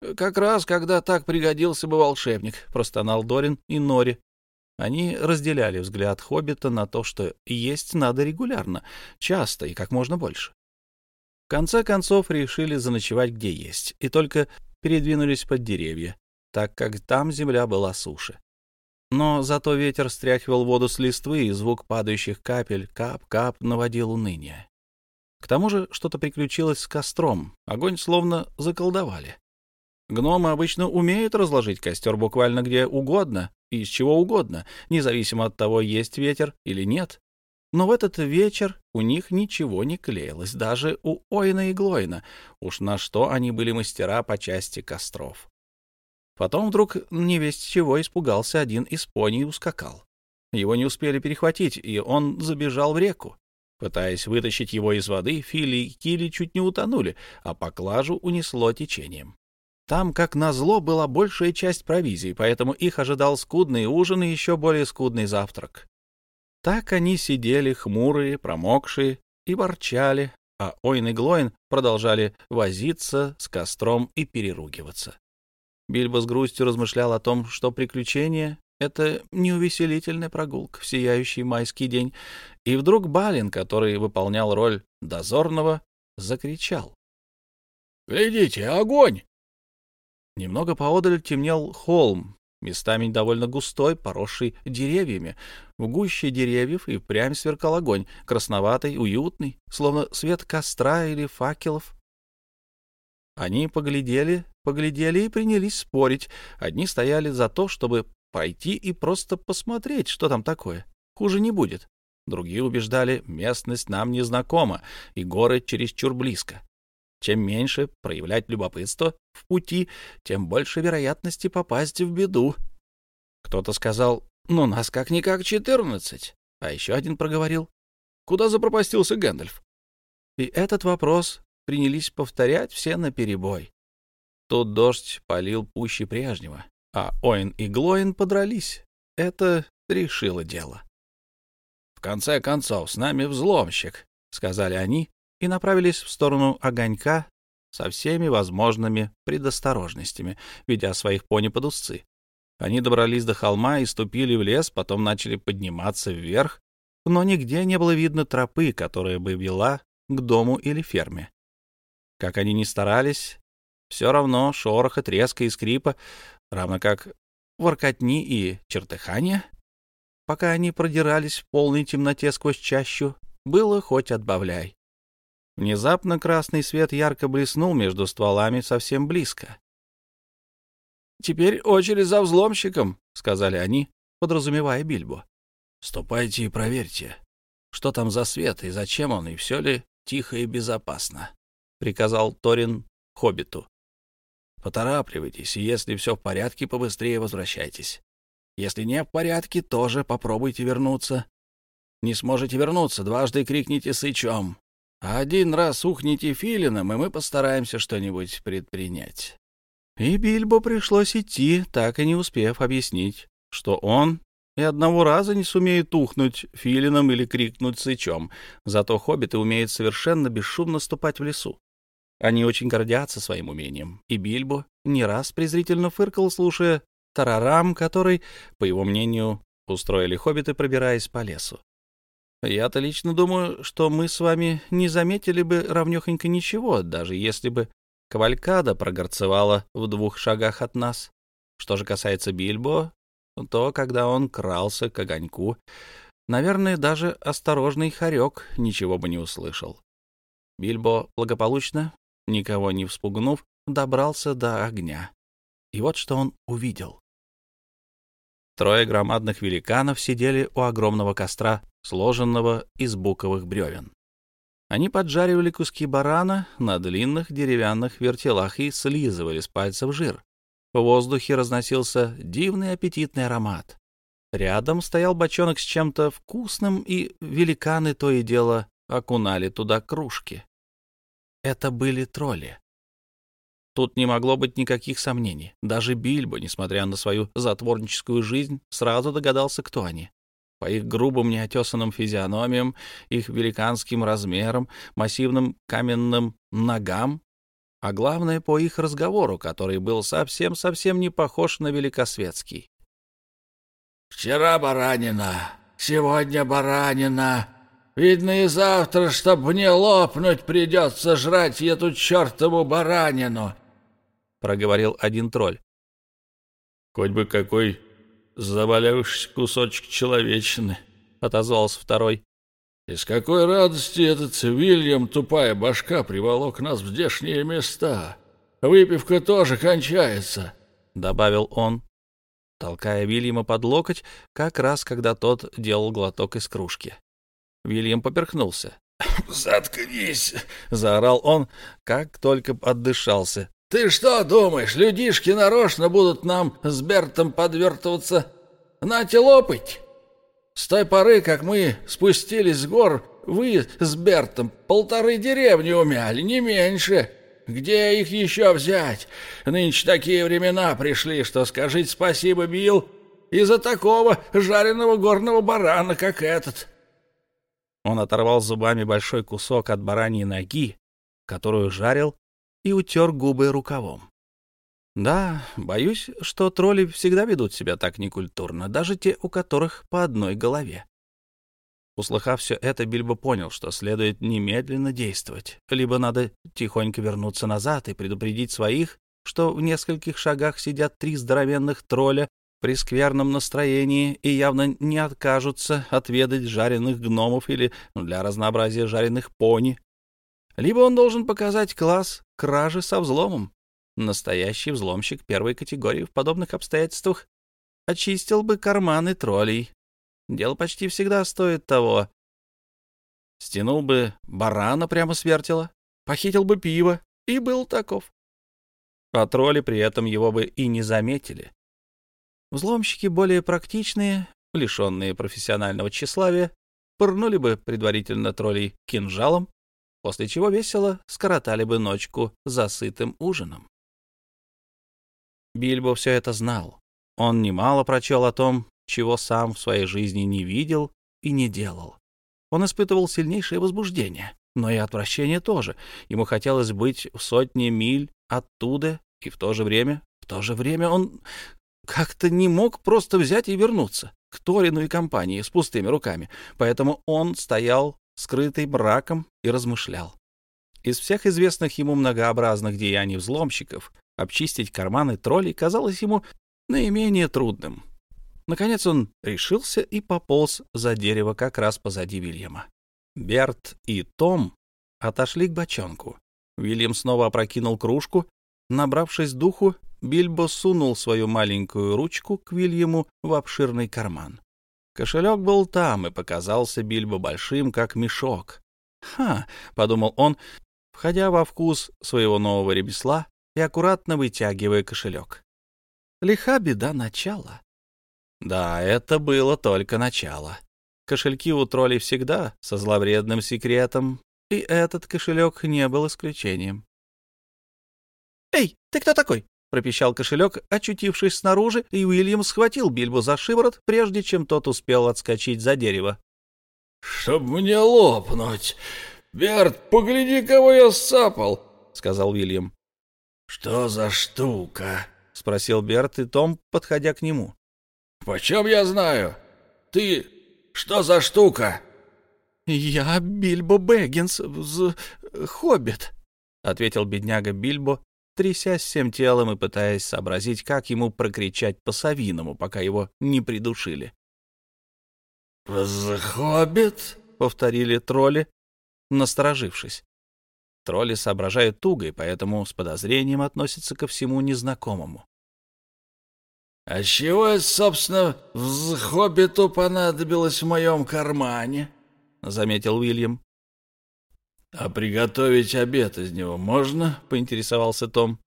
— Как раз, когда так пригодился бы волшебник, — простонал Дорин и Нори. Они разделяли взгляд Хоббита на то, что есть надо регулярно, часто и как можно больше конце концов решили заночевать где есть, и только передвинулись под деревья, так как там земля была суше. Но зато ветер стряхивал воду с листвы, и звук падающих капель кап-кап наводил уныние. К тому же что-то приключилось с костром, огонь словно заколдовали. Гномы обычно умеют разложить костер буквально где угодно и из чего угодно, независимо от того, есть ветер или нет. Но в этот вечер у них ничего не клеилось, даже у Ойна и Глойна, уж на что они были мастера по части костров. Потом вдруг невесть чего испугался один из пони и ускакал. Его не успели перехватить, и он забежал в реку. Пытаясь вытащить его из воды, Фили и Кили чуть не утонули, а поклажу унесло течением. Там, как назло, была большая часть провизии, поэтому их ожидал скудный ужин и еще более скудный завтрак. Так они сидели хмурые, промокшие и ворчали, а Ойн и Глоин продолжали возиться с костром и переругиваться. Бильбо с грустью размышлял о том, что приключение — это неувеселительная прогулка в сияющий майский день, и вдруг Балин, который выполнял роль дозорного, закричал. «Глядите, огонь!» Немного поодаль темнел холм, местами довольно густой, поросший деревьями, в гуще деревьев и прям сверкал огонь, красноватый, уютный, словно свет костра или факелов. Они поглядели, поглядели и принялись спорить. Одни стояли за то, чтобы пойти и просто посмотреть, что там такое. Хуже не будет. Другие убеждали, местность нам незнакома, и горы чересчур близко. Чем меньше проявлять любопытство в пути, тем больше вероятности попасть в беду. Кто-то сказал, ну нас как-никак четырнадцать, а еще один проговорил, куда запропастился Гэндальф? И этот вопрос принялись повторять все наперебой. Тут дождь полил пуще прежнего, а Оин и Глоин подрались. Это решило дело. «В конце концов, с нами взломщик», — сказали они, и направились в сторону огонька со всеми возможными предосторожностями, ведя своих пони под узцы. Они добрались до холма и ступили в лес, потом начали подниматься вверх, но нигде не было видно тропы, которая бы вела к дому или ферме. Как они ни старались, все равно шороха, треска и скрипа, равно как воркотни и чертыхания, пока они продирались в полной темноте сквозь чащу, было хоть отбавляй. Внезапно красный свет ярко блеснул между стволами совсем близко. «Теперь очередь за взломщиком», — сказали они, подразумевая Бильбо. «Ступайте и проверьте, что там за свет и зачем он, и все ли тихо и безопасно», — приказал Торин Хоббиту. «Поторапливайтесь, и если все в порядке, побыстрее возвращайтесь. Если не в порядке, тоже попробуйте вернуться. Не сможете вернуться, дважды крикните сычом, один раз ухните филином, и мы постараемся что-нибудь предпринять». И Бильбо пришлось идти, так и не успев объяснить, что он и одного раза не сумеет ухнуть филином или крикнуть сычом, зато хоббиты умеют совершенно бесшумно ступать в лесу. Они очень гордятся своим умением, и Бильбо не раз презрительно фыркал, слушая тарарам, который, по его мнению, устроили хоббиты, пробираясь по лесу. Я-то лично думаю, что мы с вами не заметили бы равнёхонько ничего, даже если бы кавалькада прогорцевала в двух шагах от нас. Что же касается Бильбо, то когда он крался к огоньку, наверное, даже осторожный хорек ничего бы не услышал. Бильбо благополучно, никого не вспугнув, добрался до огня. И вот что он увидел. Трое громадных великанов сидели у огромного костра, сложенного из буковых бревен. Они поджаривали куски барана на длинных деревянных вертелах и слизывали с пальцев жир. В воздухе разносился дивный аппетитный аромат. Рядом стоял бочонок с чем-то вкусным, и великаны то и дело окунали туда кружки. Это были тролли. Тут не могло быть никаких сомнений. Даже Бильбо, несмотря на свою затворническую жизнь, сразу догадался, кто они. По их грубым неотесанным физиономиям, их великанским размерам, массивным каменным ногам, а главное, по их разговору, который был совсем-совсем не похож на великосветский. «Вчера баранина, сегодня баранина. Видно, и завтра, чтоб мне лопнуть, придется жрать эту чертову баранину. — проговорил один тролль. «Хоть бы какой заболевший кусочек человечины», — отозвался второй. «Из какой радости этот Вильям, тупая башка, приволок нас в здешние места. Выпивка тоже кончается», — добавил он, толкая Вильяма под локоть, как раз когда тот делал глоток из кружки. Вильям поперхнулся. «Заткнись!» — заорал он, как только отдышался. Ты что думаешь, людишки нарочно будут нам с Бертом подвертываться? Нате лопать! С той поры, как мы спустились с гор, вы с Бертом полторы деревни умяли, не меньше. Где их еще взять? Нынче такие времена пришли, что скажите спасибо, Билл, из-за такого жареного горного барана, как этот. Он оторвал зубами большой кусок от бараньей ноги, которую жарил, и утер губы рукавом. Да, боюсь, что тролли всегда ведут себя так некультурно, даже те, у которых по одной голове. Услыхав все это, Бильбо понял, что следует немедленно действовать. Либо надо тихонько вернуться назад и предупредить своих, что в нескольких шагах сидят три здоровенных тролля при скверном настроении и явно не откажутся отведать жареных гномов или, для разнообразия, жареных пони. Либо он должен показать класс кражи со взломом. Настоящий взломщик первой категории в подобных обстоятельствах очистил бы карманы троллей. Дело почти всегда стоит того. Стянул бы барана прямо с вертела, похитил бы пиво и был таков. А тролли при этом его бы и не заметили. Взломщики более практичные, лишенные профессионального тщеславия, пырнули бы предварительно троллей кинжалом после чего весело скоротали бы ночку за сытым ужином. Бильбо все это знал. Он немало прочел о том, чего сам в своей жизни не видел и не делал. Он испытывал сильнейшее возбуждение, но и отвращение тоже. Ему хотелось быть в сотне миль оттуда, и в то же время, в то же время он как-то не мог просто взять и вернуться к Торину и компании с пустыми руками, поэтому он стоял скрытый браком и размышлял. Из всех известных ему многообразных деяний взломщиков обчистить карманы троллей казалось ему наименее трудным. Наконец он решился и пополз за дерево как раз позади Вильяма. Берт и Том отошли к бочонку. Вильям снова опрокинул кружку. Набравшись духу, Бильбо сунул свою маленькую ручку к Вильяму в обширный карман. Кошелек был там и показался Бильбо большим, как мешок. «Ха!» — подумал он, входя во вкус своего нового ремесла и аккуратно вытягивая кошелек. Лиха беда начала. Да, это было только начало. Кошельки у троллей всегда со зловредным секретом, и этот кошелек не был исключением. «Эй, ты кто такой?» Пропищал кошелек, очутившись снаружи, и Уильям схватил Бильбо за шиворот, прежде чем тот успел отскочить за дерево. «Чтоб мне лопнуть! Берт, погляди, кого я сцапал!» — сказал Уильям. «Что за штука?» — спросил Берт и Том, подходя к нему. «Почем я знаю? Ты... Что за штука?» «Я Бильбо Бэггинс, з... хоббит», — ответил бедняга Бильбо, трясясь всем телом и пытаясь сообразить, как ему прокричать по-совиному, пока его не придушили. «Захоббит?» — повторили тролли, насторожившись. Тролли соображают туго и поэтому с подозрением относятся ко всему незнакомому. «А чего, собственно, в хоббиту понадобилось в моем кармане?» — заметил Уильям. «А приготовить обед из него можно?» — поинтересовался Том.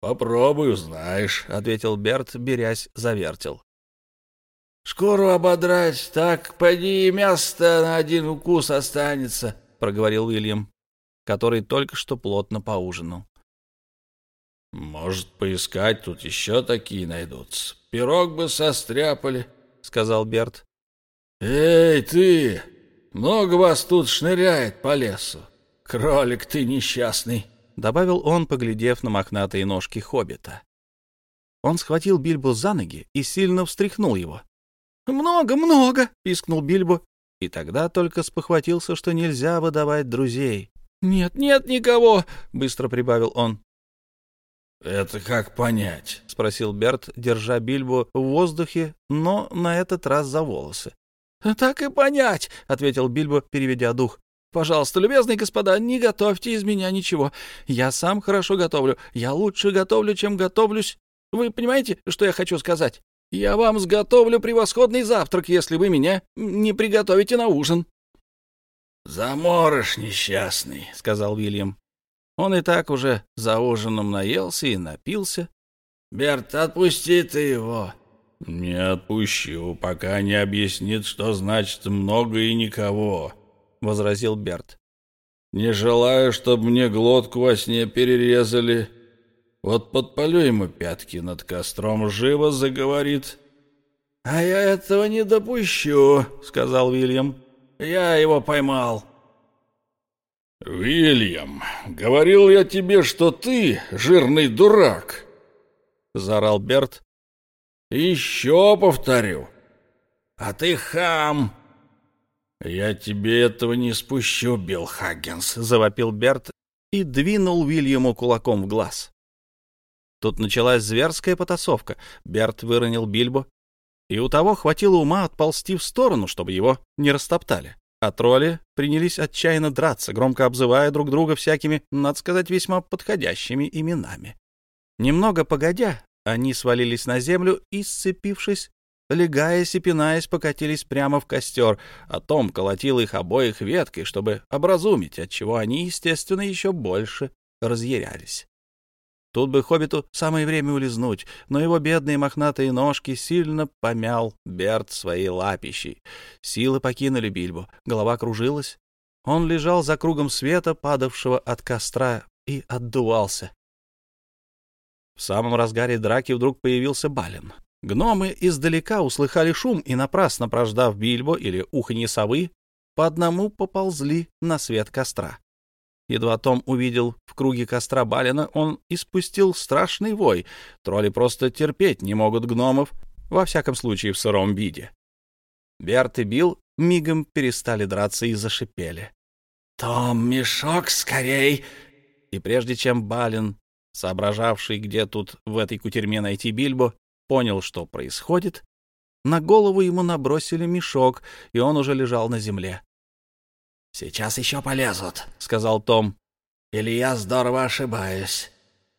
Попробую, знаешь, — ответил Берт, берясь за вертел. «Шкуру ободрать, так поди и мясо на один укус останется», — проговорил Уильям, который только что плотно поужинал. «Может, поискать, тут еще такие найдутся. Пирог бы состряпали», — сказал Берт. «Эй, ты!» Много вас тут шныряет по лесу. Кролик ты несчастный!» Добавил он, поглядев на мохнатые ножки хоббита. Он схватил Бильбу за ноги и сильно встряхнул его. «Много, много!» — пискнул Бильбу, И тогда только спохватился, что нельзя выдавать друзей. «Нет, нет никого!» — быстро прибавил он. «Это как понять?» — спросил Берт, держа Бильбу в воздухе, но на этот раз за волосы. «Так и понять», — ответил Бильбо, переведя дух. «Пожалуйста, любезные господа, не готовьте из меня ничего. Я сам хорошо готовлю. Я лучше готовлю, чем готовлюсь. Вы понимаете, что я хочу сказать? Я вам сготовлю превосходный завтрак, если вы меня не приготовите на ужин». Заморыш, несчастный», — сказал Вильям. Он и так уже за ужином наелся и напился. «Берт, отпусти ты его», не отпущу, пока не объяснит, что значит много и никого, — возразил Берт. Не желаю, чтобы мне глотку во сне перерезали. Вот подпалю ему пятки над костром, живо заговорит. — А я этого не допущу, — сказал Уильям. — Я его поймал. — Уильям, говорил я тебе, что ты жирный дурак, — заорал Берт, еще повторю. А ты хам. Я тебе этого не спущу, Билл Хаггинс, завопил Берт и двинул Вильяму кулаком в глаз. Тут началась зверская потасовка. Берт выронил Бильбо, и у того хватило ума отползти в сторону, чтобы его не растоптали. А тролли принялись отчаянно драться, громко обзывая друг друга всякими, надо сказать, весьма подходящими именами. Немного погодя, они свалились на землю и, сцепившись, Легаясь и пинаясь, покатились прямо в костер, а Том колотил их обоих веткой, чтобы образумить, отчего они, естественно, еще больше разъярялись. Тут бы хоббиту самое время улизнуть, но его бедные мохнатые ножки сильно помял Берт своей лапищей. Силы покинули Бильбу, голова кружилась. Он лежал за кругом света, падавшего от костра, и отдувался. В самом разгаре драки вдруг появился Балин. Гномы издалека услыхали шум и, напрасно прождав Бильбо или уханье совы, по одному поползли на свет костра. Едва Том увидел в круге костра Балина, он испустил страшный вой. Тролли просто терпеть не могут гномов, во всяком случае в сыром виде. Берт и Билл мигом перестали драться и зашипели. «Том, мешок скорей!» И прежде чем Балин Соображавший, где тут в этой кутерьме найти Бильбо, понял, что происходит. На голову ему набросили мешок, и он уже лежал на земле. «Сейчас еще полезут», — сказал Том. «Или я здорово ошибаюсь».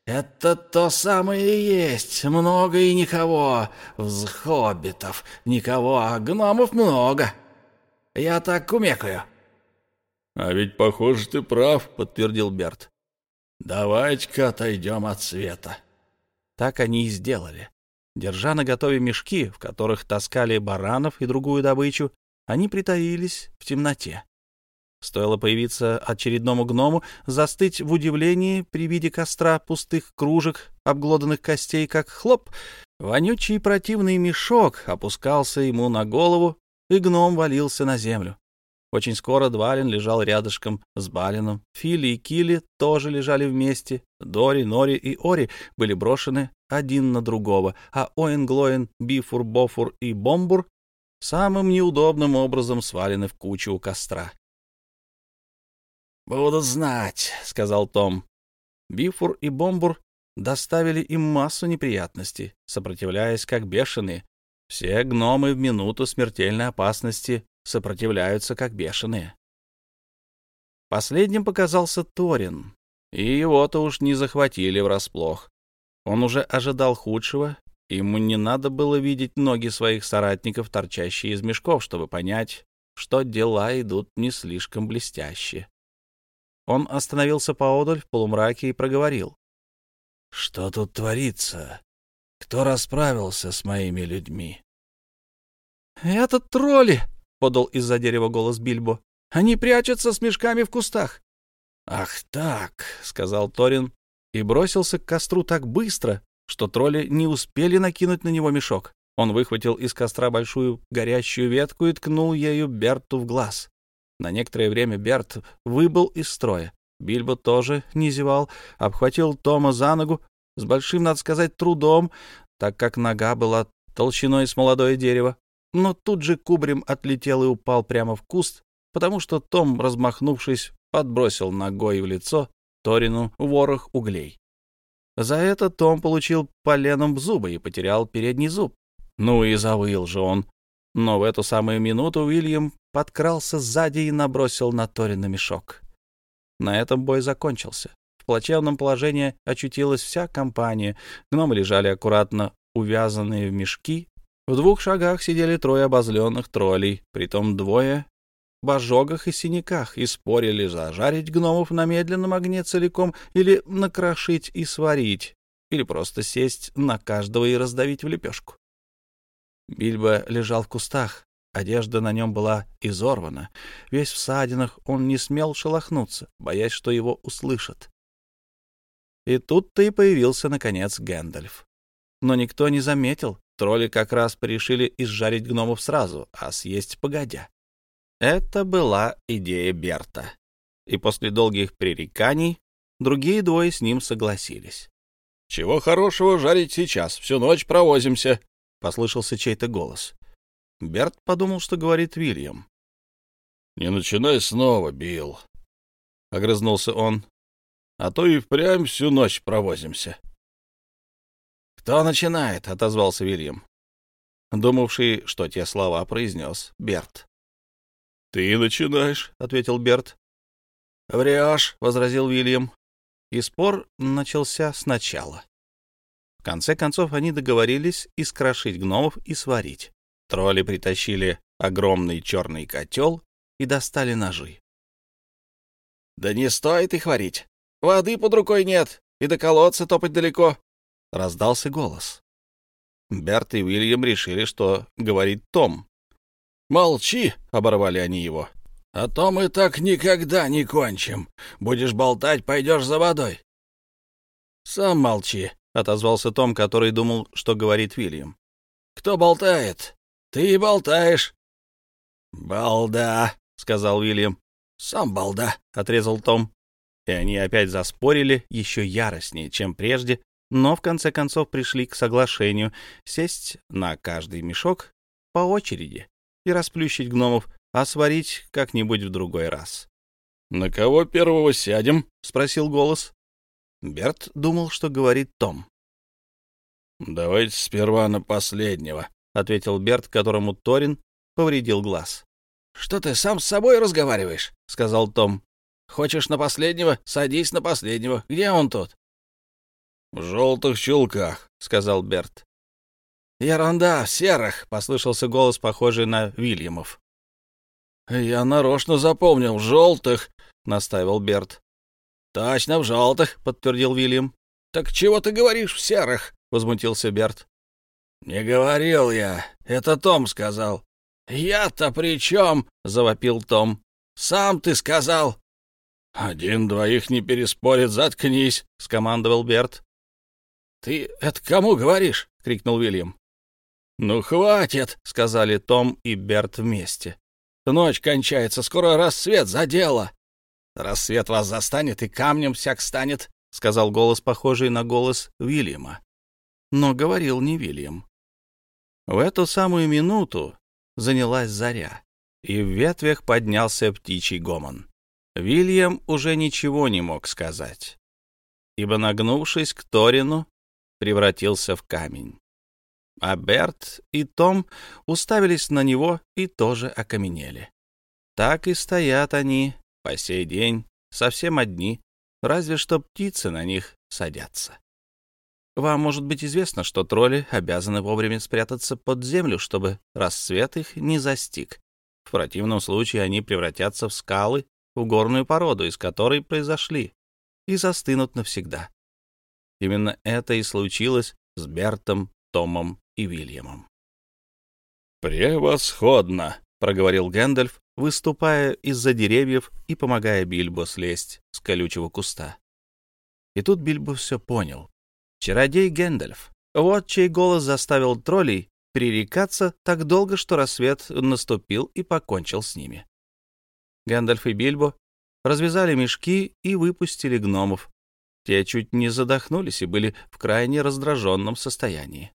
«Это то самое и есть. Много и никого. Взхоббитов никого, а гномов много. Я так кумекаю». «А ведь, похоже, ты прав», — подтвердил Берт. Давайте-ка отойдем от света». Так они и сделали. Держа на готове мешки, в которых таскали баранов и другую добычу, они притаились в темноте. Стоило появиться очередному гному, застыть в удивлении при виде костра пустых кружек, обглоданных костей, как хлоп, вонючий противный мешок опускался ему на голову, и гном валился на землю. Очень скоро Дварин лежал рядышком с Балином. Фили и Кили тоже лежали вместе. Дори, Нори и Ори были брошены один на другого, а Оин, Глоин, Бифур, Бофур и Бомбур самым неудобным образом свалены в кучу у костра. Буду знать», — сказал Том. Бифур и Бомбур доставили им массу неприятностей, сопротивляясь как бешеные. Все гномы в минуту смертельной опасности сопротивляются как бешеные. Последним показался Торин, и его-то уж не захватили врасплох. Он уже ожидал худшего, ему не надо было видеть ноги своих соратников, торчащие из мешков, чтобы понять, что дела идут не слишком блестяще. Он остановился поодаль в полумраке и проговорил. — Что тут творится? Кто расправился с моими людьми? — Это тролли! подал из-за дерева голос Бильбо. «Они прячутся с мешками в кустах!» «Ах так!» — сказал Торин и бросился к костру так быстро, что тролли не успели накинуть на него мешок. Он выхватил из костра большую горящую ветку и ткнул ею Берту в глаз. На некоторое время Берт выбыл из строя. Бильбо тоже не зевал, обхватил Тома за ногу с большим, надо сказать, трудом, так как нога была толщиной с молодое дерево но тут же кубрем отлетел и упал прямо в куст, потому что Том, размахнувшись, подбросил ногой в лицо Торину ворох углей. За это Том получил поленом зубы и потерял передний зуб. Ну и завыл же он. Но в эту самую минуту Уильям подкрался сзади и набросил на Торина мешок. На этом бой закончился. В плачевном положении очутилась вся компания. Гномы лежали аккуратно увязанные в мешки, в двух шагах сидели трое обозленных троллей, притом двое в ожогах и синяках, и спорили зажарить гномов на медленном огне целиком или накрошить и сварить, или просто сесть на каждого и раздавить в лепешку. Бильбо лежал в кустах, одежда на нем была изорвана. Весь в садинах он не смел шелохнуться, боясь, что его услышат. И тут-то и появился, наконец, Гэндальф. Но никто не заметил, Тролли как раз порешили изжарить гномов сразу, а съесть погодя. Это была идея Берта. И после долгих пререканий другие двое с ним согласились. «Чего хорошего жарить сейчас? Всю ночь провозимся», — послышался чей-то голос. Берт подумал, что говорит Вильям. «Не начинай снова, Билл», — огрызнулся он. «А то и впрямь всю ночь провозимся. «Кто начинает?» — отозвался Вильям, думавший, что те слова произнес Берт. «Ты начинаешь», — ответил Берт. «Врешь», — возразил Вильям. И спор начался сначала. В конце концов они договорились искрошить гномов и сварить. Тролли притащили огромный черный котел и достали ножи. «Да не стоит их варить. Воды под рукой нет, и до колодца топать далеко», раздался голос. Берт и Уильям решили, что говорит Том. «Молчи!» — оборвали они его. «А то мы так никогда не кончим. Будешь болтать, пойдешь за водой». «Сам молчи», — отозвался Том, который думал, что говорит Уильям. «Кто болтает? Ты и болтаешь». «Балда», — сказал Уильям. «Сам балда», — отрезал Том. И они опять заспорили еще яростнее, чем прежде, но в конце концов пришли к соглашению сесть на каждый мешок по очереди и расплющить гномов, а сварить как-нибудь в другой раз. «На кого первого сядем?» — спросил голос. Берт думал, что говорит Том. «Давайте сперва на последнего», — ответил Берт, которому Торин повредил глаз. «Что ты сам с собой разговариваешь?» — сказал Том. «Хочешь на последнего? Садись на последнего. Где он тут?» «В желтых чулках», — сказал Берт. «Ерунда, в серых», — послышался голос, похожий на Вильямов. «Я нарочно запомнил, в желтых», — настаивал Берт. «Точно, в желтых», — подтвердил Вильям. «Так чего ты говоришь в серых?» — возмутился Берт. «Не говорил я. Это Том сказал». «Я-то при чем?» — завопил Том. «Сам ты сказал». «Один двоих не переспорит, заткнись», — скомандовал Берт. «Ты это кому говоришь?» — крикнул Уильям. «Ну, хватит!» — сказали Том и Берт вместе. «Ночь кончается, скоро рассвет за дело!» «Рассвет вас застанет и камнем всяк станет!» — сказал голос, похожий на голос Уильяма. Но говорил не Уильям. В эту самую минуту занялась заря, и в ветвях поднялся птичий гомон. Вильям уже ничего не мог сказать, ибо, нагнувшись к Торину, превратился в камень. А Берт и Том уставились на него и тоже окаменели. Так и стоят они по сей день, совсем одни, разве что птицы на них садятся. Вам может быть известно, что тролли обязаны вовремя спрятаться под землю, чтобы рассвет их не застиг. В противном случае они превратятся в скалы, в горную породу, из которой произошли, и застынут навсегда. Именно это и случилось с Бертом, Томом и Вильямом. «Превосходно!» — проговорил Гэндальф, выступая из-за деревьев и помогая Бильбо слезть с колючего куста. И тут Бильбо все понял. Чародей Гэндальф. Вот чей голос заставил троллей пререкаться так долго, что рассвет наступил и покончил с ними. Гэндальф и Бильбо развязали мешки и выпустили гномов, те чуть не задохнулись и были в крайне раздраженном состоянии.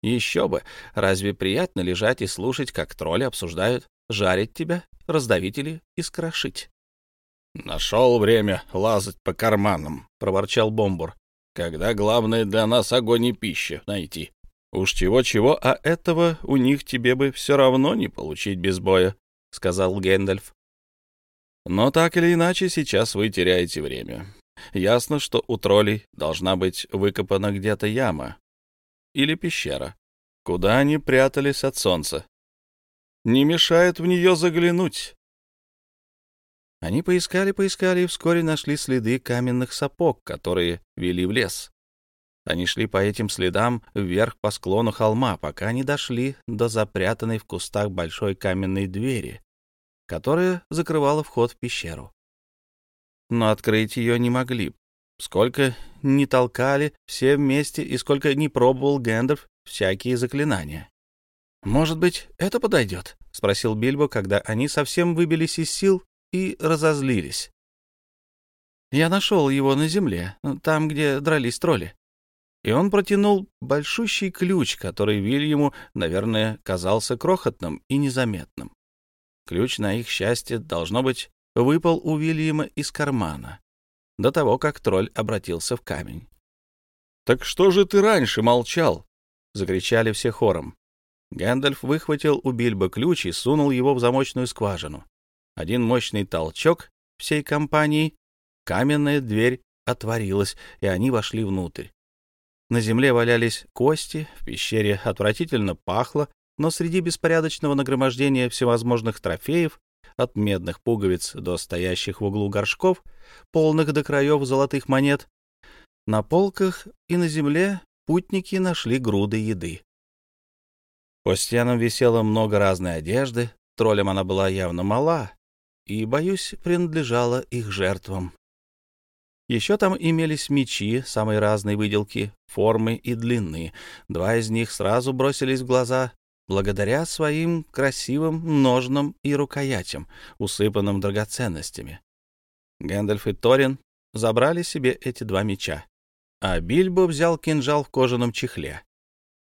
Еще бы, разве приятно лежать и слушать, как тролли обсуждают жарить тебя, раздавить или искрошить? «Нашел время лазать по карманам», — проворчал Бомбур, «когда главное для нас огонь и пища найти. Уж чего-чего, а этого у них тебе бы все равно не получить без боя», — сказал Гэндальф. «Но так или иначе, сейчас вы теряете время. Ясно, что у троллей должна быть выкопана где-то яма или пещера, куда они прятались от солнца. Не мешает в нее заглянуть. Они поискали-поискали и вскоре нашли следы каменных сапог, которые вели в лес. Они шли по этим следам вверх по склону холма, пока не дошли до запрятанной в кустах большой каменной двери, которая закрывала вход в пещеру но открыть ее не могли. Сколько не толкали все вместе и сколько не пробовал Гэндальф всякие заклинания. «Может быть, это подойдет?» — спросил Бильбо, когда они совсем выбились из сил и разозлились. «Я нашел его на земле, там, где дрались тролли», и он протянул большущий ключ, который Вильяму, наверное, казался крохотным и незаметным. Ключ, на их счастье, должно быть, выпал у Вильяма из кармана до того, как тролль обратился в камень. «Так что же ты раньше молчал?» — закричали все хором. Гэндальф выхватил у Бильбо ключ и сунул его в замочную скважину. Один мощный толчок всей компании, каменная дверь отворилась, и они вошли внутрь. На земле валялись кости, в пещере отвратительно пахло, но среди беспорядочного нагромождения всевозможных трофеев от медных пуговиц до стоящих в углу горшков, полных до краев золотых монет. На полках и на земле путники нашли груды еды. По стенам висело много разной одежды, троллем она была явно мала и, боюсь, принадлежала их жертвам. Еще там имелись мечи самой разной выделки, формы и длины. Два из них сразу бросились в глаза благодаря своим красивым ножнам и рукоятям, усыпанным драгоценностями. Гэндальф и Торин забрали себе эти два меча, а Бильбо взял кинжал в кожаном чехле.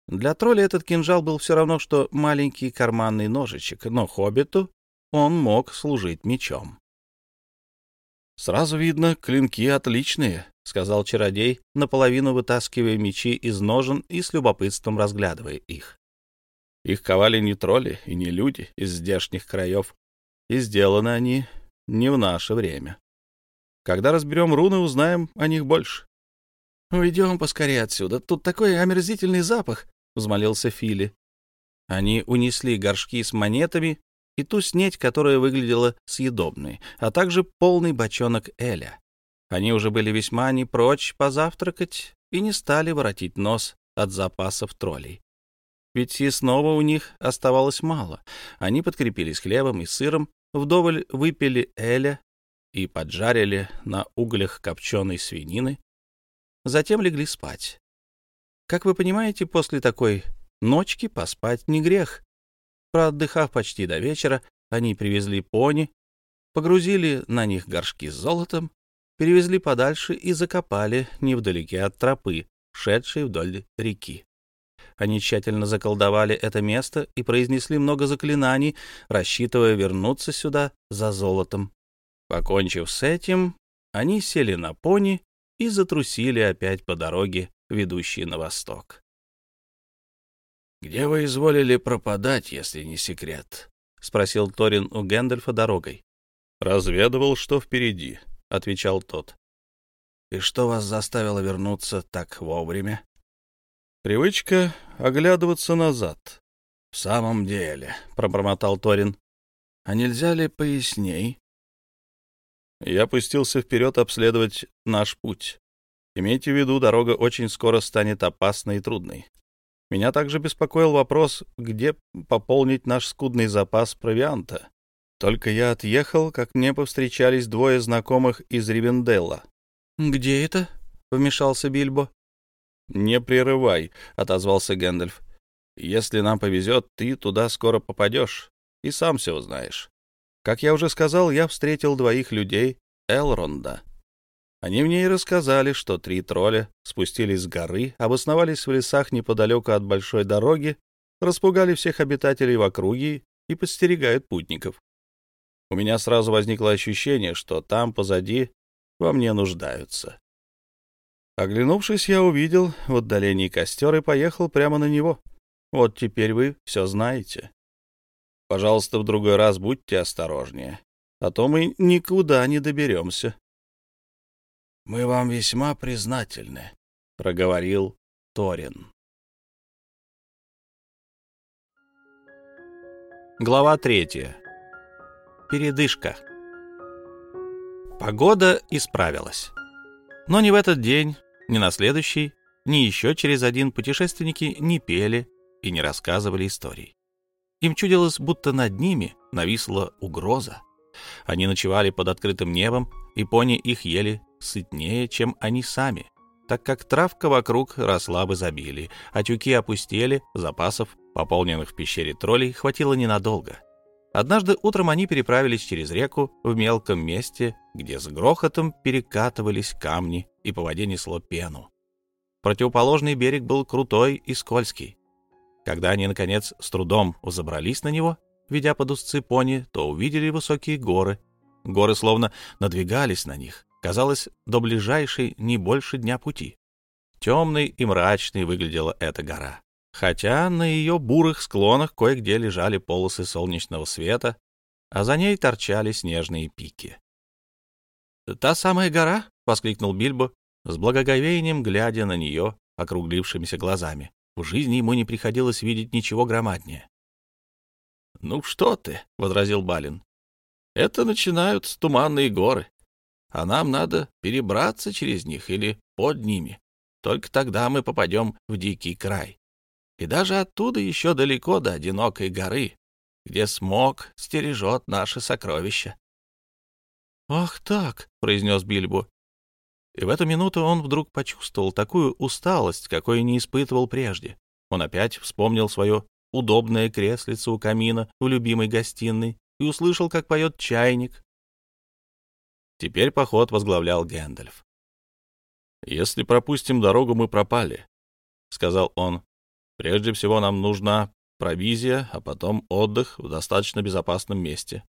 Для тролля этот кинжал был все равно, что маленький карманный ножичек, но хоббиту он мог служить мечом. «Сразу видно, клинки отличные», — сказал чародей, наполовину вытаскивая мечи из ножен и с любопытством разглядывая их. Их ковали не тролли и не люди из здешних краев, и сделаны они не в наше время. Когда разберем руны, узнаем о них больше. — Уйдем поскорее отсюда, тут такой омерзительный запах, — взмолился Фили. Они унесли горшки с монетами и ту снеть, которая выглядела съедобной, а также полный бочонок Эля. Они уже были весьма не прочь позавтракать и не стали воротить нос от запасов троллей. Ведь снова у них оставалось мало. Они подкрепились хлебом и сыром, вдоволь выпили эля и поджарили на углях копченой свинины. Затем легли спать. Как вы понимаете, после такой ночки поспать не грех. Проотдыхав почти до вечера, они привезли пони, погрузили на них горшки с золотом, перевезли подальше и закопали невдалеке от тропы, шедшей вдоль реки. Они тщательно заколдовали это место и произнесли много заклинаний, рассчитывая вернуться сюда за золотом. Покончив с этим, они сели на пони и затрусили опять по дороге, ведущей на восток. «Где вы изволили пропадать, если не секрет?» — спросил Торин у Гэндальфа дорогой. «Разведывал, что впереди», — отвечал тот. «И что вас заставило вернуться так вовремя?» Привычка оглядываться назад. «В самом деле», — пробормотал Торин, — «а нельзя ли поясней?» Я пустился вперед обследовать наш путь. Имейте в виду, дорога очень скоро станет опасной и трудной. Меня также беспокоил вопрос, где пополнить наш скудный запас провианта. Только я отъехал, как мне повстречались двое знакомых из Ривенделла. «Где это?» — вмешался Бильбо. «Не прерывай», а — отозвался Гэндальф. «Если нам повезет, ты туда скоро попадешь и сам все узнаешь. Как я уже сказал, я встретил двоих людей Элронда. Они мне и рассказали, что три тролля спустились с горы, обосновались в лесах неподалеку от большой дороги, распугали всех обитателей в округе и подстерегают путников. У меня сразу возникло ощущение, что там позади во мне нуждаются. Оглянувшись, я увидел в отдалении костер и поехал прямо на него. Вот теперь вы все знаете. Пожалуйста, в другой раз будьте осторожнее, а то мы никуда не доберемся. — Мы вам весьма признательны, — проговорил Торин. Глава третья. Передышка. Погода исправилась. Но не в этот день, ни на следующий, ни еще через один путешественники не пели и не рассказывали историй. Им чудилось, будто над ними нависла угроза. Они ночевали под открытым небом, и пони их ели сытнее, чем они сами, так как травка вокруг росла в изобилии, а тюки опустели, запасов, пополненных в пещере троллей, хватило ненадолго — Однажды утром они переправились через реку в мелком месте, где с грохотом перекатывались камни и по воде несло пену. Противоположный берег был крутой и скользкий. Когда они, наконец, с трудом взобрались на него, ведя под узцы пони, то увидели высокие горы. Горы словно надвигались на них. Казалось, до ближайшей не больше дня пути. Темной и мрачной выглядела эта гора хотя на ее бурых склонах кое-где лежали полосы солнечного света, а за ней торчали снежные пики. «Та самая гора?» — воскликнул Бильбо, с благоговением глядя на нее округлившимися глазами. В жизни ему не приходилось видеть ничего громаднее. «Ну что ты!» — возразил Балин. «Это начинают туманные горы, а нам надо перебраться через них или под ними. Только тогда мы попадем в дикий край». И даже оттуда еще далеко до одинокой горы, где смог стережет наши сокровища. «Ах так!» — произнес Бильбо. И в эту минуту он вдруг почувствовал такую усталость, какой не испытывал прежде. Он опять вспомнил свое удобное креслице у камина в любимой гостиной и услышал, как поет чайник. Теперь поход возглавлял Гэндальф. «Если пропустим дорогу, мы пропали», — сказал он Прежде всего нам нужна провизия, а потом отдых в достаточно безопасном месте.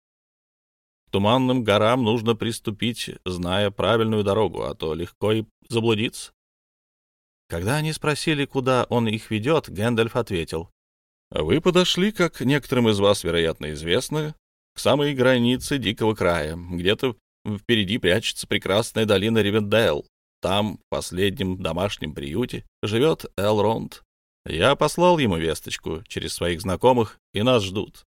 К туманным горам нужно приступить, зная правильную дорогу, а то легко и заблудиться. Когда они спросили, куда он их ведет, Гэндальф ответил. «Вы подошли, как некоторым из вас, вероятно, известно, к самой границе Дикого Края. Где-то впереди прячется прекрасная долина Ревендейл. Там, в последнем домашнем приюте, живет Элронд, я послал ему весточку через своих знакомых, и нас ждут.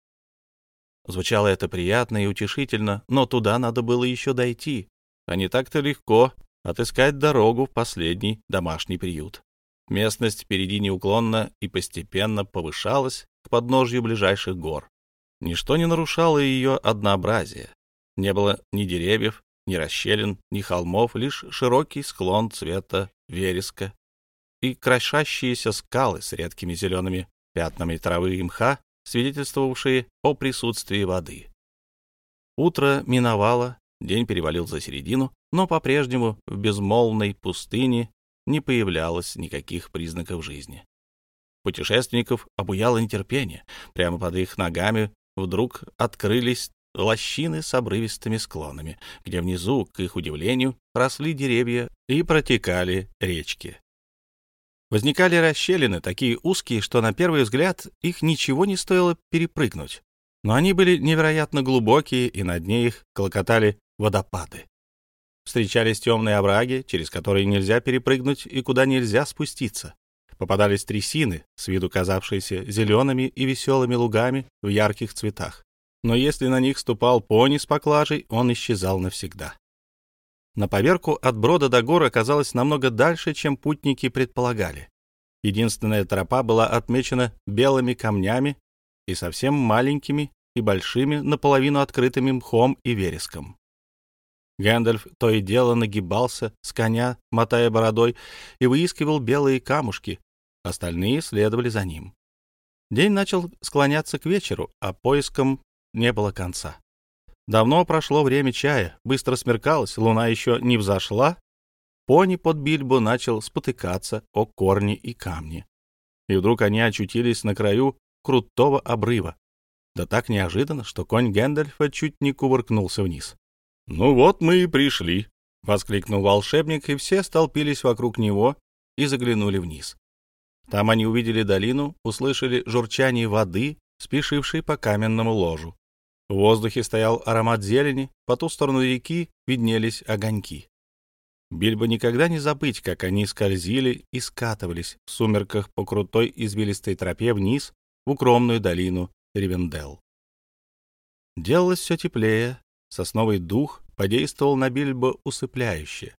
Звучало это приятно и утешительно, но туда надо было еще дойти, а не так-то легко отыскать дорогу в последний домашний приют. Местность впереди неуклонно и постепенно повышалась к подножью ближайших гор. Ничто не нарушало ее однообразие. Не было ни деревьев, ни расщелин, ни холмов, лишь широкий склон цвета вереска и крошащиеся скалы с редкими зелеными пятнами травы и мха, свидетельствовавшие о присутствии воды. Утро миновало, день перевалил за середину, но по-прежнему в безмолвной пустыне не появлялось никаких признаков жизни. Путешественников обуяло нетерпение. Прямо под их ногами вдруг открылись лощины с обрывистыми склонами, где внизу, к их удивлению, росли деревья и протекали речки. Возникали расщелины, такие узкие, что на первый взгляд их ничего не стоило перепрыгнуть. Но они были невероятно глубокие, и на дне их клокотали водопады. Встречались темные овраги, через которые нельзя перепрыгнуть и куда нельзя спуститься. Попадались трясины, с виду казавшиеся зелеными и веселыми лугами в ярких цветах. Но если на них ступал пони с поклажей, он исчезал навсегда. На поверку, от брода до гор оказалось намного дальше, чем путники предполагали. Единственная тропа была отмечена белыми камнями и совсем маленькими и большими, наполовину открытыми мхом и вереском. Гэндальф то и дело нагибался с коня, мотая бородой, и выискивал белые камушки. Остальные следовали за ним. День начал склоняться к вечеру, а поиском не было конца. Давно прошло время чая, быстро смеркалось, луна еще не взошла. Пони под Бильбо начал спотыкаться о корни и камни. И вдруг они очутились на краю крутого обрыва. Да так неожиданно, что конь Гэндальфа чуть не кувыркнулся вниз. «Ну вот мы и пришли», — воскликнул волшебник, и все столпились вокруг него и заглянули вниз. Там они увидели долину, услышали журчание воды, спешившей по каменному ложу. В воздухе стоял аромат зелени, по ту сторону реки виднелись огоньки. Бильбо никогда не забыть, как они скользили и скатывались в сумерках по крутой извилистой тропе вниз в укромную долину Ривенделл. Делалось все теплее, сосновый дух подействовал на Бильбо усыпляюще.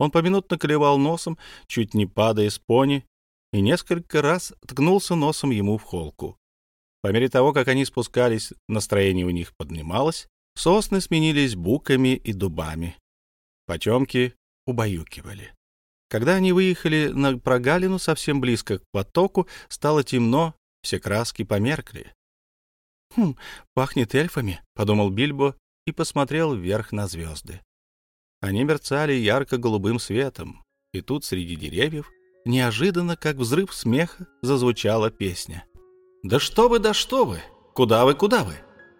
Он поминутно клевал носом, чуть не падая с пони, и несколько раз ткнулся носом ему в холку. По мере того, как они спускались, настроение у них поднималось, сосны сменились буками и дубами. Потемки убаюкивали. Когда они выехали на прогалину совсем близко к потоку, стало темно, все краски померкли. «Хм, пахнет эльфами», — подумал Бильбо и посмотрел вверх на звезды. Они мерцали ярко-голубым светом, и тут среди деревьев неожиданно, как взрыв смеха, зазвучала песня. Да что вы, да что вы! Куда вы, куда вы?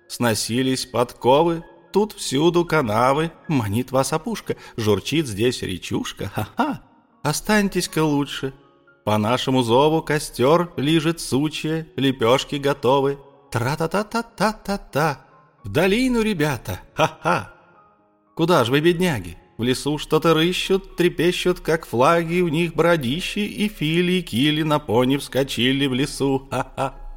Сносились подковы, тут всюду канавы, манит вас опушка, журчит здесь речушка, ха-ха! Останьтесь-ка лучше. По нашему зову костер лежит сучья, лепешки готовы. Тра-та-та-та-та-та-та! В долину, ребята, ха-ха! Куда ж вы, бедняги? В лесу что-то рыщут, трепещут, как флаги, у них бродищи и фили, и кили на пони вскочили в лесу, ха-ха!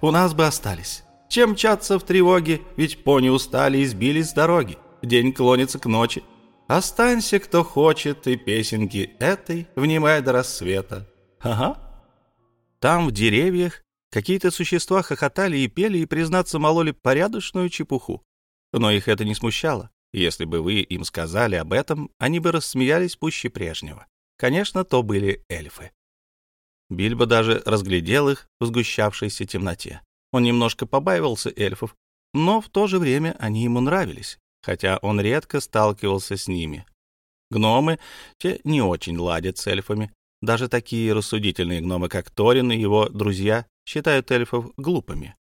У нас бы остались. Чем мчаться в тревоге, ведь пони устали и сбились с дороги. День клонится к ночи. Останься, кто хочет, и песенки этой внимай до рассвета. Ага. Там, в деревьях, какие-то существа хохотали и пели, и, признаться, мололи порядочную чепуху. Но их это не смущало. Если бы вы им сказали об этом, они бы рассмеялись пуще прежнего. Конечно, то были эльфы. Бильбо даже разглядел их в сгущавшейся темноте. Он немножко побаивался эльфов, но в то же время они ему нравились, хотя он редко сталкивался с ними. Гномы, те не очень ладят с эльфами. Даже такие рассудительные гномы, как Торин и его друзья, считают эльфов глупыми.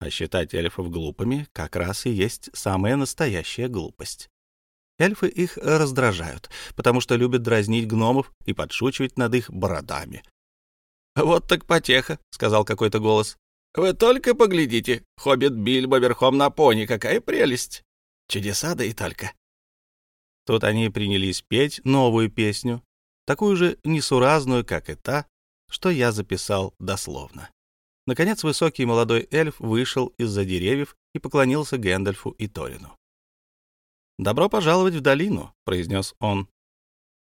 А считать эльфов глупыми как раз и есть самая настоящая глупость. Эльфы их раздражают, потому что любят дразнить гномов и подшучивать над их бородами, «Вот так потеха», — сказал какой-то голос. «Вы только поглядите, хоббит Бильбо верхом на пони, какая прелесть! Чудеса да и только!» Тут они принялись петь новую песню, такую же несуразную, как и та, что я записал дословно. Наконец высокий молодой эльф вышел из-за деревьев и поклонился Гэндальфу и Торину. «Добро пожаловать в долину», — произнес он.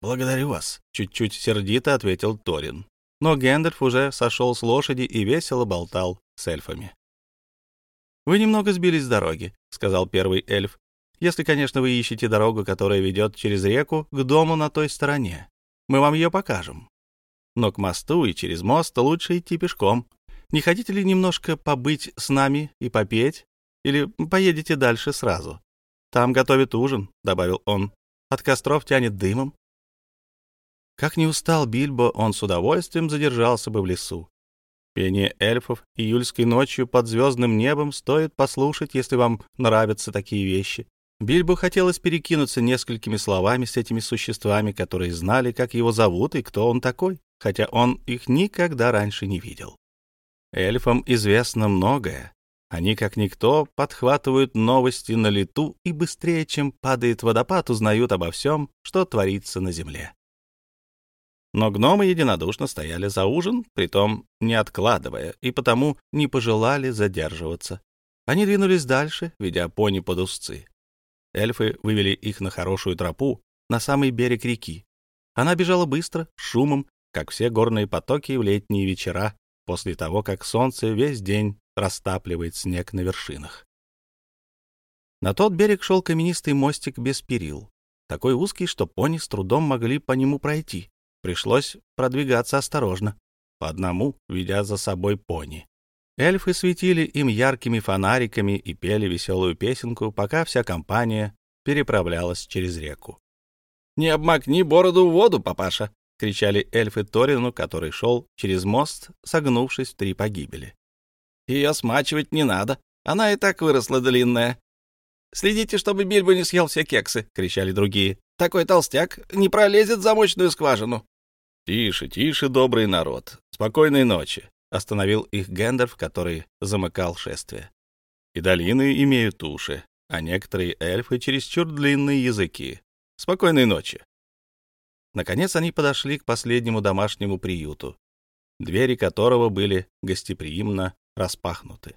«Благодарю вас», — чуть-чуть сердито ответил Торин но Гендерф уже сошел с лошади и весело болтал с эльфами. «Вы немного сбились с дороги», — сказал первый эльф, «если, конечно, вы ищете дорогу, которая ведет через реку к дому на той стороне. Мы вам ее покажем. Но к мосту и через мост лучше идти пешком. Не хотите ли немножко побыть с нами и попеть? Или поедете дальше сразу? Там готовят ужин», — добавил он. «От костров тянет дымом, как не устал Бильбо, он с удовольствием задержался бы в лесу. Пение эльфов июльской ночью под звездным небом стоит послушать, если вам нравятся такие вещи. Бильбо хотелось перекинуться несколькими словами с этими существами, которые знали, как его зовут и кто он такой, хотя он их никогда раньше не видел. Эльфам известно многое. Они, как никто, подхватывают новости на лету и быстрее, чем падает водопад, узнают обо всем, что творится на Земле. Но гномы единодушно стояли за ужин, притом не откладывая, и потому не пожелали задерживаться. Они двинулись дальше, ведя пони под узцы. Эльфы вывели их на хорошую тропу, на самый берег реки. Она бежала быстро, шумом, как все горные потоки в летние вечера, после того, как солнце весь день растапливает снег на вершинах. На тот берег шел каменистый мостик без перил, такой узкий, что пони с трудом могли по нему пройти. Пришлось продвигаться осторожно. По одному, ведя за собой пони. Эльфы светили им яркими фонариками и пели веселую песенку, пока вся компания переправлялась через реку. «Не обмакни бороду в воду, папаша!» — кричали эльфы Торину, который шел через мост, согнувшись в три погибели. «Ее смачивать не надо, она и так выросла длинная». «Следите, чтобы Бильбо не съел все кексы!» — кричали другие. «Такой толстяк не пролезет в замочную скважину!» «Тише, тише, добрый народ! Спокойной ночи!» — остановил их Гэндальф, который замыкал шествие. «И долины имеют уши, а некоторые эльфы чересчур длинные языки. Спокойной ночи!» Наконец они подошли к последнему домашнему приюту, двери которого были гостеприимно распахнуты.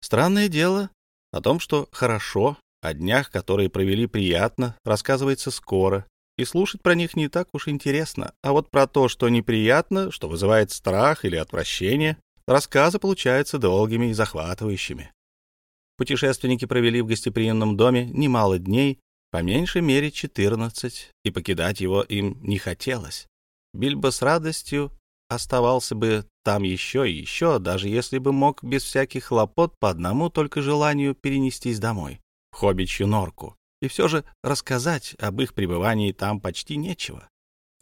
Странное дело о том, что хорошо, о днях, которые провели приятно, рассказывается скоро, и слушать про них не так уж интересно. А вот про то, что неприятно, что вызывает страх или отвращение, рассказы получаются долгими и захватывающими. Путешественники провели в гостеприимном доме немало дней, по меньшей мере 14, и покидать его им не хотелось. Бильбо с радостью оставался бы там еще и еще, даже если бы мог без всяких хлопот по одному только желанию перенестись домой, в хоббичью норку и все же рассказать об их пребывании там почти нечего.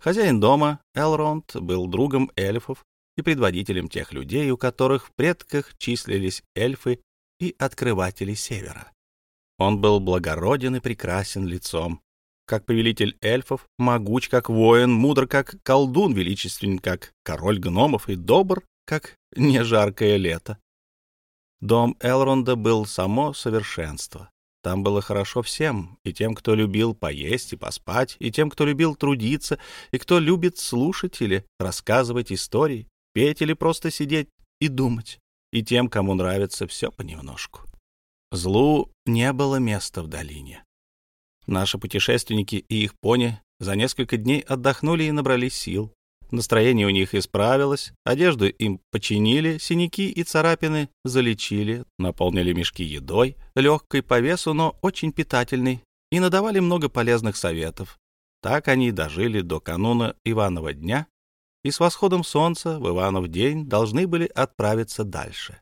Хозяин дома, Элронд, был другом эльфов и предводителем тех людей, у которых в предках числились эльфы и открыватели севера. Он был благороден и прекрасен лицом, как повелитель эльфов, могуч как воин, мудр как колдун, величествен как король гномов и добр, как нежаркое лето. Дом Элронда был само совершенство. Там было хорошо всем, и тем, кто любил поесть и поспать, и тем, кто любил трудиться, и кто любит слушать или рассказывать истории, петь или просто сидеть и думать, и тем, кому нравится все понемножку. Злу не было места в долине. Наши путешественники и их пони за несколько дней отдохнули и набрали сил. Настроение у них исправилось, одежду им починили, синяки и царапины залечили, наполнили мешки едой, легкой по весу, но очень питательной, и надавали много полезных советов. Так они дожили до кануна Иванова дня, и с восходом солнца в Иванов день должны были отправиться дальше.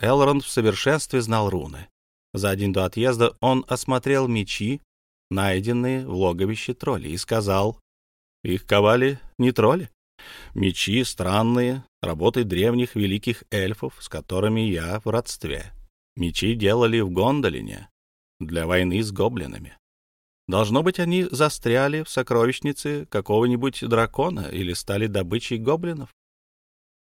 Элронд в совершенстве знал руны. За день до отъезда он осмотрел мечи, найденные в логовище троллей, и сказал их ковали не тролли. Мечи странные, работы древних великих эльфов, с которыми я в родстве. Мечи делали в Гондолине для войны с гоблинами. Должно быть, они застряли в сокровищнице какого-нибудь дракона или стали добычей гоблинов.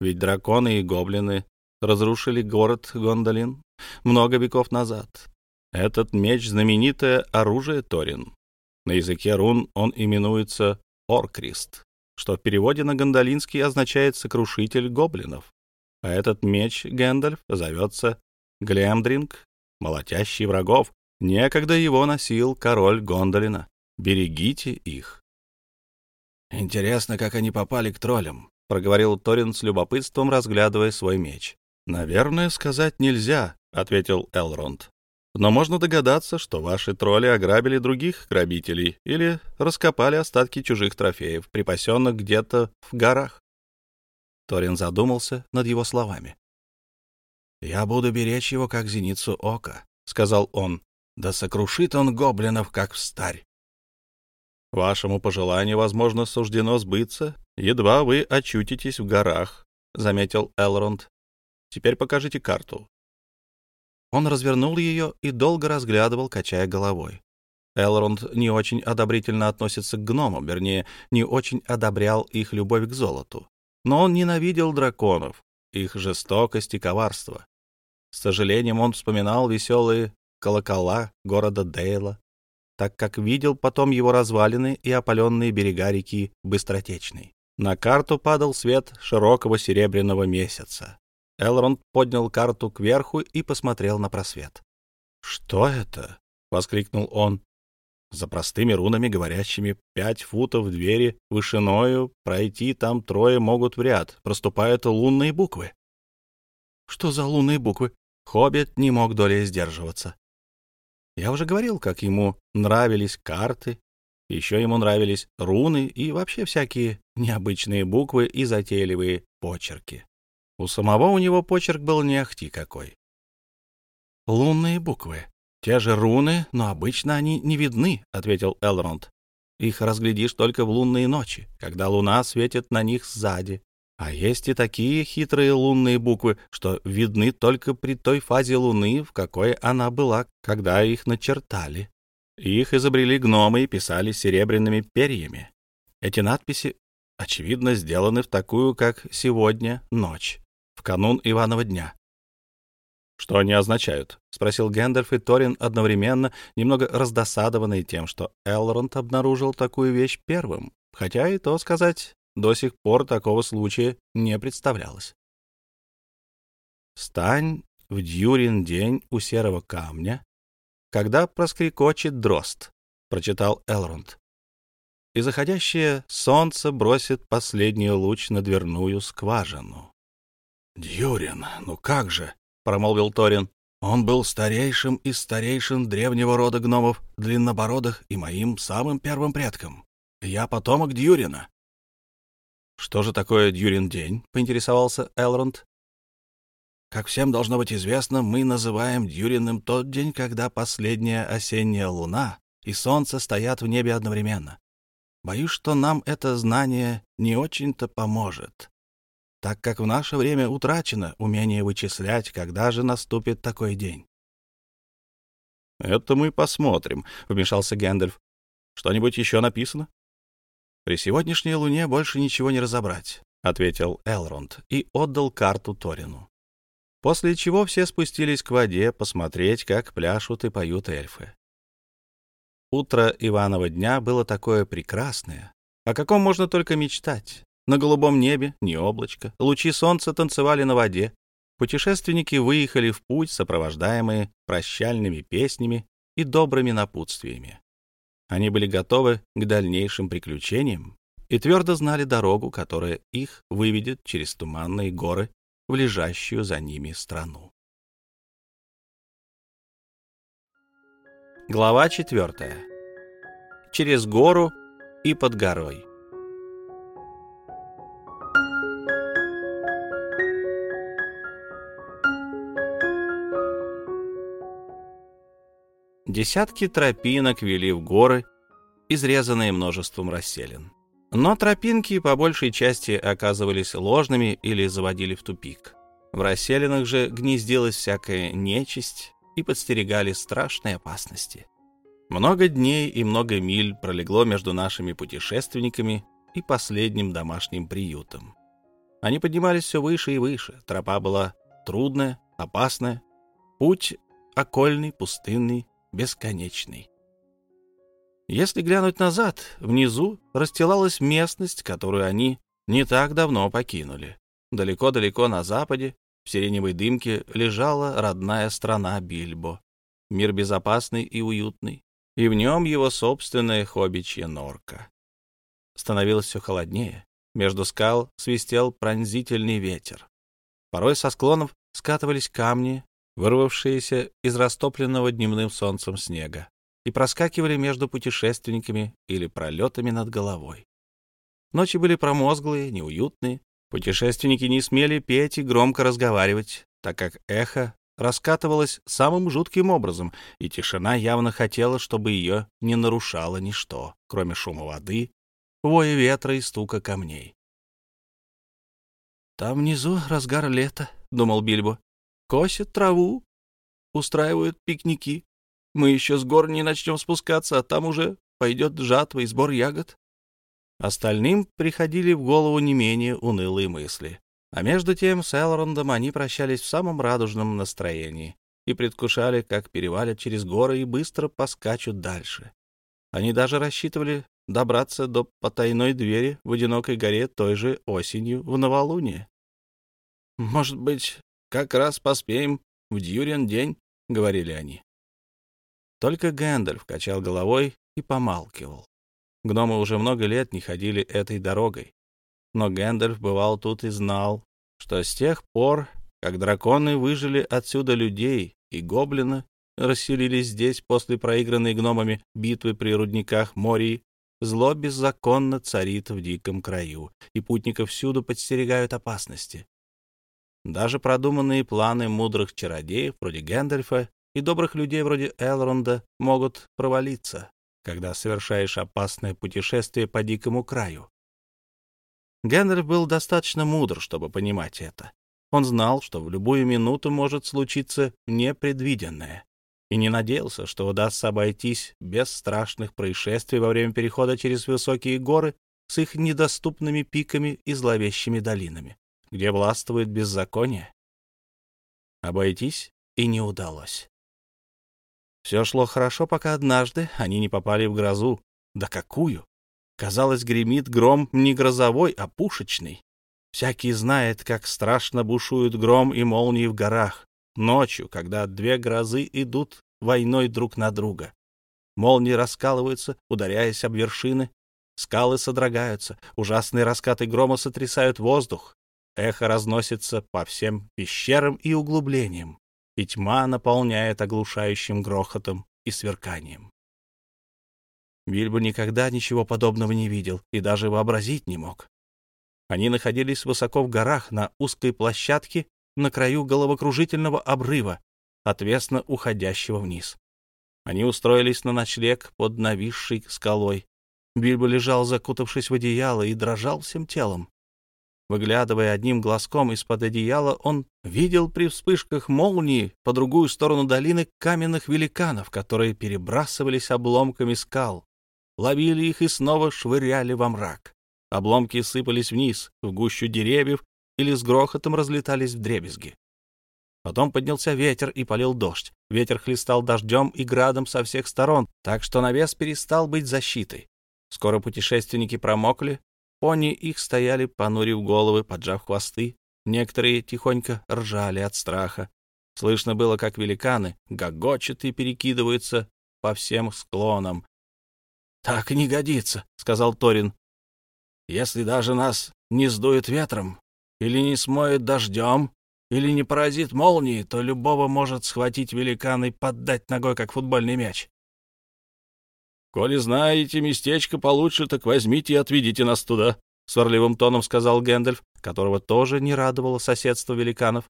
Ведь драконы и гоблины разрушили город Гондолин много веков назад. Этот меч — знаменитое оружие Торин. На языке рун он именуется Оркрист, что в переводе на гондолинский означает «сокрушитель гоблинов». А этот меч Гэндальф зовется Глемдринг, молотящий врагов. Некогда его носил король Гондолина. Берегите их. «Интересно, как они попали к троллям», — проговорил Торин с любопытством, разглядывая свой меч. «Наверное, сказать нельзя», — ответил Элронд. Но можно догадаться, что ваши тролли ограбили других грабителей или раскопали остатки чужих трофеев, припасенных где-то в горах. Торин задумался над его словами. «Я буду беречь его, как зеницу ока», — сказал он. «Да сокрушит он гоблинов, как в старь. «Вашему пожеланию, возможно, суждено сбыться. Едва вы очутитесь в горах», — заметил Элронд. «Теперь покажите карту. Он развернул ее и долго разглядывал, качая головой. Элронд не очень одобрительно относится к гномам, вернее, не очень одобрял их любовь к золоту. Но он ненавидел драконов, их жестокость и коварство. С сожалением он вспоминал веселые колокола города Дейла, так как видел потом его развалины и опаленные берега реки Быстротечной. На карту падал свет широкого серебряного месяца. Элронд поднял карту кверху и посмотрел на просвет. «Что это?» — воскликнул он. За простыми рунами, говорящими «пять футов двери вышиною, пройти там трое могут в ряд», проступают лунные буквы. «Что за лунные буквы?» Хоббит не мог долей сдерживаться. Я уже говорил, как ему нравились карты, еще ему нравились руны и вообще всякие необычные буквы и затейливые почерки. У самого у него почерк был не ахти какой. «Лунные буквы. Те же руны, но обычно они не видны», — ответил Элронд. «Их разглядишь только в лунные ночи, когда луна светит на них сзади. А есть и такие хитрые лунные буквы, что видны только при той фазе луны, в какой она была, когда их начертали. Их изобрели гномы и писали серебряными перьями. Эти надписи, очевидно, сделаны в такую, как сегодня, ночь канун Иванова дня. «Что они означают?» — спросил Гэндальф и Торин одновременно, немного раздосадованные тем, что Элронд обнаружил такую вещь первым, хотя и то сказать, до сих пор такого случая не представлялось. «Стань в дюрин день у серого камня, когда проскрекочет дрозд», — прочитал Элронд. «И заходящее солнце бросит последний луч на дверную скважину». «Дьюрин, ну как же!» — промолвил Торин. «Он был старейшим из старейшин древнего рода гномов, длиннобородых и моим самым первым предком. Я потомок Дьюрина». «Что же такое Дьюрин-день?» — поинтересовался Элронд. «Как всем должно быть известно, мы называем Дьюриным тот день, когда последняя осенняя луна и солнце стоят в небе одновременно. Боюсь, что нам это знание не очень-то поможет», так как в наше время утрачено умение вычислять, когда же наступит такой день. — Это мы посмотрим, — вмешался Гэндальф. — Что-нибудь еще написано? — При сегодняшней луне больше ничего не разобрать, — ответил Элронд и отдал карту Торину. После чего все спустились к воде посмотреть, как пляшут и поют эльфы. Утро Иванова дня было такое прекрасное, о каком можно только мечтать. На голубом небе ни облачко, лучи солнца танцевали на воде. Путешественники выехали в путь, сопровождаемые прощальными песнями и добрыми напутствиями. Они были готовы к дальнейшим приключениям и твердо знали дорогу, которая их выведет через туманные горы в лежащую за ними страну. Глава четвертая. Через гору и под горой. Десятки тропинок вели в горы, изрезанные множеством расселин. Но тропинки по большей части оказывались ложными или заводили в тупик. В расселинах же гнездилась всякая нечисть и подстерегали страшные опасности. Много дней и много миль пролегло между нашими путешественниками и последним домашним приютом. Они поднимались все выше и выше, тропа была трудная, опасная, путь окольный, пустынный, бесконечный. Если глянуть назад, внизу расстилалась местность, которую они не так давно покинули. Далеко-далеко на западе, в сиреневой дымке, лежала родная страна Бильбо. Мир безопасный и уютный, и в нем его собственная хоббичья норка. Становилось все холоднее. Между скал свистел пронзительный ветер. Порой со склонов скатывались камни, вырвавшиеся из растопленного дневным солнцем снега, и проскакивали между путешественниками или пролетами над головой. Ночи были промозглые, неуютные, путешественники не смели петь и громко разговаривать, так как эхо раскатывалось самым жутким образом, и тишина явно хотела, чтобы ее не нарушало ничто, кроме шума воды, воя ветра и стука камней. «Там внизу разгар лета», — думал Бильбо, Косят траву, устраивают пикники. Мы еще с гор не начнем спускаться, а там уже пойдет жатва и сбор ягод. Остальным приходили в голову не менее унылые мысли. А между тем с Элрондом они прощались в самом радужном настроении и предвкушали, как перевалят через горы и быстро поскачут дальше. Они даже рассчитывали добраться до потайной двери в одинокой горе той же осенью в новолуние. «Может быть, как раз поспеем, в Дьюрин день», — говорили они. Только Гэндальф качал головой и помалкивал. Гномы уже много лет не ходили этой дорогой. Но Гэндальф бывал тут и знал, что с тех пор, как драконы выжили отсюда людей и гоблина, расселились здесь после проигранной гномами битвы при рудниках Мории, зло беззаконно царит в диком краю, и путников всюду подстерегают опасности. Даже продуманные планы мудрых чародеев вроде Гэндальфа и добрых людей вроде Элронда могут провалиться, когда совершаешь опасное путешествие по дикому краю. Гэндальф был достаточно мудр, чтобы понимать это. Он знал, что в любую минуту может случиться непредвиденное, и не надеялся, что удастся обойтись без страшных происшествий во время перехода через высокие горы с их недоступными пиками и зловещими долинами где властвует беззаконие. Обойтись и не удалось. Все шло хорошо, пока однажды они не попали в грозу. Да какую! Казалось, гремит гром не грозовой, а пушечный. Всякий знает, как страшно бушуют гром и молнии в горах. Ночью, когда две грозы идут войной друг на друга. Молнии раскалываются, ударяясь об вершины. Скалы содрогаются, ужасные раскаты грома сотрясают воздух эхо разносится по всем пещерам и углублениям, и тьма наполняет оглушающим грохотом и сверканием. Бильбо никогда ничего подобного не видел и даже вообразить не мог. Они находились высоко в горах на узкой площадке на краю головокружительного обрыва, отвесно уходящего вниз. Они устроились на ночлег под нависшей скалой. Бильбо лежал, закутавшись в одеяло, и дрожал всем телом. Выглядывая одним глазком из-под одеяла, он видел при вспышках молнии по другую сторону долины каменных великанов, которые перебрасывались обломками скал, ловили их и снова швыряли во мрак. Обломки сыпались вниз, в гущу деревьев или с грохотом разлетались в дребезги. Потом поднялся ветер и полил дождь. Ветер хлестал дождем и градом со всех сторон, так что навес перестал быть защитой. Скоро путешественники промокли, Пони их стояли, понурив головы, поджав хвосты. Некоторые тихонько ржали от страха. Слышно было, как великаны гогочат и перекидываются по всем склонам. «Так не годится», — сказал Торин. «Если даже нас не сдует ветром, или не смоет дождем, или не поразит молнией, то любого может схватить великан и поддать ногой, как футбольный мяч. «Коли знаете местечко получше, так возьмите и отведите нас туда», — сварливым тоном сказал Гэндальф, которого тоже не радовало соседство великанов.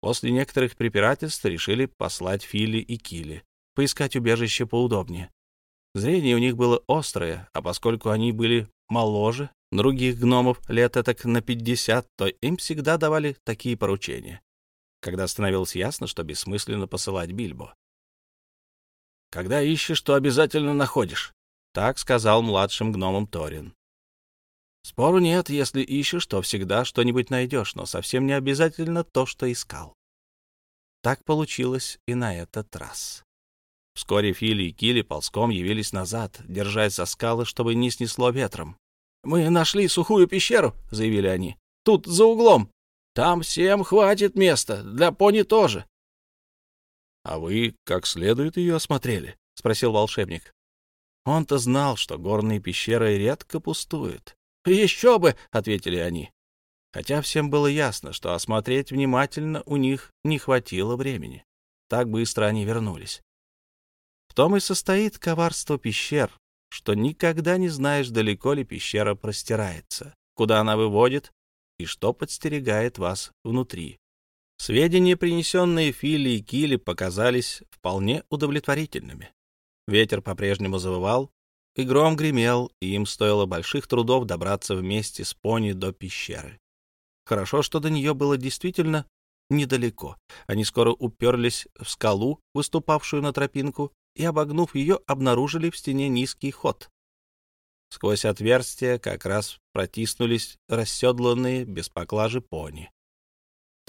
После некоторых препирательств решили послать Фили и Кили, поискать убежище поудобнее. Зрение у них было острое, а поскольку они были моложе других гномов лет так на 50, то им всегда давали такие поручения, когда становилось ясно, что бессмысленно посылать Бильбо. Когда ищешь, то обязательно находишь», — так сказал младшим гномом Торин. «Спору нет, если ищешь, то всегда что-нибудь найдешь, но совсем не обязательно то, что искал». Так получилось и на этот раз. Вскоре Фили и Кили ползком явились назад, держась за скалы, чтобы не снесло ветром. «Мы нашли сухую пещеру», — заявили они. «Тут, за углом. Там всем хватит места, для пони тоже. «А вы как следует ее осмотрели?» — спросил волшебник. Он-то знал, что горные пещеры редко пустуют. «Еще бы!» — ответили они. Хотя всем было ясно, что осмотреть внимательно у них не хватило времени. Так быстро они вернулись. В том и состоит коварство пещер, что никогда не знаешь, далеко ли пещера простирается, куда она выводит и что подстерегает вас внутри. Сведения, принесенные Фили и Кили, показались вполне удовлетворительными. Ветер по-прежнему завывал, и гром гремел, и им стоило больших трудов добраться вместе с пони до пещеры. Хорошо, что до нее было действительно недалеко. Они скоро уперлись в скалу, выступавшую на тропинку, и, обогнув ее, обнаружили в стене низкий ход. Сквозь отверстие как раз протиснулись расседланные без поклажи пони.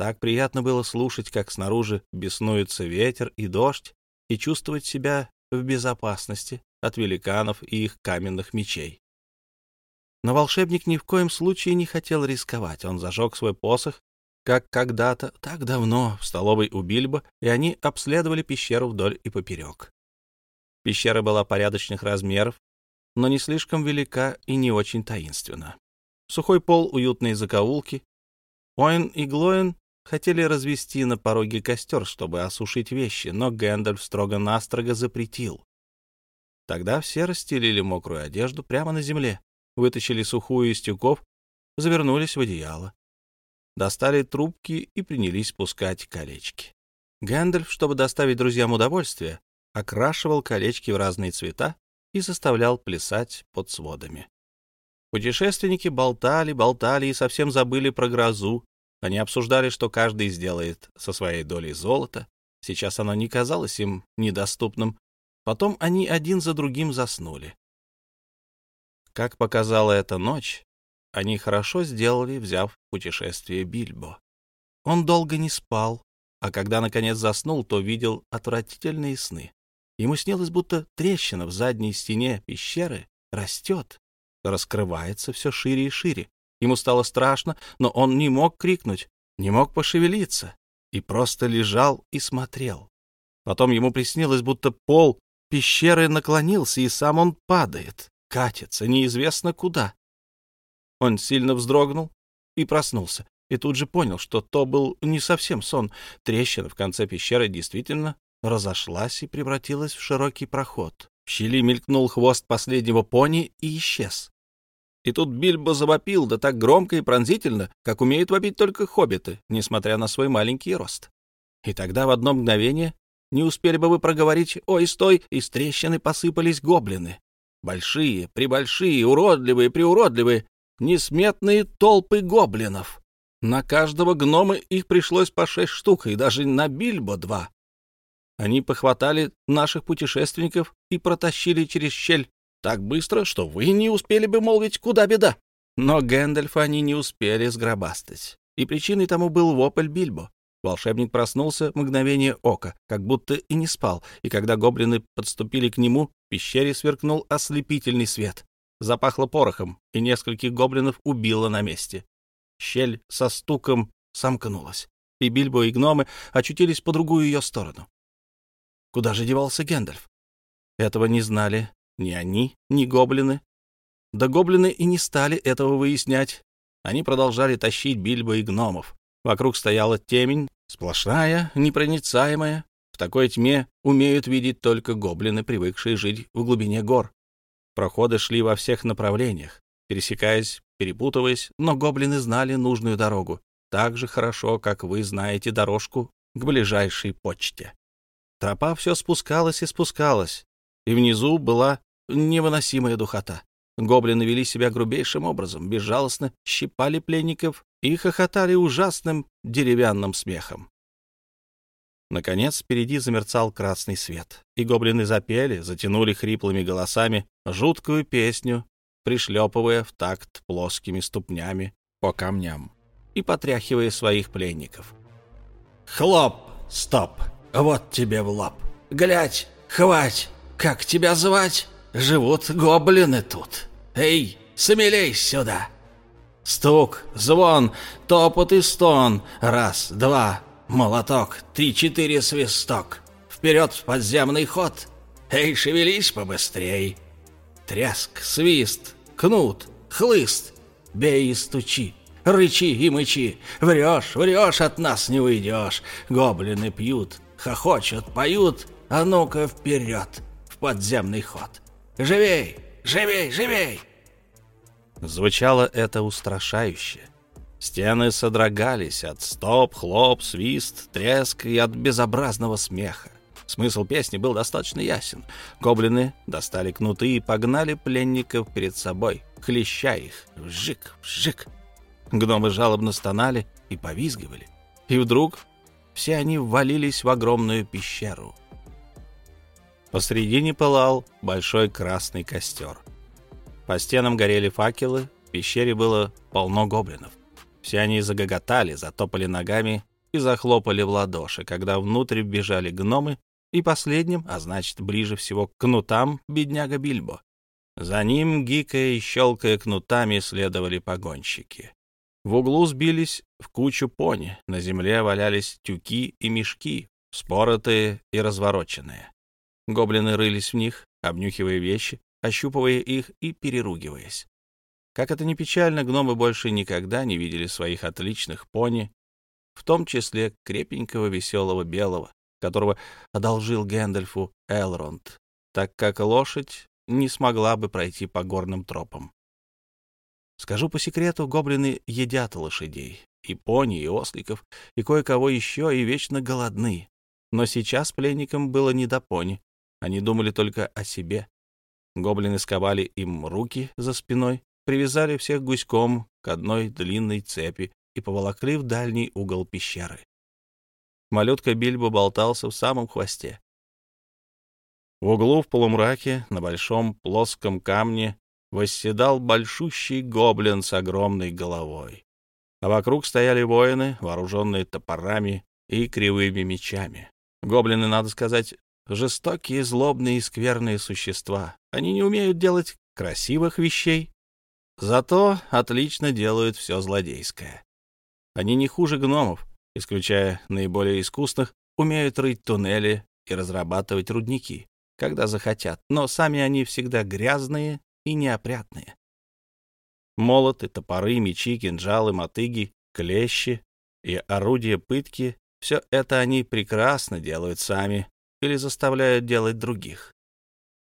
Так приятно было слушать, как снаружи беснуется ветер и дождь, и чувствовать себя в безопасности от великанов и их каменных мечей. Но волшебник ни в коем случае не хотел рисковать. Он зажег свой посох, как когда-то, так давно, в столовой у Бильбо, и они обследовали пещеру вдоль и поперек. Пещера была порядочных размеров, но не слишком велика и не очень таинственна. Сухой пол, уютные закоулки. Оин и Глоин хотели развести на пороге костер, чтобы осушить вещи, но Гэндальф строго-настрого запретил. Тогда все расстелили мокрую одежду прямо на земле, вытащили сухую из тюков, завернулись в одеяло. Достали трубки и принялись пускать колечки. Гэндальф, чтобы доставить друзьям удовольствие, окрашивал колечки в разные цвета и заставлял плясать под сводами. Путешественники болтали, болтали и совсем забыли про грозу, они обсуждали, что каждый сделает со своей долей золота. Сейчас оно не казалось им недоступным. Потом они один за другим заснули. Как показала эта ночь, они хорошо сделали, взяв путешествие Бильбо. Он долго не спал, а когда, наконец, заснул, то видел отвратительные сны. Ему снилось, будто трещина в задней стене пещеры растет, раскрывается все шире и шире, Ему стало страшно, но он не мог крикнуть, не мог пошевелиться и просто лежал и смотрел. Потом ему приснилось, будто пол пещеры наклонился, и сам он падает, катится неизвестно куда. Он сильно вздрогнул и проснулся, и тут же понял, что то был не совсем сон. Трещина в конце пещеры действительно разошлась и превратилась в широкий проход. В щели мелькнул хвост последнего пони и исчез. И тут Бильбо завопил, да так громко и пронзительно, как умеют вопить только хоббиты, несмотря на свой маленький рост. И тогда в одно мгновение не успели бы вы проговорить «Ой, стой!» из трещины посыпались гоблины. Большие, прибольшие, уродливые, приуродливые, несметные толпы гоблинов. На каждого гнома их пришлось по шесть штук, и даже на Бильбо два. Они похватали наших путешественников и протащили через щель так быстро, что вы не успели бы молвить, куда беда. Но Гэндальфа они не успели сгробастать. И причиной тому был вопль Бильбо. Волшебник проснулся мгновение ока, как будто и не спал, и когда гоблины подступили к нему, в пещере сверкнул ослепительный свет. Запахло порохом, и нескольких гоблинов убило на месте. Щель со стуком сомкнулась, и Бильбо и гномы очутились по другую ее сторону. Куда же девался Гэндальф? Этого не знали ни они, ни гоблины. Да гоблины и не стали этого выяснять. Они продолжали тащить Бильбо и гномов. Вокруг стояла темень, сплошная, непроницаемая. В такой тьме умеют видеть только гоблины, привыкшие жить в глубине гор. Проходы шли во всех направлениях, пересекаясь, перепутываясь, но гоблины знали нужную дорогу так же хорошо, как вы знаете дорожку к ближайшей почте. Тропа все спускалась и спускалась, и внизу была невыносимая духота. Гоблины вели себя грубейшим образом, безжалостно щипали пленников и хохотали ужасным деревянным смехом. Наконец впереди замерцал красный свет, и гоблины запели, затянули хриплыми голосами жуткую песню, пришлепывая в такт плоскими ступнями по камням и потряхивая своих пленников. «Хлоп! Стоп! Вот тебе в лоб! Глядь! Хвать! Как тебя звать?» живут гоблины тут. Эй, смелись сюда!» Стук, звон, топот и стон. Раз, два, молоток, три-четыре свисток. Вперед в подземный ход. Эй, шевелись побыстрей. Тряск, свист, кнут, хлыст. Бей и стучи, рычи и мычи. Врешь, врешь, от нас не уйдешь. Гоблины пьют, хохочут, поют. А ну-ка вперед, в подземный ход. Живей! Живей! Живей!» Звучало это устрашающе. Стены содрогались от стоп, хлоп, свист, треск и от безобразного смеха. Смысл песни был достаточно ясен. Гоблины достали кнуты и погнали пленников перед собой, хлеща их. Вжик, вжик. Гномы жалобно стонали и повизгивали. И вдруг все они ввалились в огромную пещеру. Посредине пылал большой красный костер. По стенам горели факелы, в пещере было полно гоблинов. Все они загоготали, затопали ногами и захлопали в ладоши, когда внутрь бежали гномы и последним, а значит, ближе всего к кнутам, бедняга Бильбо. За ним, гикая и щелкая кнутами, следовали погонщики. В углу сбились в кучу пони, на земле валялись тюки и мешки, споротые и развороченные. Гоблины рылись в них, обнюхивая вещи, ощупывая их и переругиваясь. Как это ни печально, гномы больше никогда не видели своих отличных пони, в том числе крепенького веселого белого, которого одолжил Гэндальфу Элронд, так как лошадь не смогла бы пройти по горным тропам. Скажу по секрету, гоблины едят лошадей, и пони, и осликов, и кое-кого еще, и вечно голодны. Но сейчас пленникам было не до пони. Они думали только о себе. Гоблины сковали им руки за спиной, привязали всех гуськом к одной длинной цепи и поволокли в дальний угол пещеры. Малютка Бильбо болтался в самом хвосте. В углу в полумраке на большом плоском камне восседал большущий гоблин с огромной головой. А вокруг стояли воины, вооруженные топорами и кривыми мечами. Гоблины, надо сказать, жестокие, злобные и скверные существа. Они не умеют делать красивых вещей, зато отлично делают все злодейское. Они не хуже гномов, исключая наиболее искусных, умеют рыть туннели и разрабатывать рудники, когда захотят, но сами они всегда грязные и неопрятные. Молоты, топоры, мечи, кинжалы, мотыги, клещи и орудия пытки — все это они прекрасно делают сами, или заставляют делать других.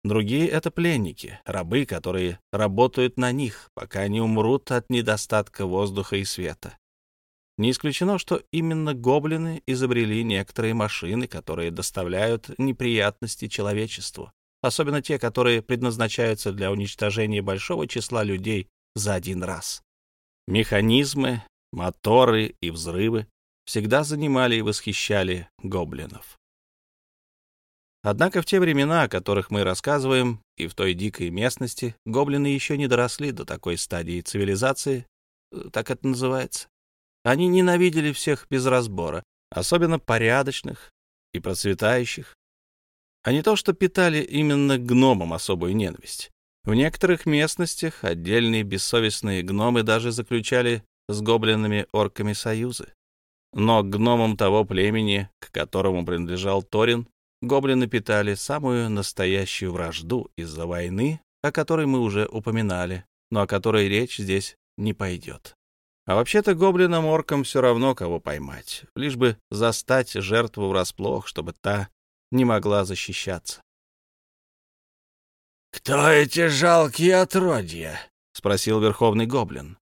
Другие — это пленники, рабы, которые работают на них, пока не умрут от недостатка воздуха и света. Не исключено, что именно гоблины изобрели некоторые машины, которые доставляют неприятности человечеству, особенно те, которые предназначаются для уничтожения большого числа людей за один раз. Механизмы, моторы и взрывы всегда занимали и восхищали гоблинов. Однако в те времена, о которых мы рассказываем, и в той дикой местности, гоблины еще не доросли до такой стадии цивилизации, э, так это называется. Они ненавидели всех без разбора, особенно порядочных и процветающих. А не то, что питали именно гномам особую ненависть. В некоторых местностях отдельные бессовестные гномы даже заключали с гоблинами-орками союзы. Но гномам того племени, к которому принадлежал Торин, Гоблины питали самую настоящую вражду из-за войны, о которой мы уже упоминали, но о которой речь здесь не пойдет. А вообще-то гоблинам оркам все равно, кого поймать, лишь бы застать жертву врасплох, чтобы та не могла защищаться. «Кто эти жалкие отродья?» — спросил верховный гоблин.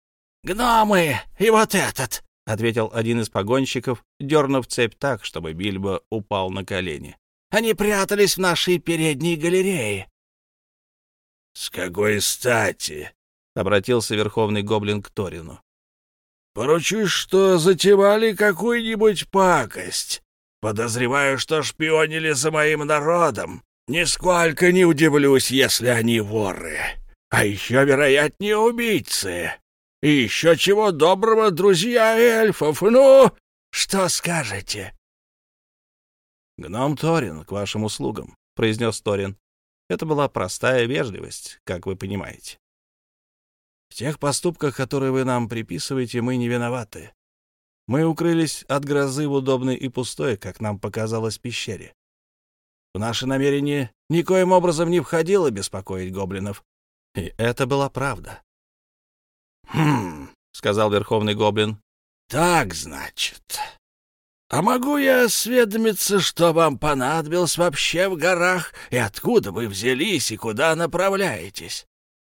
«Гномы и вот этот!» — ответил один из погонщиков, дернув цепь так, чтобы Бильбо упал на колени. Они прятались в нашей передней галерее». «С какой стати?» — обратился Верховный Гоблин к Торину. «Поручусь, что затевали какую-нибудь пакость. Подозреваю, что шпионили за моим народом. Нисколько не удивлюсь, если они воры. А еще, вероятнее, убийцы. И еще чего доброго, друзья эльфов. Ну, что скажете?» «Гном Торин, к вашим услугам», — произнес Торин. Это была простая вежливость, как вы понимаете. «В тех поступках, которые вы нам приписываете, мы не виноваты. Мы укрылись от грозы в удобной и пустой, как нам показалось, пещере. В наше намерение никоим образом не входило беспокоить гоблинов. И это была правда». «Хм», — сказал Верховный Гоблин. «Так, значит...» А могу я осведомиться, что вам понадобилось вообще в горах, и откуда вы взялись, и куда направляетесь?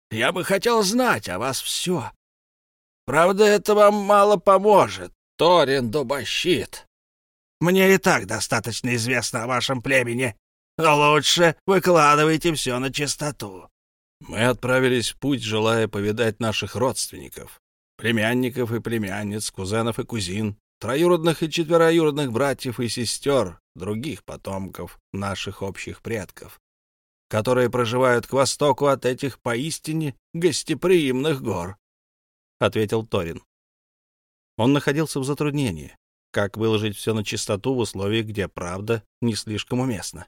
Я бы хотел знать о вас все. Правда, это вам мало поможет, Торин Дубощит. Мне и так достаточно известно о вашем племени. Но лучше выкладывайте все на чистоту. Мы отправились в путь, желая повидать наших родственников, племянников и племянниц, кузенов и кузин, троюродных и четвероюродных братьев и сестер, других потомков наших общих предков, которые проживают к востоку от этих поистине гостеприимных гор», — ответил Торин. Он находился в затруднении. Как выложить все на чистоту в условиях, где правда не слишком уместна?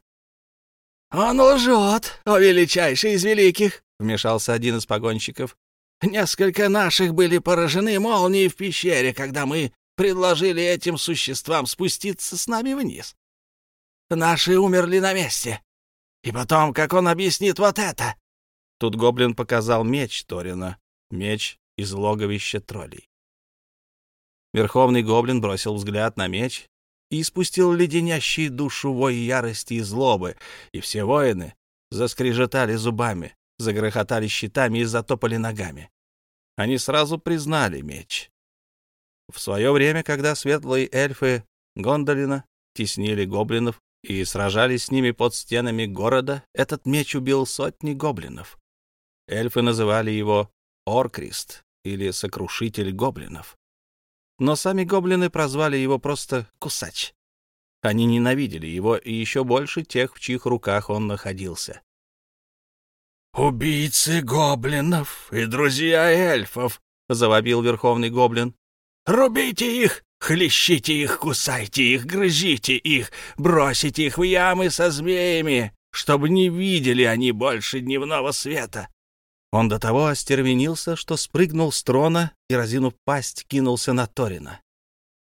«Он лжет, о величайший из великих!» — вмешался один из погонщиков. «Несколько наших были поражены молнией в пещере, когда мы предложили этим существам спуститься с нами вниз. Наши умерли на месте. И потом, как он объяснит вот это?» Тут гоблин показал меч Торина, меч из логовища троллей. Верховный гоблин бросил взгляд на меч и испустил леденящий душу вой ярости и злобы, и все воины заскрежетали зубами, загрохотали щитами и затопали ногами. Они сразу признали меч. В свое время, когда светлые эльфы Гондолина теснили гоблинов и сражались с ними под стенами города, этот меч убил сотни гоблинов. Эльфы называли его Оркрист или Сокрушитель гоблинов. Но сами гоблины прозвали его просто Кусач. Они ненавидели его и еще больше тех, в чьих руках он находился. «Убийцы гоблинов и друзья эльфов!» — завопил верховный гоблин. Рубите их, хлещите их, кусайте их, грызите их, бросите их в ямы со змеями, чтобы не видели они больше дневного света. Он до того остервенился, что спрыгнул с трона и, разинув пасть, кинулся на Торина.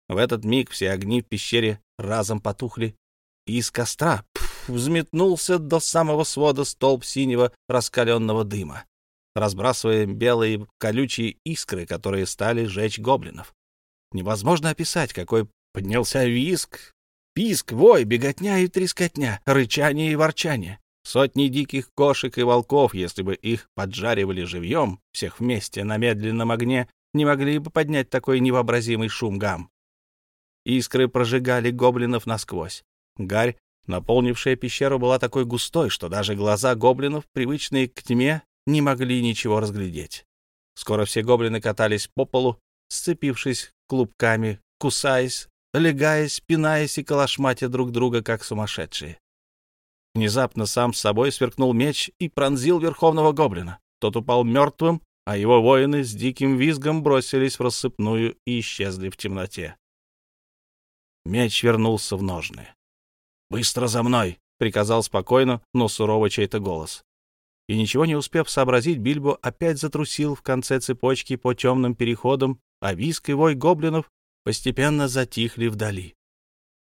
В этот миг все огни в пещере разом потухли, и из костра пф, взметнулся до самого свода столб синего раскаленного дыма, разбрасывая белые колючие искры, которые стали жечь гоблинов. Невозможно описать, какой поднялся виск, писк, вой, беготня и трескотня, рычание и ворчание. Сотни диких кошек и волков, если бы их поджаривали живьем, всех вместе на медленном огне, не могли бы поднять такой невообразимый шум-гам. Искры прожигали гоблинов насквозь. Гарь, наполнившая пещеру, была такой густой, что даже глаза гоблинов, привычные к тьме, не могли ничего разглядеть. Скоро все гоблины катались по полу, сцепившись клубками, кусаясь, легаясь, пинаясь и калашматя друг друга, как сумасшедшие. Внезапно сам с собой сверкнул меч и пронзил верховного гоблина. Тот упал мертвым, а его воины с диким визгом бросились в рассыпную и исчезли в темноте. Меч вернулся в ножны. «Быстро за мной!» — приказал спокойно, но сурово чей-то голос. И ничего не успев сообразить, Бильбо опять затрусил в конце цепочки по темным переходам а виск и вой гоблинов постепенно затихли вдали.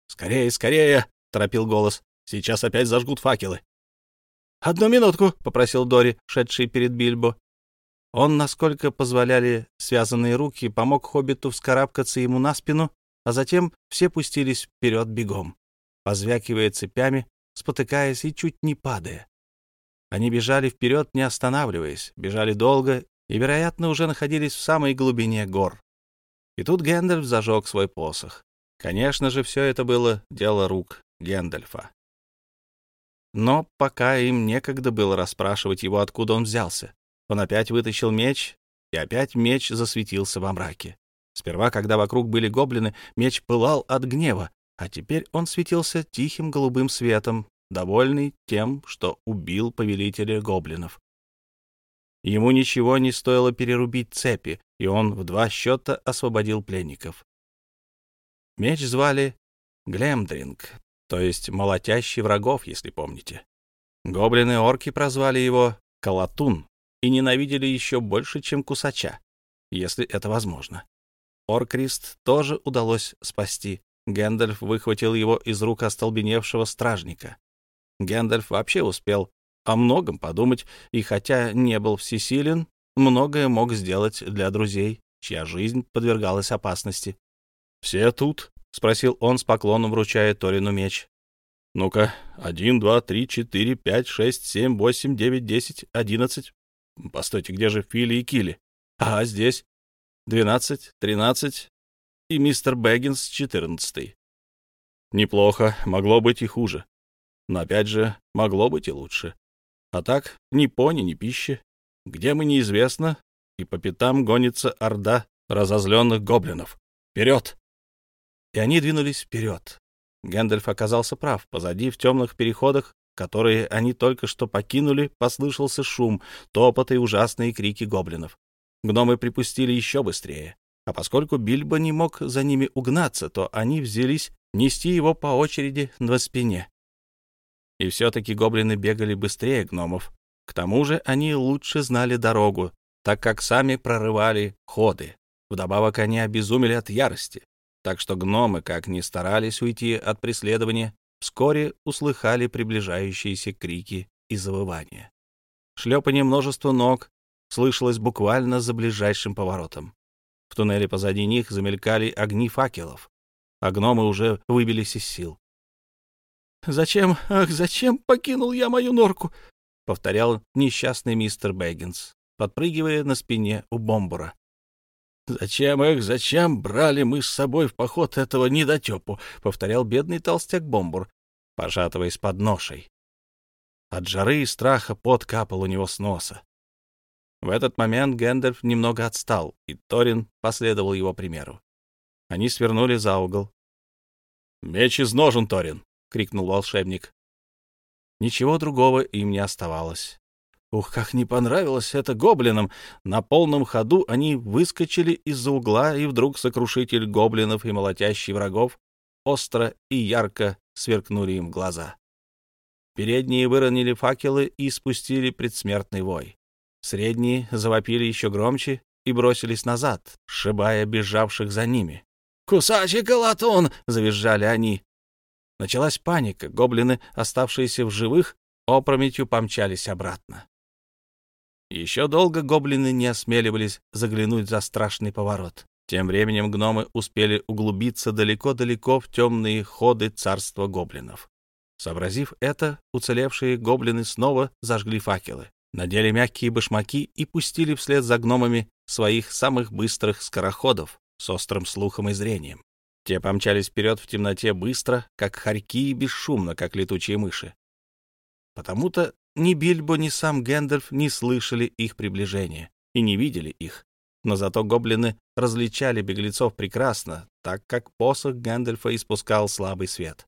«Скорее, скорее!» — торопил голос. «Сейчас опять зажгут факелы!» «Одну минутку!» — попросил Дори, шедший перед Бильбо. Он, насколько позволяли связанные руки, помог хоббиту вскарабкаться ему на спину, а затем все пустились вперед бегом, позвякивая цепями, спотыкаясь и чуть не падая. Они бежали вперед, не останавливаясь, бежали долго и, вероятно, уже находились в самой глубине гор. И тут Гэндальф зажег свой посох. Конечно же, все это было дело рук Гэндальфа. Но пока им некогда было расспрашивать его, откуда он взялся. Он опять вытащил меч, и опять меч засветился во мраке. Сперва, когда вокруг были гоблины, меч пылал от гнева, а теперь он светился тихим голубым светом, довольный тем, что убил повелителя гоблинов. Ему ничего не стоило перерубить цепи, и он в два счета освободил пленников. Меч звали Глемдринг, то есть «молотящий врагов», если помните. Гоблины-орки прозвали его «колотун» и ненавидели еще больше, чем кусача, если это возможно. Оркрист тоже удалось спасти. Гэндальф выхватил его из рук остолбеневшего стражника. Гэндальф вообще успел о многом подумать, и хотя не был всесилен, многое мог сделать для друзей, чья жизнь подвергалась опасности. «Все тут?» — спросил он с поклоном, вручая Торину меч. «Ну-ка, один, два, три, четыре, пять, шесть, семь, восемь, девять, десять, одиннадцать. Постойте, где же Фили и Кили? А, здесь. Двенадцать, тринадцать и мистер Бэггинс четырнадцатый. Неплохо, могло быть и хуже. Но опять же, могло быть и лучше. А так, ни пони, ни пищи. Где мы, неизвестно, и по пятам гонится орда разозленных гоблинов. Вперед! И они двинулись вперед. Гэндальф оказался прав. Позади, в темных переходах, которые они только что покинули, послышался шум, топот и ужасные крики гоблинов. Гномы припустили еще быстрее. А поскольку Бильбо не мог за ними угнаться, то они взялись нести его по очереди на спине. И все-таки гоблины бегали быстрее гномов. К тому же они лучше знали дорогу, так как сами прорывали ходы. Вдобавок они обезумели от ярости. Так что гномы, как ни старались уйти от преследования, вскоре услыхали приближающиеся крики и завывания. Шлепание множества ног слышалось буквально за ближайшим поворотом. В туннеле позади них замелькали огни факелов, а гномы уже выбились из сил. Зачем, ах, зачем покинул я мою норку?» — повторял несчастный мистер Бэггинс, подпрыгивая на спине у бомбура. «Зачем, эх, зачем брали мы с собой в поход этого недотепу?» — повторял бедный толстяк бомбур, пошатываясь под ношей. От жары и страха пот капал у него с носа. В этот момент Гэндальф немного отстал, и Торин последовал его примеру. Они свернули за угол. «Меч из ножен, Торин!» крикнул волшебник. Ничего другого им не оставалось. Ух, как не понравилось это гоблинам! На полном ходу они выскочили из-за угла, и вдруг сокрушитель гоблинов и молотящий врагов остро и ярко сверкнули им глаза. Передние выронили факелы и спустили предсмертный вой. Средние завопили еще громче и бросились назад, сшибая бежавших за ними. «Кусачий колотун!» — завизжали они. Началась паника, гоблины, оставшиеся в живых, опрометью помчались обратно. Еще долго гоблины не осмеливались заглянуть за страшный поворот. Тем временем гномы успели углубиться далеко-далеко в темные ходы царства гоблинов. Сообразив это, уцелевшие гоблины снова зажгли факелы, надели мягкие башмаки и пустили вслед за гномами своих самых быстрых скороходов с острым слухом и зрением. Те помчались вперед в темноте быстро, как хорьки и бесшумно, как летучие мыши. Потому-то ни Бильбо, ни сам Гэндальф не слышали их приближения и не видели их. Но зато гоблины различали беглецов прекрасно, так как посох Гэндальфа испускал слабый свет,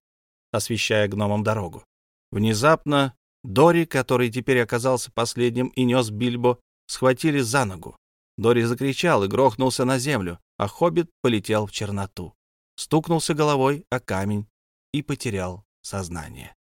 освещая гномам дорогу. Внезапно Дори, который теперь оказался последним и нес Бильбо, схватили за ногу. Дори закричал и грохнулся на землю, а хоббит полетел в черноту стукнулся головой о камень и потерял сознание.